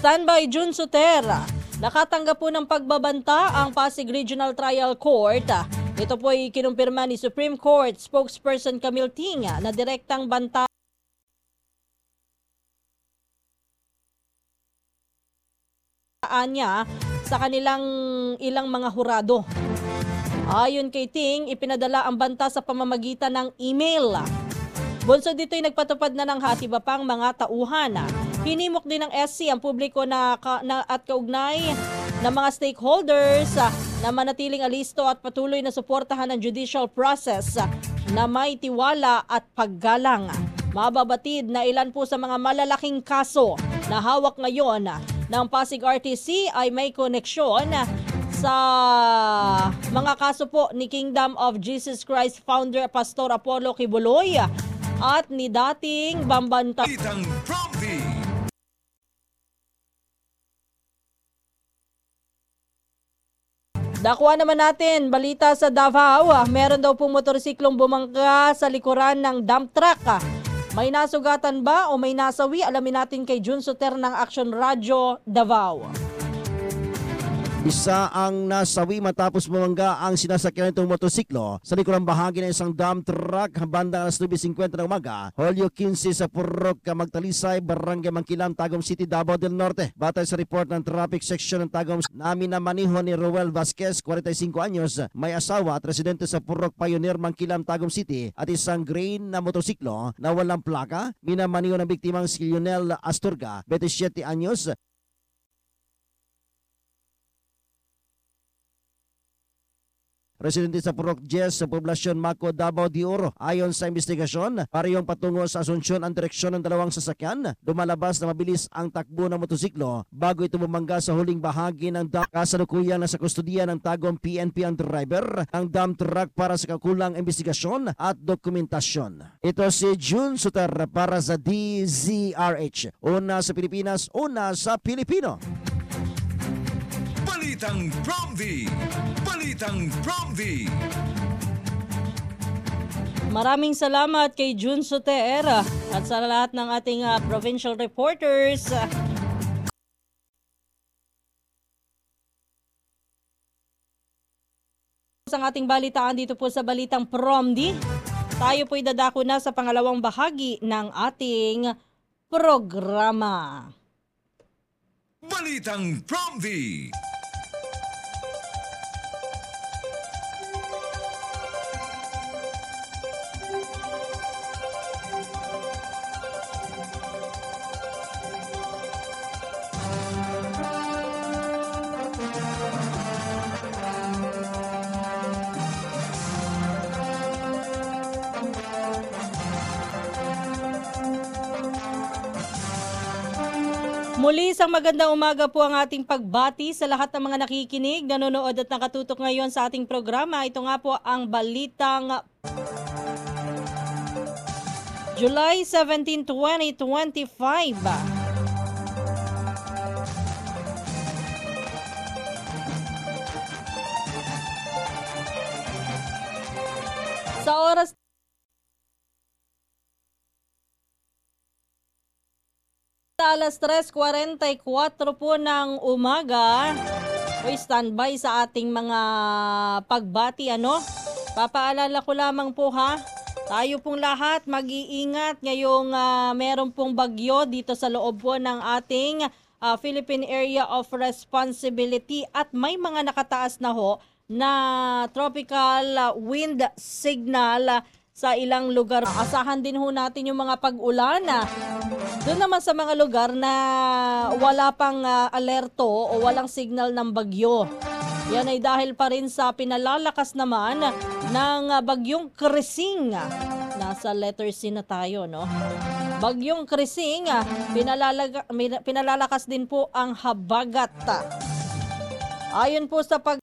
Standby Jun Sotera. Nakatanggap po ng pagbabanta ang Pasig Regional Trial Court. Ito po ay kinumpirma ni Supreme Court spokesperson Camille Tinga na direktang banta niya sa kanilang ilang mga hurado. Ayon kay Ting, ipinadala ang banta sa pamamagitan ng email. Bunso dito ay nagpatupad na ng hatiba pang mga tauhan. Hinimok din ng SC ang publiko na, ka, na at kaugnay ng mga stakeholders na manatiling alisto at patuloy na suportahan ang judicial process na may tiwala at paggalang. Mababatid na ilan po sa mga malalaking kaso na hawak ngayon ng Pasig RTC ay may koneksyon sa mga kaso po ni Kingdom of Jesus Christ founder Pastor Apollo Kibuloy at ni dating Bambanta. Balitang Promvi. Dakuha naman natin, balita sa Davao, ah, meron daw pong motorsiklong bumangga sa likuran ng dump truck. ah. May nasugatan ba o may nasawi? Alamin natin kay Jun Soter ng Action Radio Davao. Isa ang nasawi matapos bumangga ang sinasakyan nitong motosiklo sa likurang bahagi ng isang dump truck bandang alas 9.50 ng umaga, Holyo 15 sa Purok, Magtalisay, Barangay Mangkilam, Tagum City, Davao del Norte. Batay sa report ng traffic section ng Tagum, namin na maniho ni Roel Vasquez, 45 anyos, may asawa at residente sa Purok Pioneer, Mangkilam, Tagum City at isang green na motosiklo na walang plaka. Minamaniho ng biktimang si Lionel Asturga, 27 anyos, residente sa Purok Jess sa poblasyon Mako, Davao de Oro. Ayon sa investigasyon, parehong patungo sa Asunsyon ang direksyon ng dalawang sasakyan. Dumalabas na mabilis ang takbo ng motosiklo bago ito bumangga sa huling bahagi ng dump. Kasalukuyan na sa kustudiya ng tagong PNP ang driver ang dump truck para sa kakulang investigasyon at dokumentasyon. Ito si June Suter para sa DZRH. Una sa Pilipinas, una sa Pilipino. Balitang Promdi! Balitang Promdi! Maraming salamat kay Jun Soter ah, at sa lahat ng ating ah, provincial reporters. Ang ating balitaan dito po sa Balitang Promdi. Tayo po'y dadako na sa pangalawang bahagi ng ating programa. Balitang Promdi! Muli isang magandang umaga po ang ating pagbati sa lahat ng mga nakikinig, nanonood at nakatutok ngayon sa ating programa. Ito nga po ang balitang July 17, 2025. Sa oras alas 3.44 po ng umaga, o standby sa ating mga pagbati ano. Papaalala ko lamang po ha, tayo pong lahat mag-iingat ngayong ah, meron pong bagyo dito sa loob po ng ating ah, Philippine Area of Responsibility. At may mga nakataas na ho na tropical wind signal sa ilang lugar. Asahan din ho natin yung mga pag-ulan. ah. Doon naman sa mga lugar na wala pang ah, alerto o walang signal ng bagyo. Yan ay dahil pa rin sa pinalalakas naman ng ah, bagyong Krising. Nasa letter C na tayo, no? Bagyong Krising, pinalalaga, min- pinalalakas din po ang habagat. Ayon po sa pag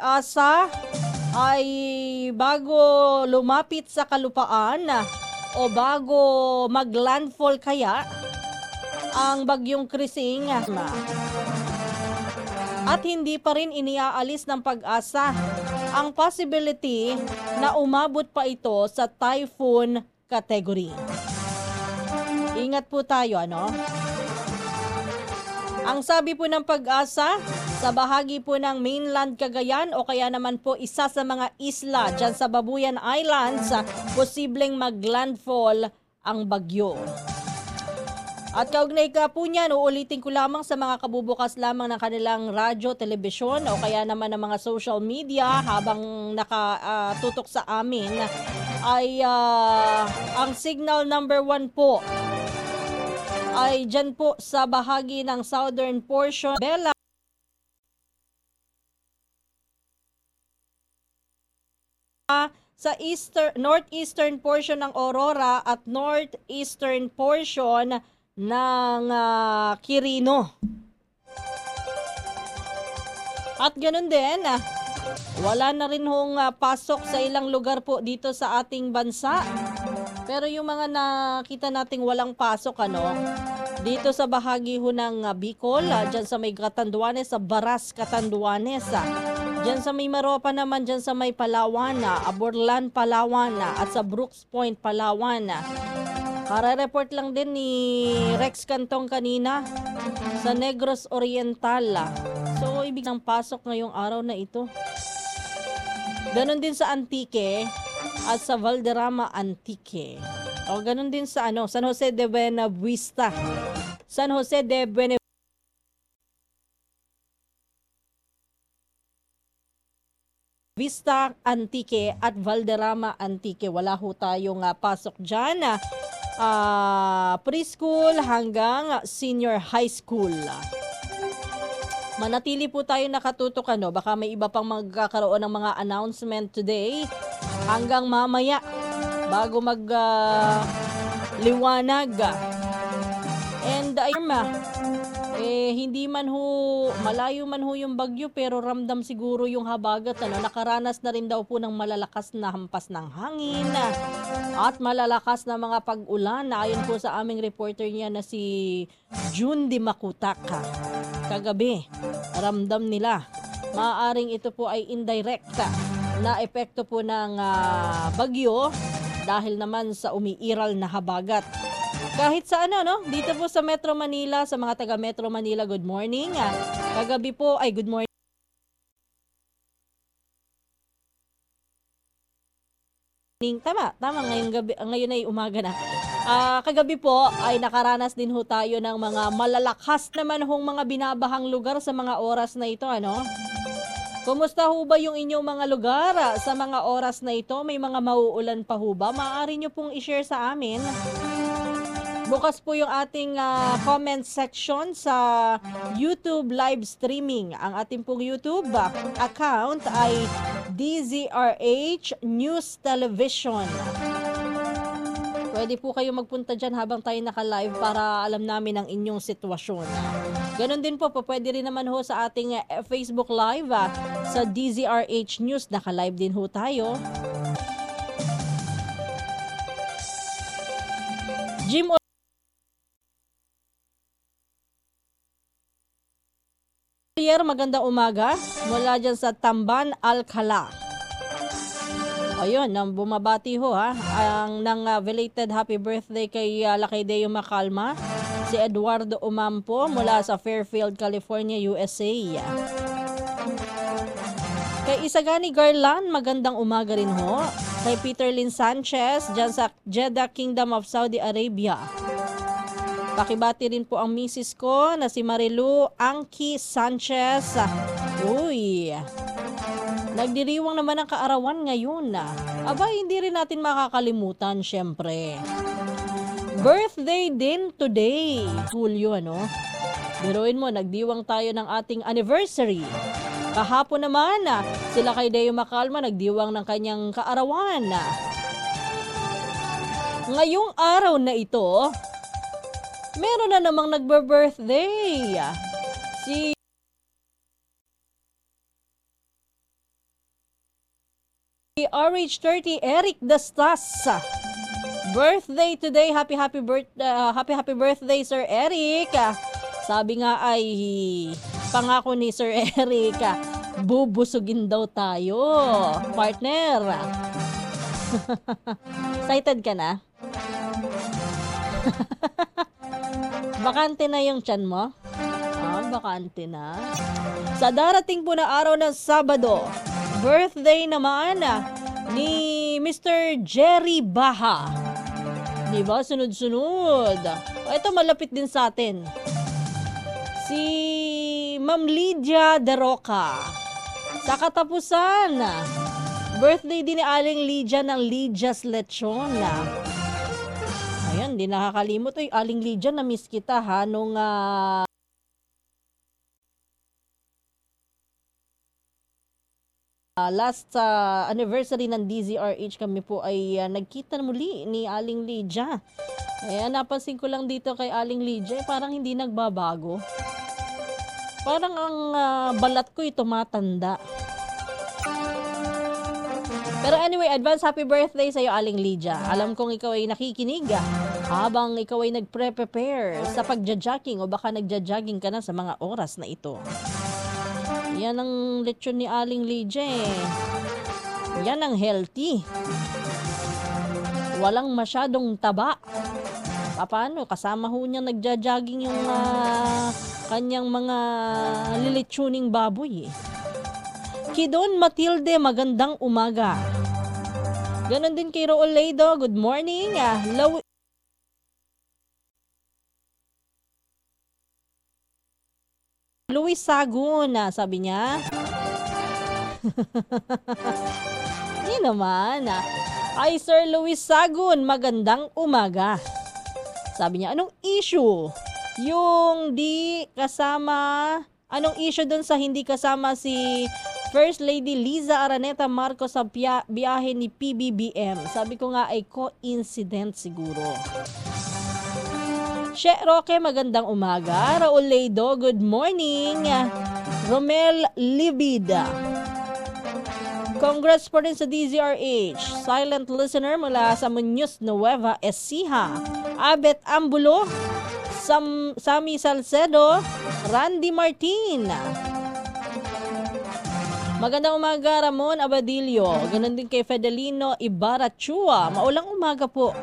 asa ay bago lumapit sa kalupaan o bago maglandfall kaya ang bagyong Krising at hindi pa rin iniaalis ng pag-asa ang possibility na umabot pa ito sa typhoon category. Ingat po tayo, ano? Ang sabi po ng pag-asa, sa bahagi po ng mainland Cagayan o kaya naman po isa sa mga isla dyan sa Babuyan Islands, posibleng maglandfall ang bagyo. At kaugnay ka po niyan, uulitin ko lamang sa mga kabubukas lamang ng kanilang radyo, telebisyon o kaya naman ng mga social media habang nakatutok sa amin ay ah, ang signal number one po ay dyan po sa bahagi ng southern portion. Bella sa eastern northeastern portion ng Aurora at northeastern portion ng ah, Quirino. At ganun din, ah, wala na rin hong ah, pasok sa ilang lugar po dito sa ating bansa. Pero yung mga nakita nating walang pasok, ano, dito sa bahagi ho ng ah, Bicol, ah, dyan sa may Catanduanes, sa Baras, Catanduanes. ah. Dyan sa may Maropa naman, dyan sa may Palawan, ah, Aborlan, Palawan, ah, at sa Brooks Point, Palawan. ah. Kare-report lang din ni Rex Cantong kanina sa Negros Oriental. ah. So, ibig ng pasok ngayong araw na ito. Ganon din sa Antique at sa Valderrama Antique. O ganon din sa ano, San Jose de Buenavista. San Jose de Buenavista. Vista Antique at Valderrama Antique. Wala ho tayong ah, pasok dyan. ah, preschool hanggang senior high school. Manatili po tayo nakatutok ano, baka may iba pang magkakaroon ng mga announcement today hanggang mamaya bago mag ah, liwanag. And ayun ma, hindi man ho malayo man ho yung bagyo pero ramdam siguro yung habagat ano nakaranas na rin daw po ng malalakas na hampas ng hangin at malalakas na mga pag-ulan. Ayon po sa aming reporter niya na si June Di Makutaka kagabi ramdam nila maaaring ito po ay indirect na epekto po ng ah, bagyo dahil naman sa umiiral na habagat kahit sa ano, no? Dito po sa Metro Manila, sa mga taga Metro Manila, good morning. Ah, Kagabi po, ay good morning. Tama, tama ngayong gabi, ngayon ay umaga na. Ah, kagabi po ay nakaranas din ho tayo ng mga malalakas naman hong mga binabahang lugar sa mga oras na ito, ano? Kumusta ho ba yung inyong mga lugar ah, sa mga oras na ito? May mga mauulan pa ho ba? Maaari nyo pong i-share sa amin. Bukas po yung ating ah, comment section sa YouTube live streaming. Ang ating pong YouTube account ay DZRH News Television. Pwede po kayo magpunta dyan habang tayo naka-live para alam namin ang inyong sitwasyon. Ganon din po, po pwede rin naman ho sa ating eh, Facebook Live ah, sa DZRH News. Naka-live din ho tayo. Jim Olier, magandang umaga. Mula dyan sa Tamban, Alcala. Ayun, nang bumabati ho ha, ang nang uh, belated happy birthday kay uh, Lakay Makalma, si Eduardo Umampo mula sa Fairfield, California, USA. Kay Isagani Garland, magandang umaga rin ho. Kay Peter Lynn Sanchez, dyan sa Jeddah Kingdom of Saudi Arabia. Pakibati rin po ang misis ko na si Marilu Angki Sanchez. Uy, nagdiriwang naman ang kaarawan ngayon. Aba, hindi rin natin makakalimutan, syempre. Birthday din today, Julio, ano? Biruin mo, nagdiwang tayo ng ating anniversary. Kahapon naman, sila kay Deo Makalma nagdiwang ng kanyang kaarawan. Ngayong araw na ito, meron na namang nagbe-birthday. Si RH30 Eric Dastas. Birthday today. Happy happy birth uh, happy happy birthday Sir Eric. Sabi nga ay pangako ni Sir Eric, bubusugin daw tayo. Partner. Excited ka na? Bakante na yung tiyan mo? Ah, bakante na. Sa darating po na araw ng Sabado, birthday naman ni Mr. Jerry Baha. Di ba? Sunod-sunod. Ito malapit din sa atin. Si Ma'am Lydia De Roca. Sa katapusan, birthday din ni Aling Lydia ng Lydia's Lechon. Ayan, di nakakalimot. Uy, Aling Lydia, na-miss kita ha, nung ah, ah, last ah, anniversary ng DZRH kami po ay ah, nagkita muli ni Aling Lydia. Ayan, napansin ko lang dito kay Aling Lydia, eh, parang hindi nagbabago. Parang ang ah, balat ko ay tumatanda. Pero anyway, advance happy birthday sa'yo, Aling Lydia. Alam kong ikaw ay nakikinig. ah. habang ikaw ay nagpre-prepare sa pagja-jogging o baka nagja-jogging ka na sa mga oras na ito. Yan ang lechon ni Aling Lydia eh. Yan ang healthy. Walang masyadong taba. Paano? Kasama ho niya nagja-jogging yung ah, kanyang mga lilitsuning baboy eh. Kidon Matilde, magandang umaga. Ganon din kay Roolaido, good morning. Ah, Law- Luis Sagun, ah, sabi niya. Hindi naman. ah. Ay, Sir Luis Sagun, magandang umaga. Sabi niya, anong issue? Yung di kasama, anong issue doon sa hindi kasama si First Lady Liza Araneta Marcos sa biya- biyahe ni PBBM? Sabi ko nga ay coincident siguro. She Roque, magandang umaga. Raul Leido, good morning. Romel Libida. Congrats pa rin sa DZRH. Silent listener mula sa Muñoz Nueva Ecija. Abet Ambulo. Sam Sami Salcedo. Randy Martin. Magandang umaga Ramon Abadillo. Ganon din kay Fedelino Ibarra Chua. Maulang umaga po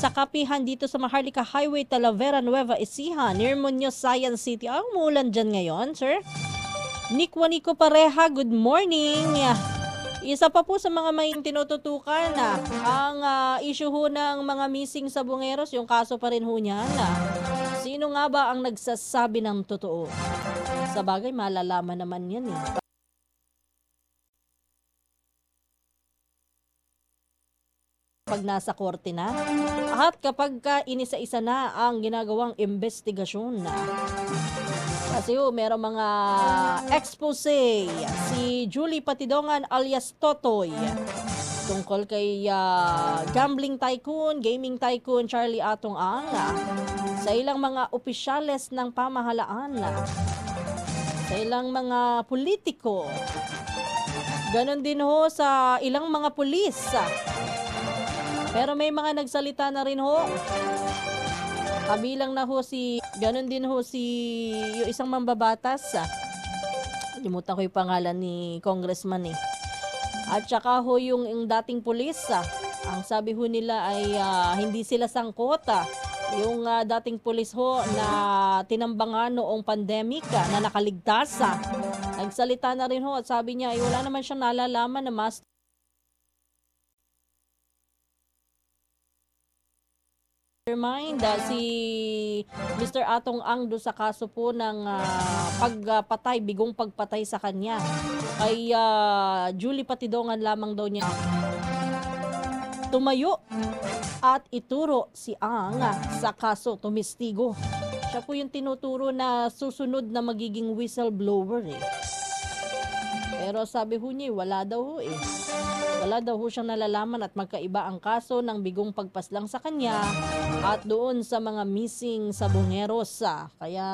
sa kapihan dito sa Maharlika Highway, Talavera, Nueva Ecija, near Muñoz, Science City. Ah, umulan dyan ngayon, sir. Nick Juanico Pareha, good morning. Isa pa po sa mga may tinututukan na ang ah, issue ho ng mga missing sa bungeros, yung kaso pa rin ho niyan. ah. Sino nga ba ang nagsasabi ng totoo? Sa bagay, malalaman naman yan eh. Pag nasa korte na. At kapag ka inisa-isa na ang ginagawang investigasyon. Kasi ho, meron mga expose. Si Julie Patidongan alias Totoy. Tungkol kay ah, gambling tycoon, gaming tycoon Charlie Atong Ang ah, sa ilang mga opisyales ng pamahalaan ah, sa ilang mga politiko. Ganon din ho sa ilang mga pulis pero may mga nagsalita na rin ho. Kabilang na ho si, ganun din ho si, yung isang mambabatas. Ah. Limutan ko yung pangalan ni congressman eh. At saka ho yung, yung dating pulis. Ah. Ang sabi ho nila ay ah, hindi sila sangkot. Ah. Yung ah, dating pulis ho na tinambangan noong pandemic ah, na nakaligtas. Nagsalita na rin ho at sabi niya ay wala naman siyang nalalaman na mas Remind ah, si Mr. Atong Ang do sa kaso po ng ah, pagpatay, bigong pagpatay sa kanya. Kay ah, Julie Patidongan lamang daw niya tumayo at ituro si Ang sa kaso tumistigo. Siya po yung tinuturo na susunod na magiging whistleblower eh. Pero sabi ho niya, wala daw ho eh. Wala daw ho siyang nalalaman at magkaiba ang kaso ng bigong pagpaslang sa kanya at doon sa mga missing sa Bungeros. ah. Kaya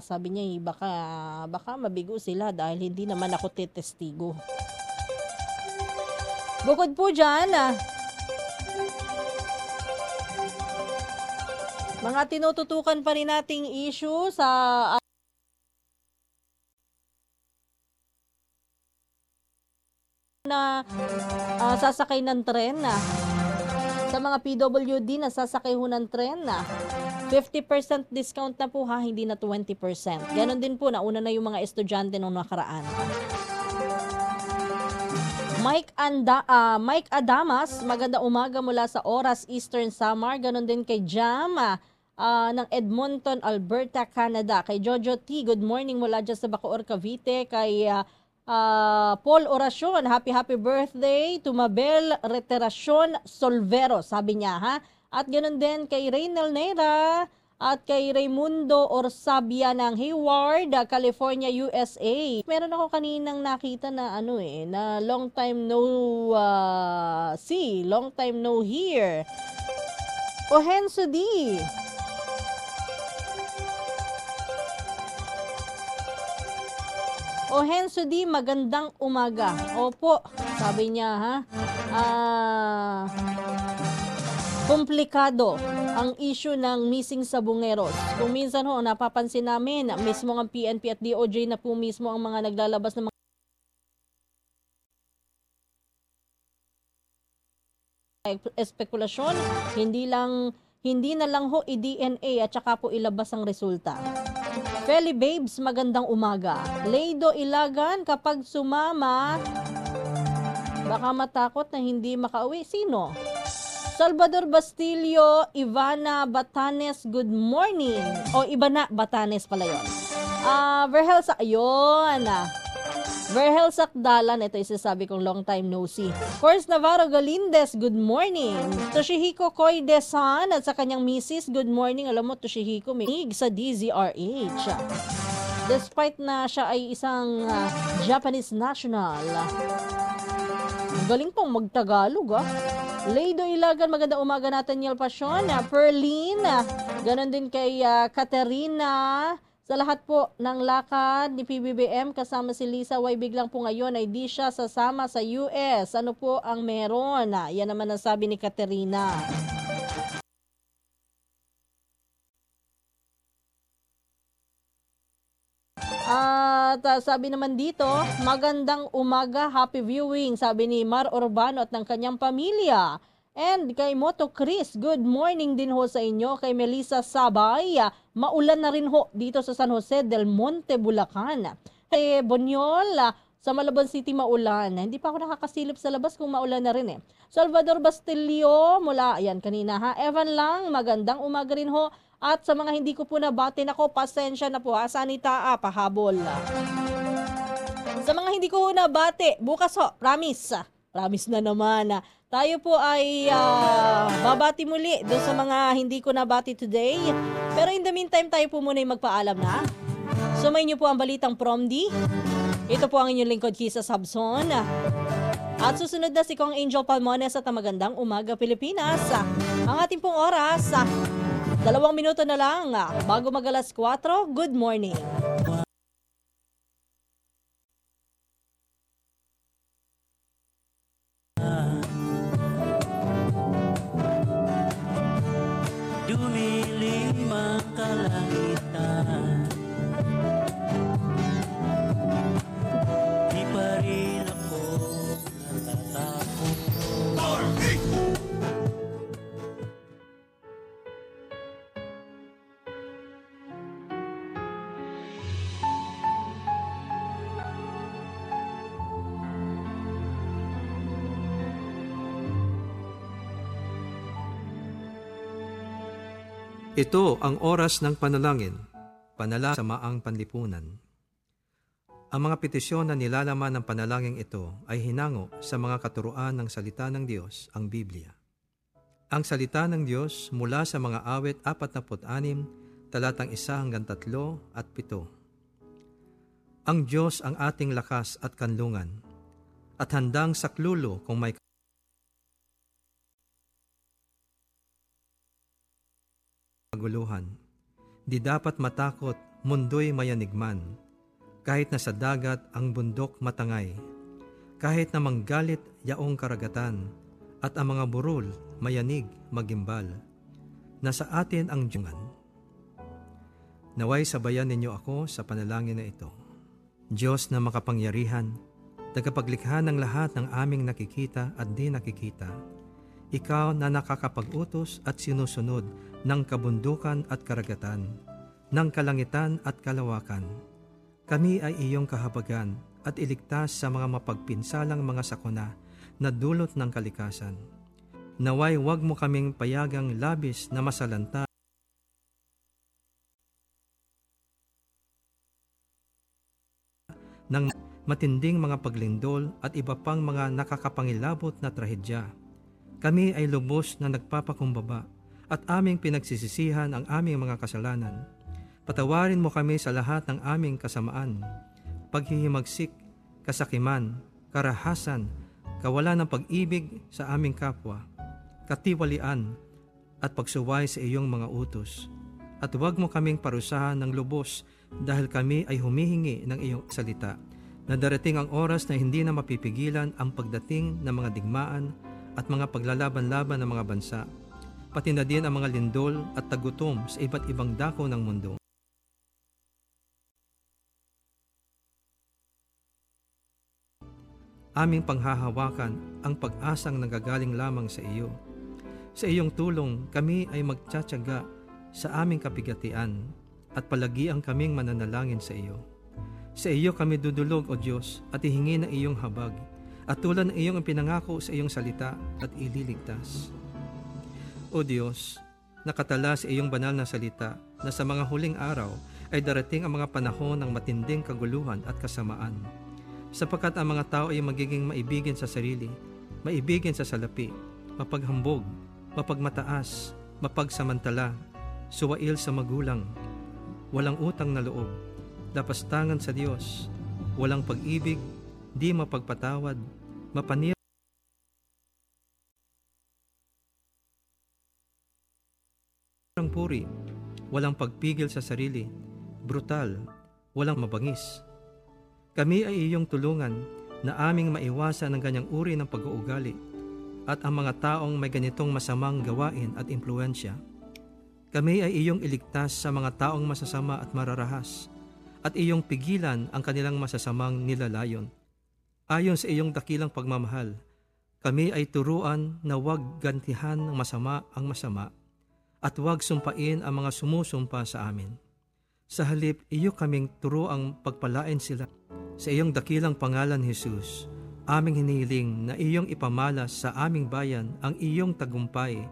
sabi niya, eh, baka, baka mabigo sila dahil hindi naman ako tetestigo. Bukod po dyan, ah, mga tinututukan pa rin nating issue sa na ah, sasakay ng tren na sa mga PWD na sasakay ho ng tren na 50% discount na po ha, hindi na 20%. Ganon din po, nauna na yung mga estudyante nung nakaraan. Mike Anda, ah, Mike Adamas, maganda umaga mula sa Oras Eastern Samar. Ganon din kay Jam ah, ah, ng Edmonton, Alberta, Canada. Kay Jojo T, good morning mula dyan sa Bacoor, Cavite. Kay ah, ah, Paul Oracion, happy happy birthday to Mabel Reteracion Solvero, sabi niya ha. At ganoon din kay Reynel Nera at kay Raimundo Orsabia ng Hayward, ah, California, USA. Meron ako kaninang nakita na ano eh, na long time no ah, see, long time no hear. Ohenso D. O Henso D, magandang umaga. Opo, sabi niya ha. Ah, komplikado ang issue ng missing sabungeros. Kung minsan ho, napapansin namin, mismo ang PNP at DOJ na po mismo ang mga naglalabas ng mga espekulasyon, hindi lang hindi na lang ho i-DNA at saka po ilabas ang resulta. Feli Babes, magandang umaga. Leido Ilagan, kapag sumama, baka matakot na hindi makauwi. Sino? Salvador Bastillo, Ivana Batanes, good morning. O, Ivana Batanes pala yun. Ah, Verhel sa, ayun. Verhel Sakdalan, ito isasabi kong long time no see. Course Navarro Galindez, good morning. Toshihiko Koy Desan at sa kanyang misis, good morning. Alam mo, Toshihiko, may ig sa DZRH. Despite na siya ay isang ah, Japanese national, galing pong magtagalog ah. Leido Ilagan, maganda umaga Nathaniel Pasyon, ah, Perlin, ganon din kay ah, Katerina, sa lahat po ng lakad ni PBBM kasama si Lisa Y biglang po ngayon ay di siya sasama sa US. Ano po ang meron? Ah, yan naman ang sabi ni Katerina. At ah, sabi naman dito, magandang umaga, happy viewing, sabi ni Mar Urbano at ng kanyang pamilya. And kay Moto Chris, good morning din ho sa inyo. Kay Melissa Sabay, ah, maulan na rin ho dito sa San Jose del Monte, Bulacan. Kay Bonyol, ah, sa Malabon City maulan. Hindi pa ako nakakasilip sa labas kung maulan na rin eh. Salvador Bastillo mula, ayan kanina ha. Evan lang, magandang umaga rin ho. At sa mga hindi ko po nabati nako, pasensya na po ha. Sanita, ah, pahabol. Sa mga hindi ko ho nabati, bukas ho, promise. ah, Promise na naman. Tayo po ay ah, babati muli doon sa mga hindi ko nabati today. Pero in the meantime, tayo po muna yung magpaalam na. Sumay niyo po ang balitang Promdi. Ito po ang inyong lingkod, Kisa Sabson. At susunod na si Kong Angel Palmones at ang magandang umaga Pilipinas. Ang ating pong oras, dalawang minuto na lang bago mag alas 4. Good morning. Ito ang oras ng panalangin, panala sa maang panlipunan. Ang mga petisyon na nilalaman ng panalangin ito ay hinango sa mga katuruan ng salita ng Diyos, ang Biblia. Ang salita ng Diyos mula sa mga awit 46, talatang 1 hanggang 3 at 7. Ang Diyos ang ating lakas at kanlungan, at handang saklulo kung may kaguluhan. Di dapat matakot, mundo'y mayanigman. Kahit na sa dagat ang bundok matangay. Kahit na manggalit yaong karagatan. At ang mga burol mayanig magimbal. Nasa atin ang jungan. Naway sabayan ninyo ako sa panalangin na ito. Diyos na makapangyarihan, tagapaglikha ng lahat ng aming nakikita at di nakikita. Ikaw na nakakapag-utos at sinusunod ng kabundukan at karagatan, ng kalangitan at kalawakan. Kami ay iyong kahabagan at iligtas sa mga mapagpinsalang mga sakuna na dulot ng kalikasan. Naway wag mo kaming payagang labis na masalanta ng matinding mga paglindol at iba pang mga nakakapangilabot na trahedya. Kami ay lubos na nagpapakumbaba at aming pinagsisisihan ang aming mga kasalanan. Patawarin mo kami sa lahat ng aming kasamaan, paghihimagsik, kasakiman, karahasan, kawalan ng pag-ibig sa aming kapwa, katiwalian, at pagsuway sa iyong mga utos. At huwag mo kaming parusahan ng lubos dahil kami ay humihingi ng iyong salita na darating ang oras na hindi na mapipigilan ang pagdating ng mga digmaan at mga paglalaban-laban ng mga bansa pati na din ang mga lindol at tagutom sa iba't ibang dako ng mundo. Aming panghahawakan ang pag-asang nagagaling lamang sa iyo. Sa iyong tulong, kami ay magtsatsaga sa aming kapigatian at palagi ang kaming mananalangin sa iyo. Sa iyo kami dudulog, O Diyos, at ihingi ng iyong habag, at tulad ng iyong pinangako sa iyong salita at ililigtas. O Diyos, nakatala sa iyong banal na salita na sa mga huling araw ay darating ang mga panahon ng matinding kaguluhan at kasamaan. Sapagkat ang mga tao ay magiging maibigin sa sarili, maibigin sa salapi, mapaghambog, mapagmataas, mapagsamantala, suwail sa magulang, walang utang na loob, lapastangan sa Diyos, walang pag-ibig, di mapagpatawad, mapanir walang puri, walang pagpigil sa sarili, brutal, walang mabangis. Kami ay iyong tulungan na aming maiwasan ang ganyang uri ng pag-uugali at ang mga taong may ganitong masamang gawain at impluensya. Kami ay iyong iligtas sa mga taong masasama at mararahas at iyong pigilan ang kanilang masasamang nilalayon. Ayon sa iyong dakilang pagmamahal, kami ay turuan na huwag gantihan ng masama ang masama at huwag sumpain ang mga sumusumpa sa amin. Sa halip, iyo kaming turuang pagpalain sila. Sa iyong dakilang pangalan, Jesus, aming hinihiling na iyong ipamalas sa aming bayan ang iyong tagumpay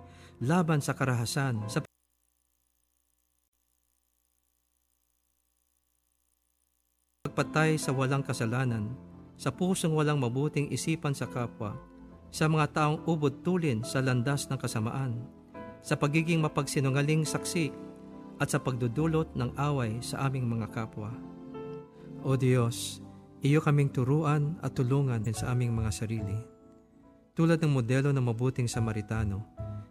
laban sa karahasan sa pagpatay sa walang kasalanan, sa pusong walang mabuting isipan sa kapwa, sa mga taong ubod tulin sa landas ng kasamaan, sa pagiging mapagsinungaling saksi at sa pagdudulot ng away sa aming mga kapwa. O Diyos, iyo kaming turuan at tulungan sa aming mga sarili. Tulad ng modelo ng mabuting Samaritano,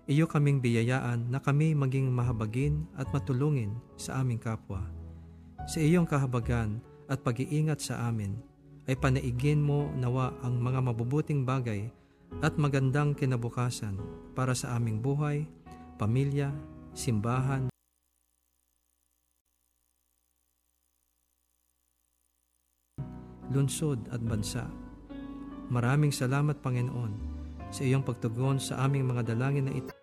iyo kaming biyayaan na kami maging mahabagin at matulungin sa aming kapwa. Sa iyong kahabagan at pag-iingat sa amin, ay panaigin mo nawa ang mga mabubuting bagay at magandang kinabukasan para sa aming buhay, pamilya, simbahan, lunsod at bansa. Maraming salamat Panginoon sa iyong pagtugon sa aming mga dalangin na ito.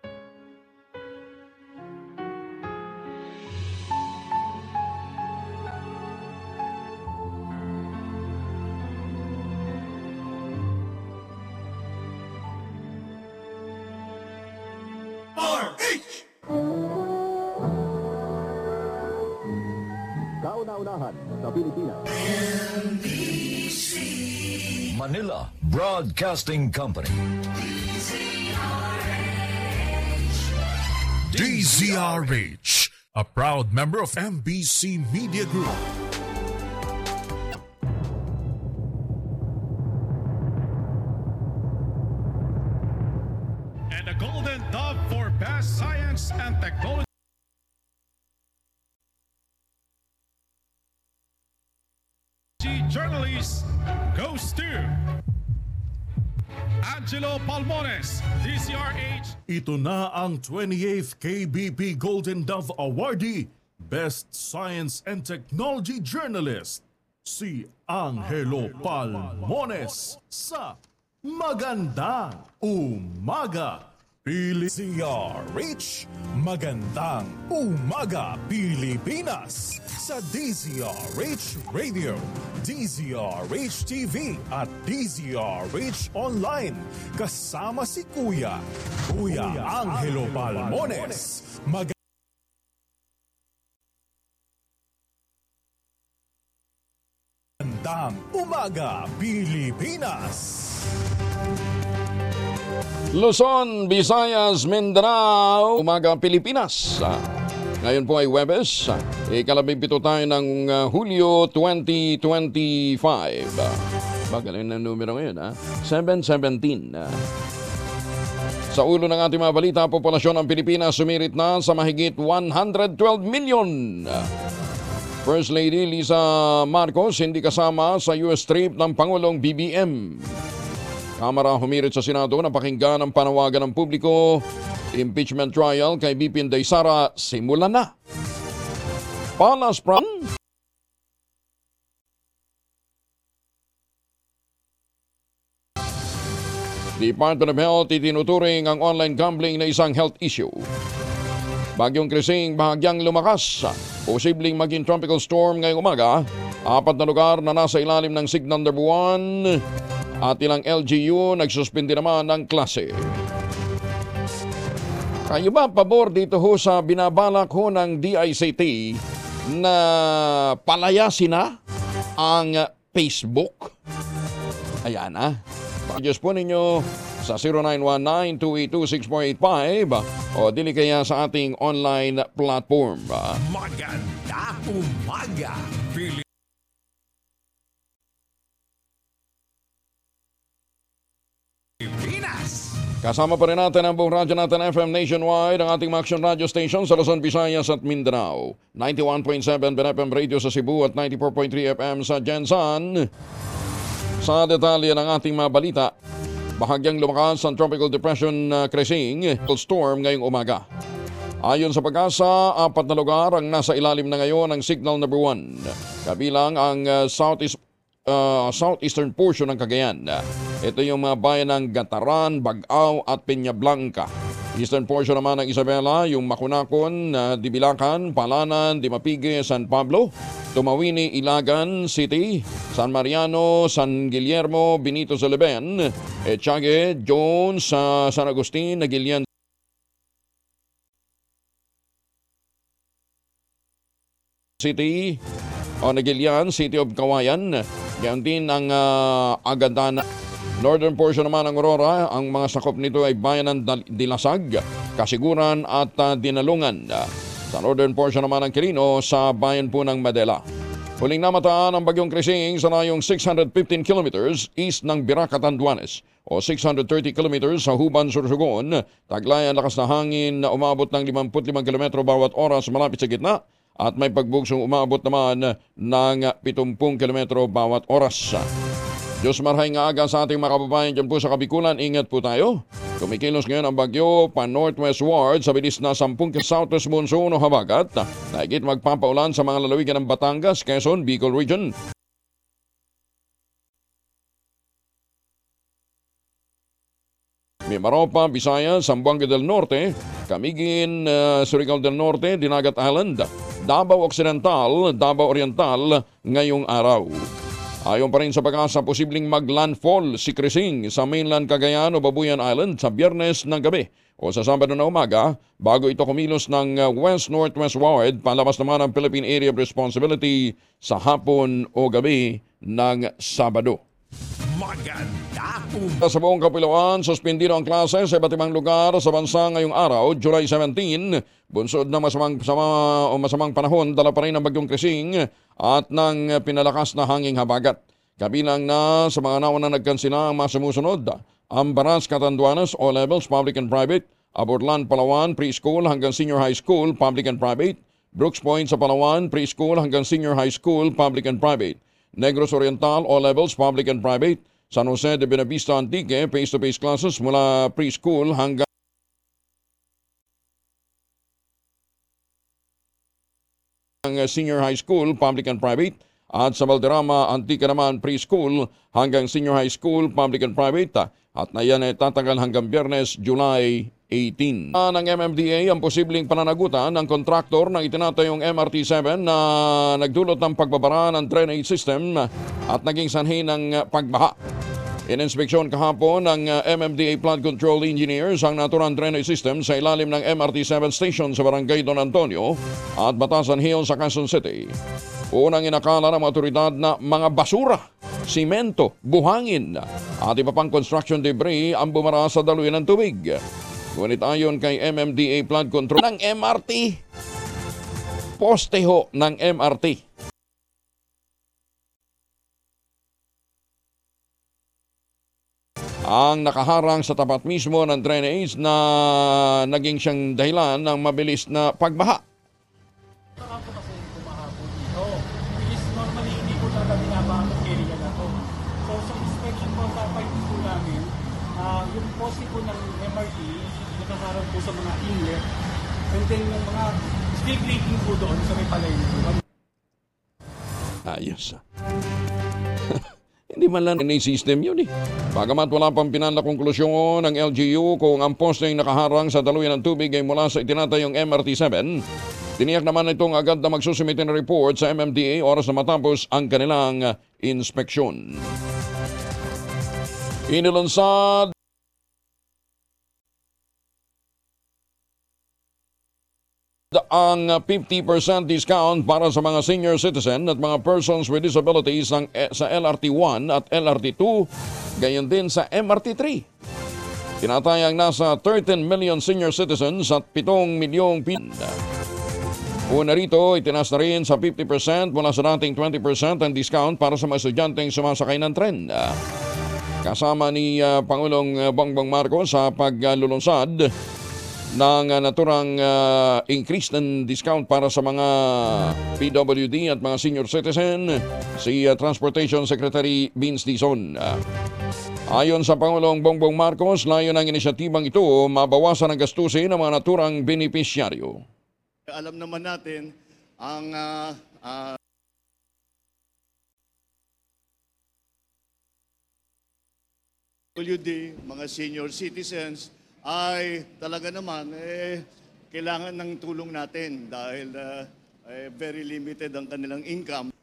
Broadcasting Company. DZRH, a proud member of MBC Media Group. Angelo Palmones, DCRH. Ito na ang 28th KBP Golden Dove Awardee, Best Science and Technology Journalist, si Angelo Palmones sa Magandang Umaga DZRH, Magandang Umaga Pilipinas sa DZRH Radio, DZRH TV at DZRH Online kasama si Kuya, Kuya Angelo Palmones. Mag Magandang Umaga Pilipinas. Luzon, Visayas, Mindanao, umaga Pilipinas. Ah, Ngayon po ay Webes, ah, ikalabing pito tayo ng ah, Hulyo 2025. Ah, Magaling na numero ngayon, ha? 717. ah. Sa ulo ng ating mga balita, populasyon ng Pilipinas sumirit na sa mahigit 112 million. Ah, First Lady Lisa Marcos hindi kasama sa US trip ng Pangulong BBM. Kamara humirit sa Senado na pakinggan ang panawagan ng publiko Impeachment trial kay BP Inday Sara simulan na. Palas from Department of Health itinuturing ang online gambling na isang health issue. Bagyong Krising bahagyang lumakas. Posibleng maging tropical storm ngayong umaga. Apat na lugar na nasa ilalim ng signal number 1 at ilang LGU nagsuspindi naman ng klase. Kayo ba pabor dito ho sa binabalak ho ng DICT na palayasin na ang Facebook? Ayan na. Pag-just po ninyo sa 0919-282-6485 o dili kaya sa ating online platform. Maganda umaga, Pilipinas! Kasama pa rin natin ang buong radyo natin FM nationwide, ang ating mga action radio station sa Luzon, Visayas at Mindanao. 91.7 BNFM Radio sa Cebu at 94.3 FM sa Jensan. Sa detalye ng ating mga balita, bahagyang lumakas ang Tropical Depression uh, Crescing storm ngayong umaga. Ayon sa pag-asa, apat na lugar ang nasa ilalim na ngayon ng signal number 1. Kabilang ang uh, southeast, uh, southeastern portion ng Cagayan. Ito yung mga bayan ng Gataran, Bagao at Peña Blanca. Eastern portion naman ng Isabela, yung Makunakon, uh, Dibilacan, Palanan, Dimapige, San Pablo, Tumawini, Ilagan City, San Mariano, San Guillermo, Benito Zaleben, Echage, Jones, sa San Agustin, Nagilian City, o Nagilian, City of Kawayan, gayon din ang uh, Agadan Northern portion naman ng Aurora, ang mga sakop nito ay bayan ng Dilasag, Kasiguran at uh, Dinalungan. Sa northern portion naman ng Quirino sa bayan po ng Madela. Huling namataan ang bagyong Krising sa layong 615 kilometers east ng Biraca, Tanduanes o 630 kilometers sa Huban, Sursugon. Taglay ang lakas na hangin na umabot ng 55 kilometro bawat oras malapit sa gitna at may pagbugsong umabot naman ng 70 kilometro bawat oras. Diyos marhay nga aga sa ating mga kababayan dyan po sa Kabikulan. Ingat po tayo. Kumikilos ngayon ang bagyo pa northwestward sa bilis na 10 km southwest monsoon o habagat. Naigit magpapaulan sa mga lalawigan ng Batangas, Quezon, Bicol Region. Mimaropa, Visayas, Zamboanga del Norte, Camiguin, uh, Surigao del Norte, Dinagat Island, Davao Occidental, Davao Oriental ngayong araw. Ayon pa rin sa pag-asa, posibleng mag-landfall si Crising sa mainland Cagayan o Babuyan Island sa biyernes ng gabi o sa Sabado na umaga bago ito kumilos ng uh, west-northwestward palabas naman ang Philippine Area of Responsibility sa hapon o gabi ng Sabado. Maganda Sa buong kapiluan, suspindido ang klase sa iba't ibang lugar sa bansa ngayong araw, July 17. Bunsod ng masamang, sama, masamang panahon, dala pa rin ang bagyong krising at ng pinalakas na hanging habagat. Kabilang na sa mga nauna nagkansina ang mga sumusunod, Ambaras, Catanduanes, All Levels, Public and Private, Aborlan, Palawan, Preschool hanggang Senior High School, Public and Private, Brooks Point sa Palawan, Preschool hanggang Senior High School, Public and Private, Negros Oriental, All Levels, Public and Private, San Jose de Benavista Antique, face-to-face classes mula preschool hanggang senior high school, public and private. At sa Valderrama, Antica naman preschool hanggang senior high school, public and private. At na yan ay tatagal hanggang biyernes, July 18. Uh, ng MMDA ang posibleng pananagutan ng kontraktor ng itinatayong MRT-7 na nagdulot ng pagbabara ng drainage system at naging sanhi ng pagbaha. Ininspeksyon kahapon ng uh, MMDA Plant Control Engineers ang naturang drainage system sa ilalim ng MRT-7 station sa Barangay Don Antonio at Batasan Hills sa Quezon City. Unang inakala ng otoridad na mga basura, simento, buhangin at iba pang construction debris ang bumara sa daluyan ng tubig. Ngunit ayon kay MMDA Plant Control ng MRT, posteho ng MRT ang nakaharang sa tapat mismo ng drainage na naging siyang dahilan ng mabilis na pagbaha. is normally hindi ko talaga binabahan ng area na to. So sa inspection po sa pipe po namin, ah, yung poste po ng MRT, nakaharap po sa mga inlet. Then yung mga steel plating po doon sa may palengke. Ayos. ah. Hindi man lang any system yun eh. Bagamat wala pang pinanda konklusyon ng LGU kung ang posteng nakaharang sa daluyan ng tubig ay mula sa itinatayong MRT-7, tiniyak naman itong agad na magsusumite ng report sa MMDA oras na matapos ang kanilang inspeksyon. Inilunsad ang 50% discount para sa mga senior citizen at mga persons with disabilities ng, eh, sa LRT1 at LRT2, gayon din sa MRT3. Tinatayang nasa 13 million senior citizens at 7 milyong pin. Una rito, itinas na rin sa 50% mula sa dating 20% ang discount para sa mga estudyanteng sumasakay ng tren. Kasama ni ah, Pangulong ah, Bongbong Marcos sa paglulunsad ng uh, naturang uh, increase ng discount para sa mga PWD at mga senior citizen, si uh, Transportation Secretary Vince Dizon. Uh, ayon sa Pangulong Bongbong Marcos, layo ng inisyatibang ito, mabawasan ang gastusin ng mga naturang benepisyaryo. Alam naman natin ang ah, ah, WD, mga senior citizens, ay talaga naman eh, kailangan ng tulong natin dahil ah, eh, very limited ang kanilang income.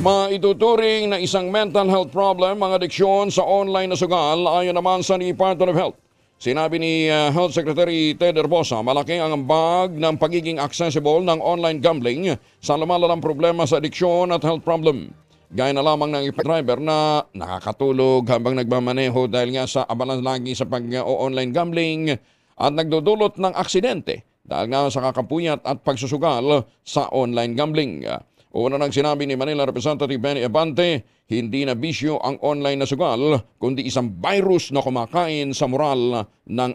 Maituturing na isang mental health problem ang adiksyon sa online na sugal ayon naman sa Department of Health. Sinabi ni uh, Health Secretary Ted Herbosa, malaki ang ambag ng pagiging accessible ng online gambling sa lumalalang problema sa adiksyon at health problem. Gaya na lamang ng driver na nakakatulog habang nagmamaneho dahil nga sa abalan lagi sa pag-online gambling at nagdudulot ng aksidente dahil nga sa kakapuyat at pagsusugal sa online gambling. Una nang sinabi ni Manila Representative Benny Abante, hindi na bisyo ang online na sugal, kundi isang virus na kumakain sa moral ng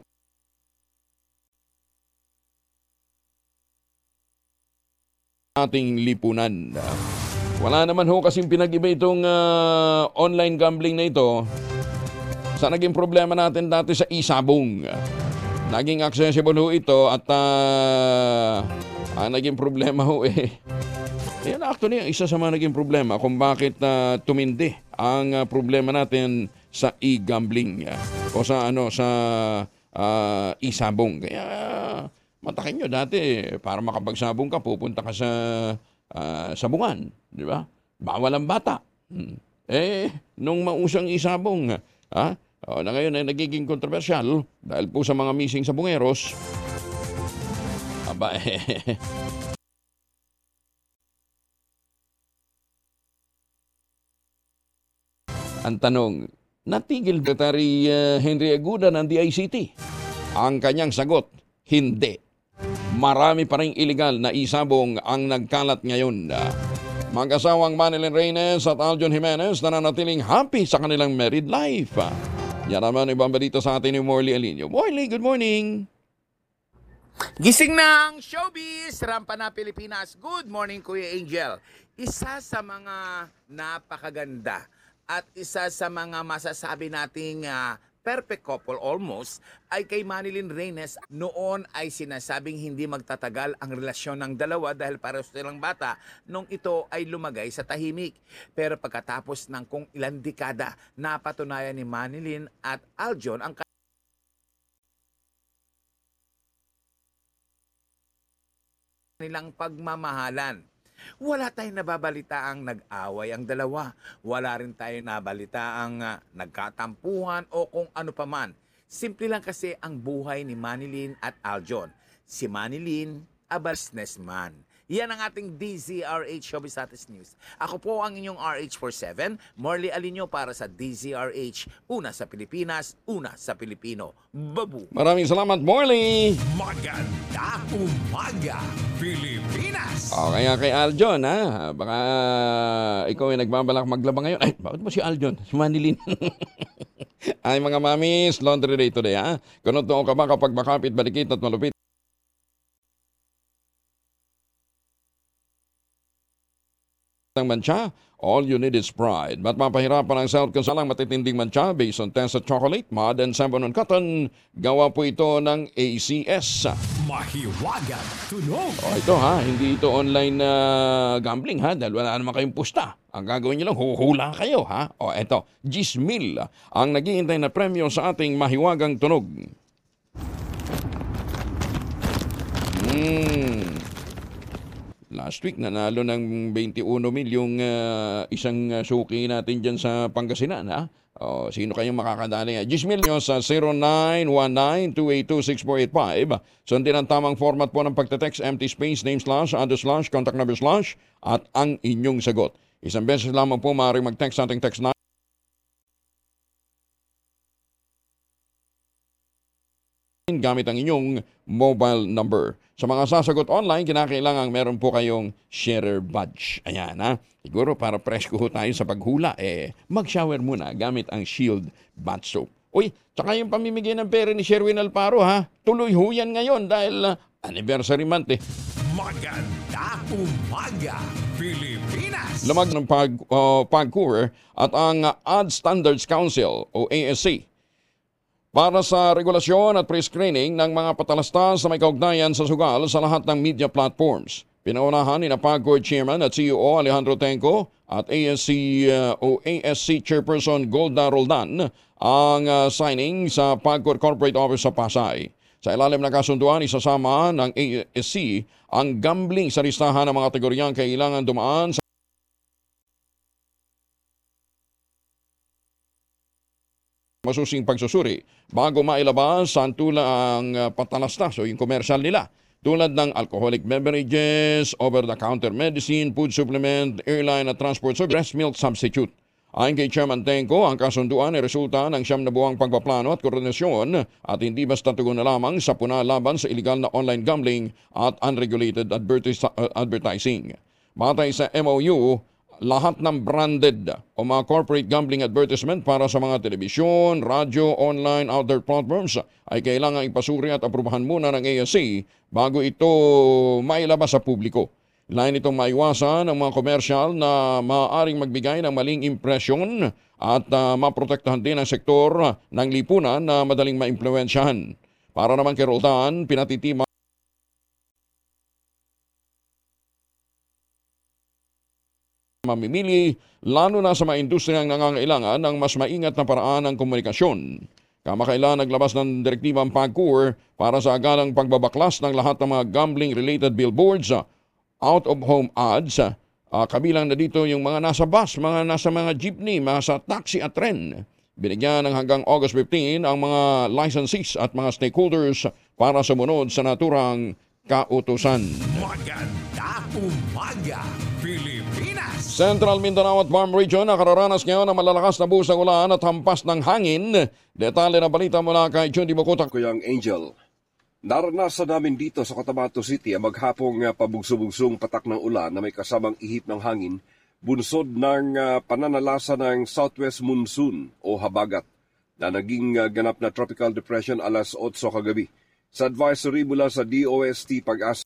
ating lipunan. Wala naman ho kasing pinag-iba itong ah, online gambling na ito sa naging problema natin dati sa isabong. Naging accessible ho ito at ah, ang naging problema ho eh yan actually ang isa sa mga naging problema kung bakit na tumindi ang ah, problema natin sa e-gambling ah, o sa ano sa ah, isabong. Kaya matakin nyo dati para makapagsabong ka pupunta ka sa ah, sabungan, di ba? Bawal ang bata. Hmm. Eh nung mausang isabong, ha? O, na ngayon ay nagiging kontrobersyal dahil po sa mga missing sabungeros. Aba eh Ang tanong, natigil Secretary uh, Henry Aguda ng DICT? Ang kanyang sagot, hindi. Marami pa rin illegal na isabong ang nagkalat ngayon. Mag-asawang Manilyn Reynes at Aljon Jimenez na nanatiling happy sa kanilang married life. Yan naman ibang balita sa atin ni Morley Alinio. Morley, good morning! Gising ng showbiz, rampa na Pilipinas. Good morning, Kuya Angel. Isa sa mga napakaganda at isa sa mga masasabi nating ah, perfect couple almost ay kay Manilyn Reynes. Noon ay sinasabing hindi magtatagal ang relasyon ng dalawa dahil para silang bata nung ito ay lumagay sa tahimik. Pero pagkatapos ng kung ilang dekada, napatunayan ni Manilyn at Aljon ang nilang pagmamahalan. Wala tayong nababalita ang nag-away ang dalawa. Wala rin tayong nabalita ang ah, nagkatampuhan o kung ano paman. Simple lang kasi ang buhay ni Manilyn at Aljon. Si Manilyn, a businessman. Yan ang ating DZRH Showbiz Status News. Ako po ang inyong RH47, Morley Alinyo para sa DZRH. Una sa Pilipinas, una sa Pilipino. Babu! Maraming salamat, Morley! Maganda umaga, Pilipinas! O kaya kay Aljon, ha? Baka ikaw ay nagbabalak maglaba ngayon. Ay, bakit mo si Aljon? Si Manilin. ay mga mamis, laundry day today, ha? Kung ka ba kapag makapit, balikit at malupit? Ng mancha, all you need is pride. Ba't mapahirapan ang self-consalang matitinding mancha based on Tessa Chocolate, Mud, and Sambonon Cotton? Gawa po ito ng ACS. Mahiwagan tunog. O ito ha, hindi ito online na gambling ha, dahil wala naman kayong pusta. Ang gagawin nyo lang, huhula kayo ha. O ito, Gismil, ang naghihintay na premyo sa ating mahiwagang tunog. Hmm. Last week, nanalo ng 21 mil yung ah, isang ah, suki natin dyan sa Pangasinan, ha? O, sino kayong makakadali? 10 mil nyo sa 0919-282-6485. Sundin ang tamang format po ng pagte-text, empty space, name slash, address slash, contact number slash, at ang inyong sagot. Isang beses lamang po maaaring mag-text sa ating text line. Gamit ang inyong mobile number. Sa mga sasagot online, kinakailangan meron po kayong sharer badge. Ayan ha. Siguro para presko ho tayo sa paghula, eh, mag-shower muna gamit ang Shield Bath Soap. Uy, tsaka yung pamimigay ng pera ni Sherwin Alparo ha. Tuloy ho yan ngayon dahil ah, anniversary month eh. Maganda umaga, Pilipinas. Lamag ng pag, uh, PAGCOR at ang Ad Standards Council o ASC para sa regulasyon at pre-screening ng mga patalastas sa may kaugnayan sa sugal sa lahat ng media platforms. Pinaunahan ni na PAGCOR Chairman at CEO Alejandro Tenco at ASC uh, o ASC Chairperson Golda Roldan ang uh, signing sa PAGCOR Corporate Office sa Pasay. Sa ilalim ng kasunduan, isasama ng ASC ang gambling sa listahan ng mga kategoryang kailangan dumaan sa masusing pagsusuri bago mailabas ang uh, patalastas o yung komersyal nila tulad ng alcoholic beverages, over-the-counter medicine, food supplement, airline at transport service, breast milk substitute. Ayon kay Chairman Tenko, ang kasunduan ay resulta ng siyam na buwang pagpaplano at koordinasyon at hindi basta tugon na lamang sa puna laban sa illegal na online gambling at unregulated advertis- uh, advertising. Batay sa MOU, lahat ng branded o mga corporate gambling advertisement para sa mga telebisyon, radyo, online, outdoor platforms ay kailangan ipasuri at aprubahan muna ng ASC bago ito mailabas sa publiko. Lain itong maiwasan ang mga komersyal na maaaring magbigay ng maling impresyon at uh, maprotektahan din ang sektor ng lipunan na madaling maimpluwensyahan. Para naman kay Roldan, pinatitima mamimili lalo na sa mga industriyang nangangailangan ng mas maingat na paraan ng komunikasyon. Kamakailan naglabas ng direktiba ang PAGCOR para sa agalang pagbabaklas ng lahat ng mga gambling-related billboards, out-of-home ads, uh, kabilang na dito yung mga nasa bus, mga nasa mga jeepney, mga sa taxi at tren. Binigyan ng hanggang August 15 ang mga licensees at mga stakeholders para sumunod sa naturang kautusan. Maganda umaga. Central Mindanao at Farm Region nakararanas ngayon ng malalakas na busang ulan at hampas ng hangin. Detalye na balita mula kay Judy Mokutak. Kuyang Angel. Naranasan namin dito sa Cotabato City ang maghapong uh, pabugso-bugsong patak ng ulan na may kasamang ihip ng hangin, bunsod ng uh, pananalasa ng southwest monsoon o habagat na naging uh, ganap na tropical depression alas 8 kagabi. Sa advisory mula sa DOST Pag-asa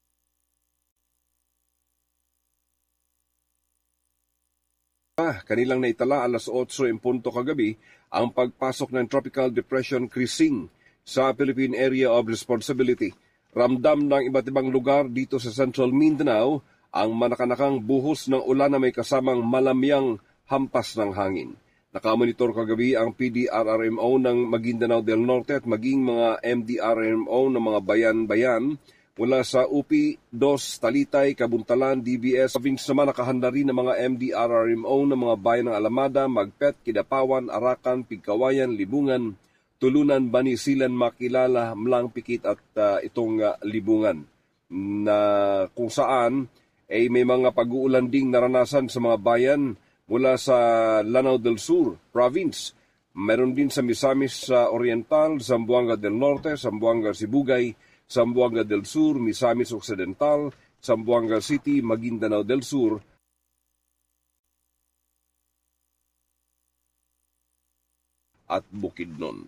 kanilang naitala alas 8 in punto kagabi ang pagpasok ng Tropical Depression Crising sa Philippine Area of Responsibility. Ramdam ng iba't ibang lugar dito sa Central Mindanao ang manakanakang buhos ng ulan na may kasamang malamyang hampas ng hangin. Nakamonitor kagabi ang PDRRMO ng Maguindanao del Norte at maging mga MDRMO ng mga bayan-bayan mula sa UPI, DOS, Talitay, Kabuntalan, DBS. Province naman nakahanda rin ng mga MDRRMO ng mga bayan ng Alamada, Magpet, Kidapawan, Arakan, Pigkawayan, Libungan, Tulunan, Banisilan, Makilala, Mlang, Pikit at uh, itong uh, Libungan na kung saan ay may mga pag-uulan ding naranasan sa mga bayan mula sa Lanao del Sur Province. Meron din sa Misamis sa Oriental, Zamboanga del Norte, Zamboanga Sibugay, Zamboanga del Sur, Misamis Occidental, Zamboanga City, Maguindanao del Sur, at Bukidnon.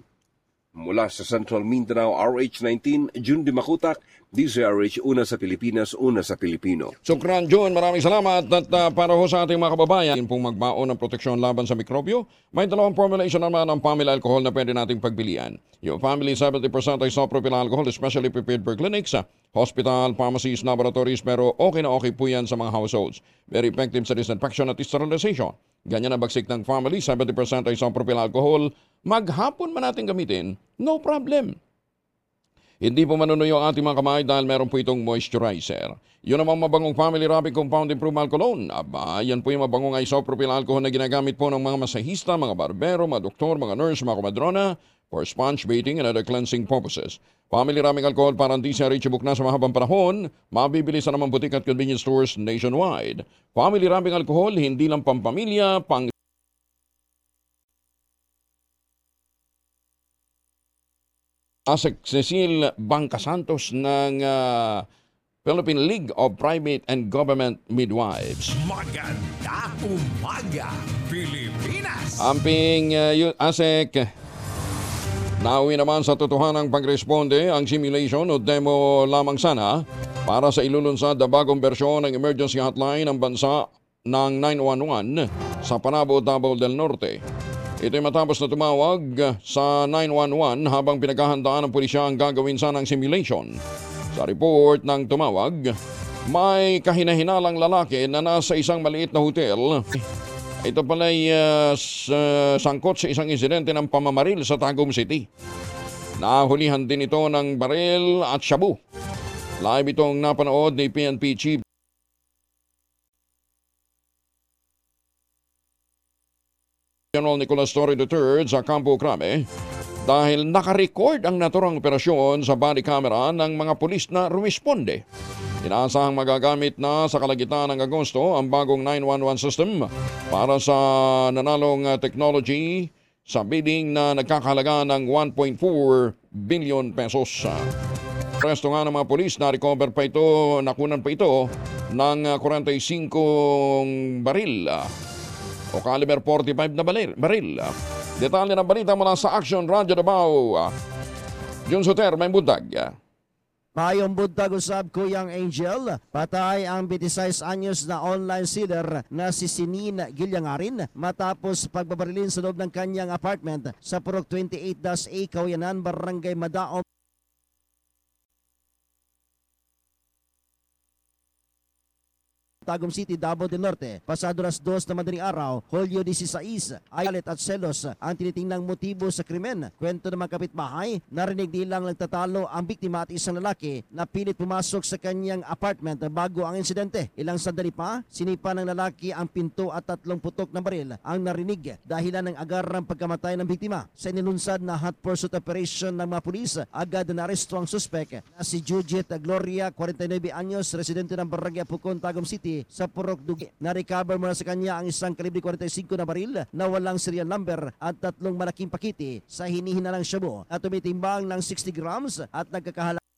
Mula sa Central Mindanao, RH19, June Dimakutak, DZRH, una sa Pilipinas, una sa Pilipino. Sukran Jun, maraming salamat at uh, para ho sa ating mga kababayan pong magbaon ng proteksyon laban sa mikrobyo, may dalawang formulation naman ng family alcohol na pwede nating pagbilian. Yung family 70% isopropyl alcohol especially prepared for clinics, hospital, pharmacies, laboratories pero okay na okay po yan sa mga households. Very effective sa disinfection at sterilization. Ganyan ang bagsik ng family, 70% isopropyl alcohol. Maghapon man natin gamitin, no problem. Hindi po manunuyo ang ating mga kamay dahil meron po itong moisturizer. Yun namang mabangong Family Rapid Compound Improvement Alcohol. Aba, yan po yung mabangong isopropyl alcohol na ginagamit po ng mga masahista, mga barbero, mga doktor, mga nurse, mga kumadrona for sponge baiting and other cleansing purposes. Family Raming Alcohol para hindi siya reachable na sa mahabang panahon, mabibili sa naman butik at convenience stores nationwide. Family Raming Alcohol, hindi lang pampamilya, pang Asek Cecil Bangka Santos ng ah, Philippine League of Private and Government Midwives. Maganda umaga, Pilipinas! Amping uh, yu- ASEC, nauwi naman sa totohanang pagresponde ang simulation o demo lamang sana para sa ilulunsad na bagong bersyon ng emergency hotline ng bansa ng 911 sa Panabo, Davao del Norte. Ito'y matapos na tumawag sa 911 habang pinaghahandaan ng pulisya ang gagawin sanang simulation. Sa report ng tumawag, may kahinahinalang lalaki na nasa isang maliit na hotel ito pala'y uh, sa- sangkot sa isang insidente ng pamamaril sa Tagum City. Nahulihan din ito ng baril at shabu. Live itong napanood ni PNP Chief General Nicolas Torre III sa Campo Crame dahil nakarecord ang naturang operasyon sa body camera ng mga pulis na rumisponde. Inaasahang magagamit na sa kalagitan ng Agosto ang bagong 911 system para sa nanalong uh, technology sa bidding na nagkakahalaga ng 1.4 billion pesos. Resto nga ng mga pulis na recover pa ito, nakunan pa ito ng uh, 45 baril uh, o caliber 45 na baril. baril. Detalye ng balita mula sa Action Radio Davao. Jun Soter, may buntag. Mayong buntag usab Kuyang Angel, patay ang 26 anyos na online seller na si Sinin Gilyangarin matapos pagbabarilin sa loob ng kanyang apartment sa Purok 28-A Kawayanan, Barangay Madaom. Tagum City, Davao del Norte. Pasado las dos na madaling araw, Hulyo 16, ayalit at selos ang tinitingnang motibo sa krimen. Kwento ng mga kapitbahay, narinig nilang nagtatalo ang biktima at isang lalaki na pilit pumasok sa kanyang apartment bago ang insidente. Ilang sandali pa, sinipa ng lalaki ang pinto at tatlong putok na baril ang narinig dahilan ng agarang pagkamatay ng biktima. Sa inilunsad na hot pursuit operation ng mga pulis, agad na aresto ang suspek na si Jujit Gloria, 49 anyos, residente ng Barangay Pucon, Tagum City, sa Purok Dugi. Na-recover mula sa kanya ang isang kalibre 45 na baril na walang serial number at tatlong malaking pakiti sa hinihinalang shabu at tumitimbang ng 60 grams at nagkakahalaga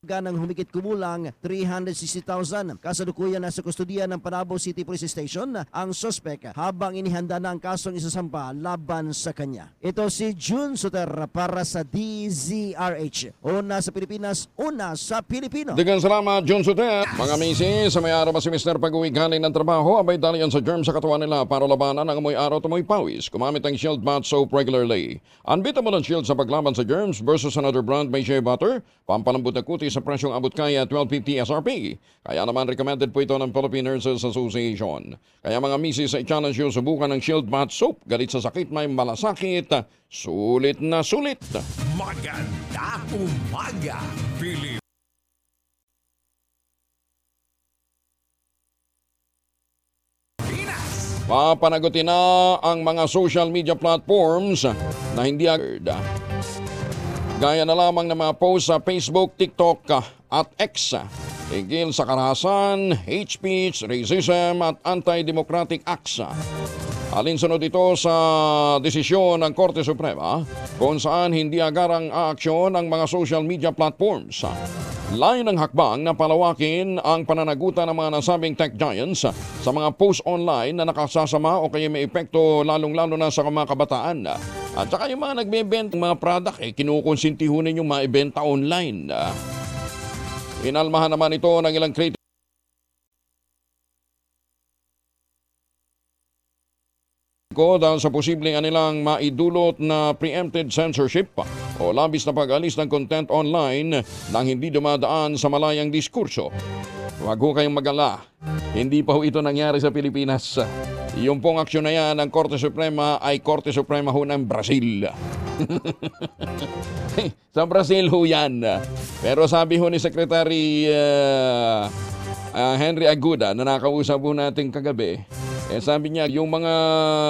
ng humigit kumulang 360,000. Kasalukuyan na sa kustudiya ng Panabo City Police Station ang sospek habang inihanda na ang kasong isasampa laban sa kanya. Ito si June Suter para sa DZRH. Una sa Pilipinas, una sa Pilipino. Digan salamat, John Soter. Mga misis, sa may araw ba si Mr. Pag-uwi galing ng trabaho, abay dali sa germ sa katawan nila para labanan ang amoy araw at amoy pawis. Kumamit ang Shield Bath Soap regularly. Unbeatable ang Shield sa paglaban sa germs versus another brand may shea butter. Pampalambot na kuti sa presyong abot kaya 1250 SRP. Kaya naman recommended po ito ng Philippine Nurses Association. Kaya mga misis, sa challenge nyo subukan ng Shield Bath Soap. Galit sa sakit, may malasakit. Sulit na sulit. Maganda umaga, Pilipinas! Papanagutin na ang mga social media platforms na hindi agad. Gaya na lamang ng mga post sa Facebook, TikTok at X tigil sa karahasan, hate speech, racism at anti-democratic acts. Alinsunod ito sa desisyon ng Korte Suprema kung saan hindi agarang aaksyon ang mga social media platforms. Layo ng hakbang na palawakin ang pananagutan ng mga nasabing tech giants sa mga post online na nakasasama o kaya may epekto lalong-lalo na sa mga kabataan. At saka yung mga nagbebenta ng mga product, eh, kinukonsintihunin yung mga ibenta online. Inalmahan naman ito ng ilang creative ko dahil sa posibleng anilang maidulot na preempted censorship o labis na pag-alis ng content online nang hindi dumadaan sa malayang diskurso. Huwag ho kayong magala. Hindi pa ho ito nangyari sa Pilipinas. Yung pong aksyon na yan ng Korte Suprema ay Korte Suprema ho ng Brazil. sa Brazil ho yan. Pero sabi ho ni Secretary uh, uh, Henry Aguda na nakausap po natin kagabi, eh, sabi niya, yung mga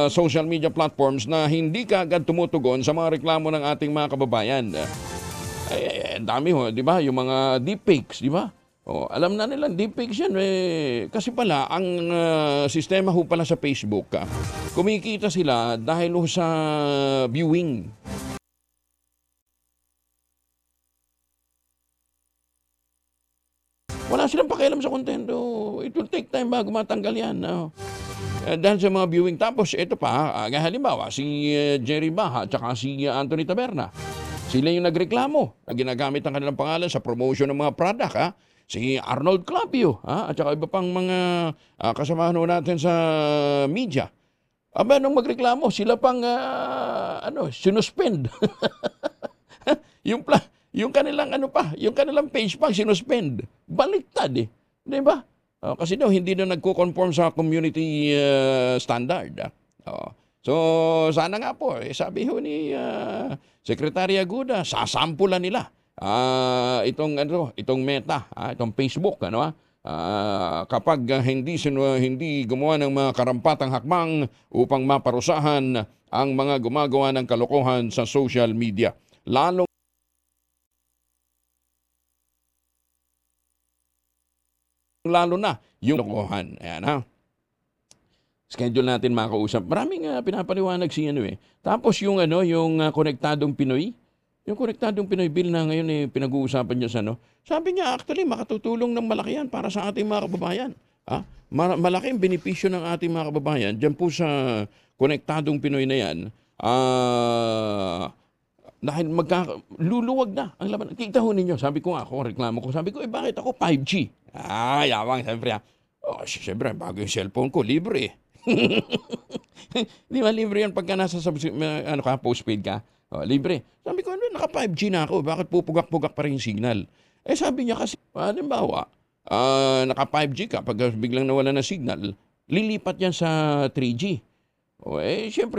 social media platforms na hindi kaagad tumutugon sa mga reklamo ng ating mga kababayan. Eh, eh, dami ho, di ba? Yung mga deepfakes, di ba? Oh, alam na nila, deepfakes yan. Eh, kasi pala, ang uh, sistema ho pala sa Facebook, ah, kumikita sila dahil ho sa viewing. Wala silang pakialam sa kontento. It will take time bago matanggal yan. No? Eh, dahil sa mga viewing. Tapos ito pa, uh, halimbawa, si uh, Jerry Baha at si uh, Anthony Taberna. Sila yung nagreklamo na ginagamit ang kanilang pangalan sa promotion ng mga product. Ha? Si Arnold Clapio ha? at saka iba pang mga uh, kasamahan natin sa media. Aba, nung magreklamo, sila pang uh, ano, sinuspend. yung, pla- yung kanilang ano pa, yung kanilang page pa, sinuspend. Baliktad eh. Di ba? Uh, kasi daw hindi na nagko-conform sa community uh, standard. Oh. So sana nga po, eh, sabi ho ni uh, Secretary Aguda, sasampulan nila uh, itong ano, itong Meta, uh, itong Facebook, ano ah. Uh, kapag uh, hindi sinu- hindi gumawa ng mga karampatang hakbang upang maparusahan ang mga gumagawa ng kalokohan sa social media. Lalo lalo na yung lokohan. Ayan ha. Schedule natin makausap. Maraming uh, pinapaliwanag si ano eh. Tapos yung ano, yung uh, konektadong Pinoy, yung konektadong Pinoy bill na ngayon eh, pinag-uusapan niya sa ano. Sabi niya actually makatutulong ng malaki yan para sa ating mga kababayan. Ha? Malaki ang benepisyo ng ating mga kababayan diyan po sa konektadong Pinoy na yan. Ah, uh, dahil magka, luluwag na ang laban. Kita ho ninyo, sabi ko nga ako, reklamo ko, sabi ko, eh bakit ako 5G? Ah, yawang, siyempre. ah. Oh, siyempre, bago yung cellphone ko, libre. Di ba libre yan pagka nasa sub, ano ka, postpaid ka? Oh, libre. Sabi ko, ano, naka 5G na ako, bakit pupugak-pugak pa rin yung signal? Eh sabi niya kasi, halimbawa, ah, naka 5G ka, pag biglang nawala ng signal, lilipat yan sa 3G. O eh, siyempre,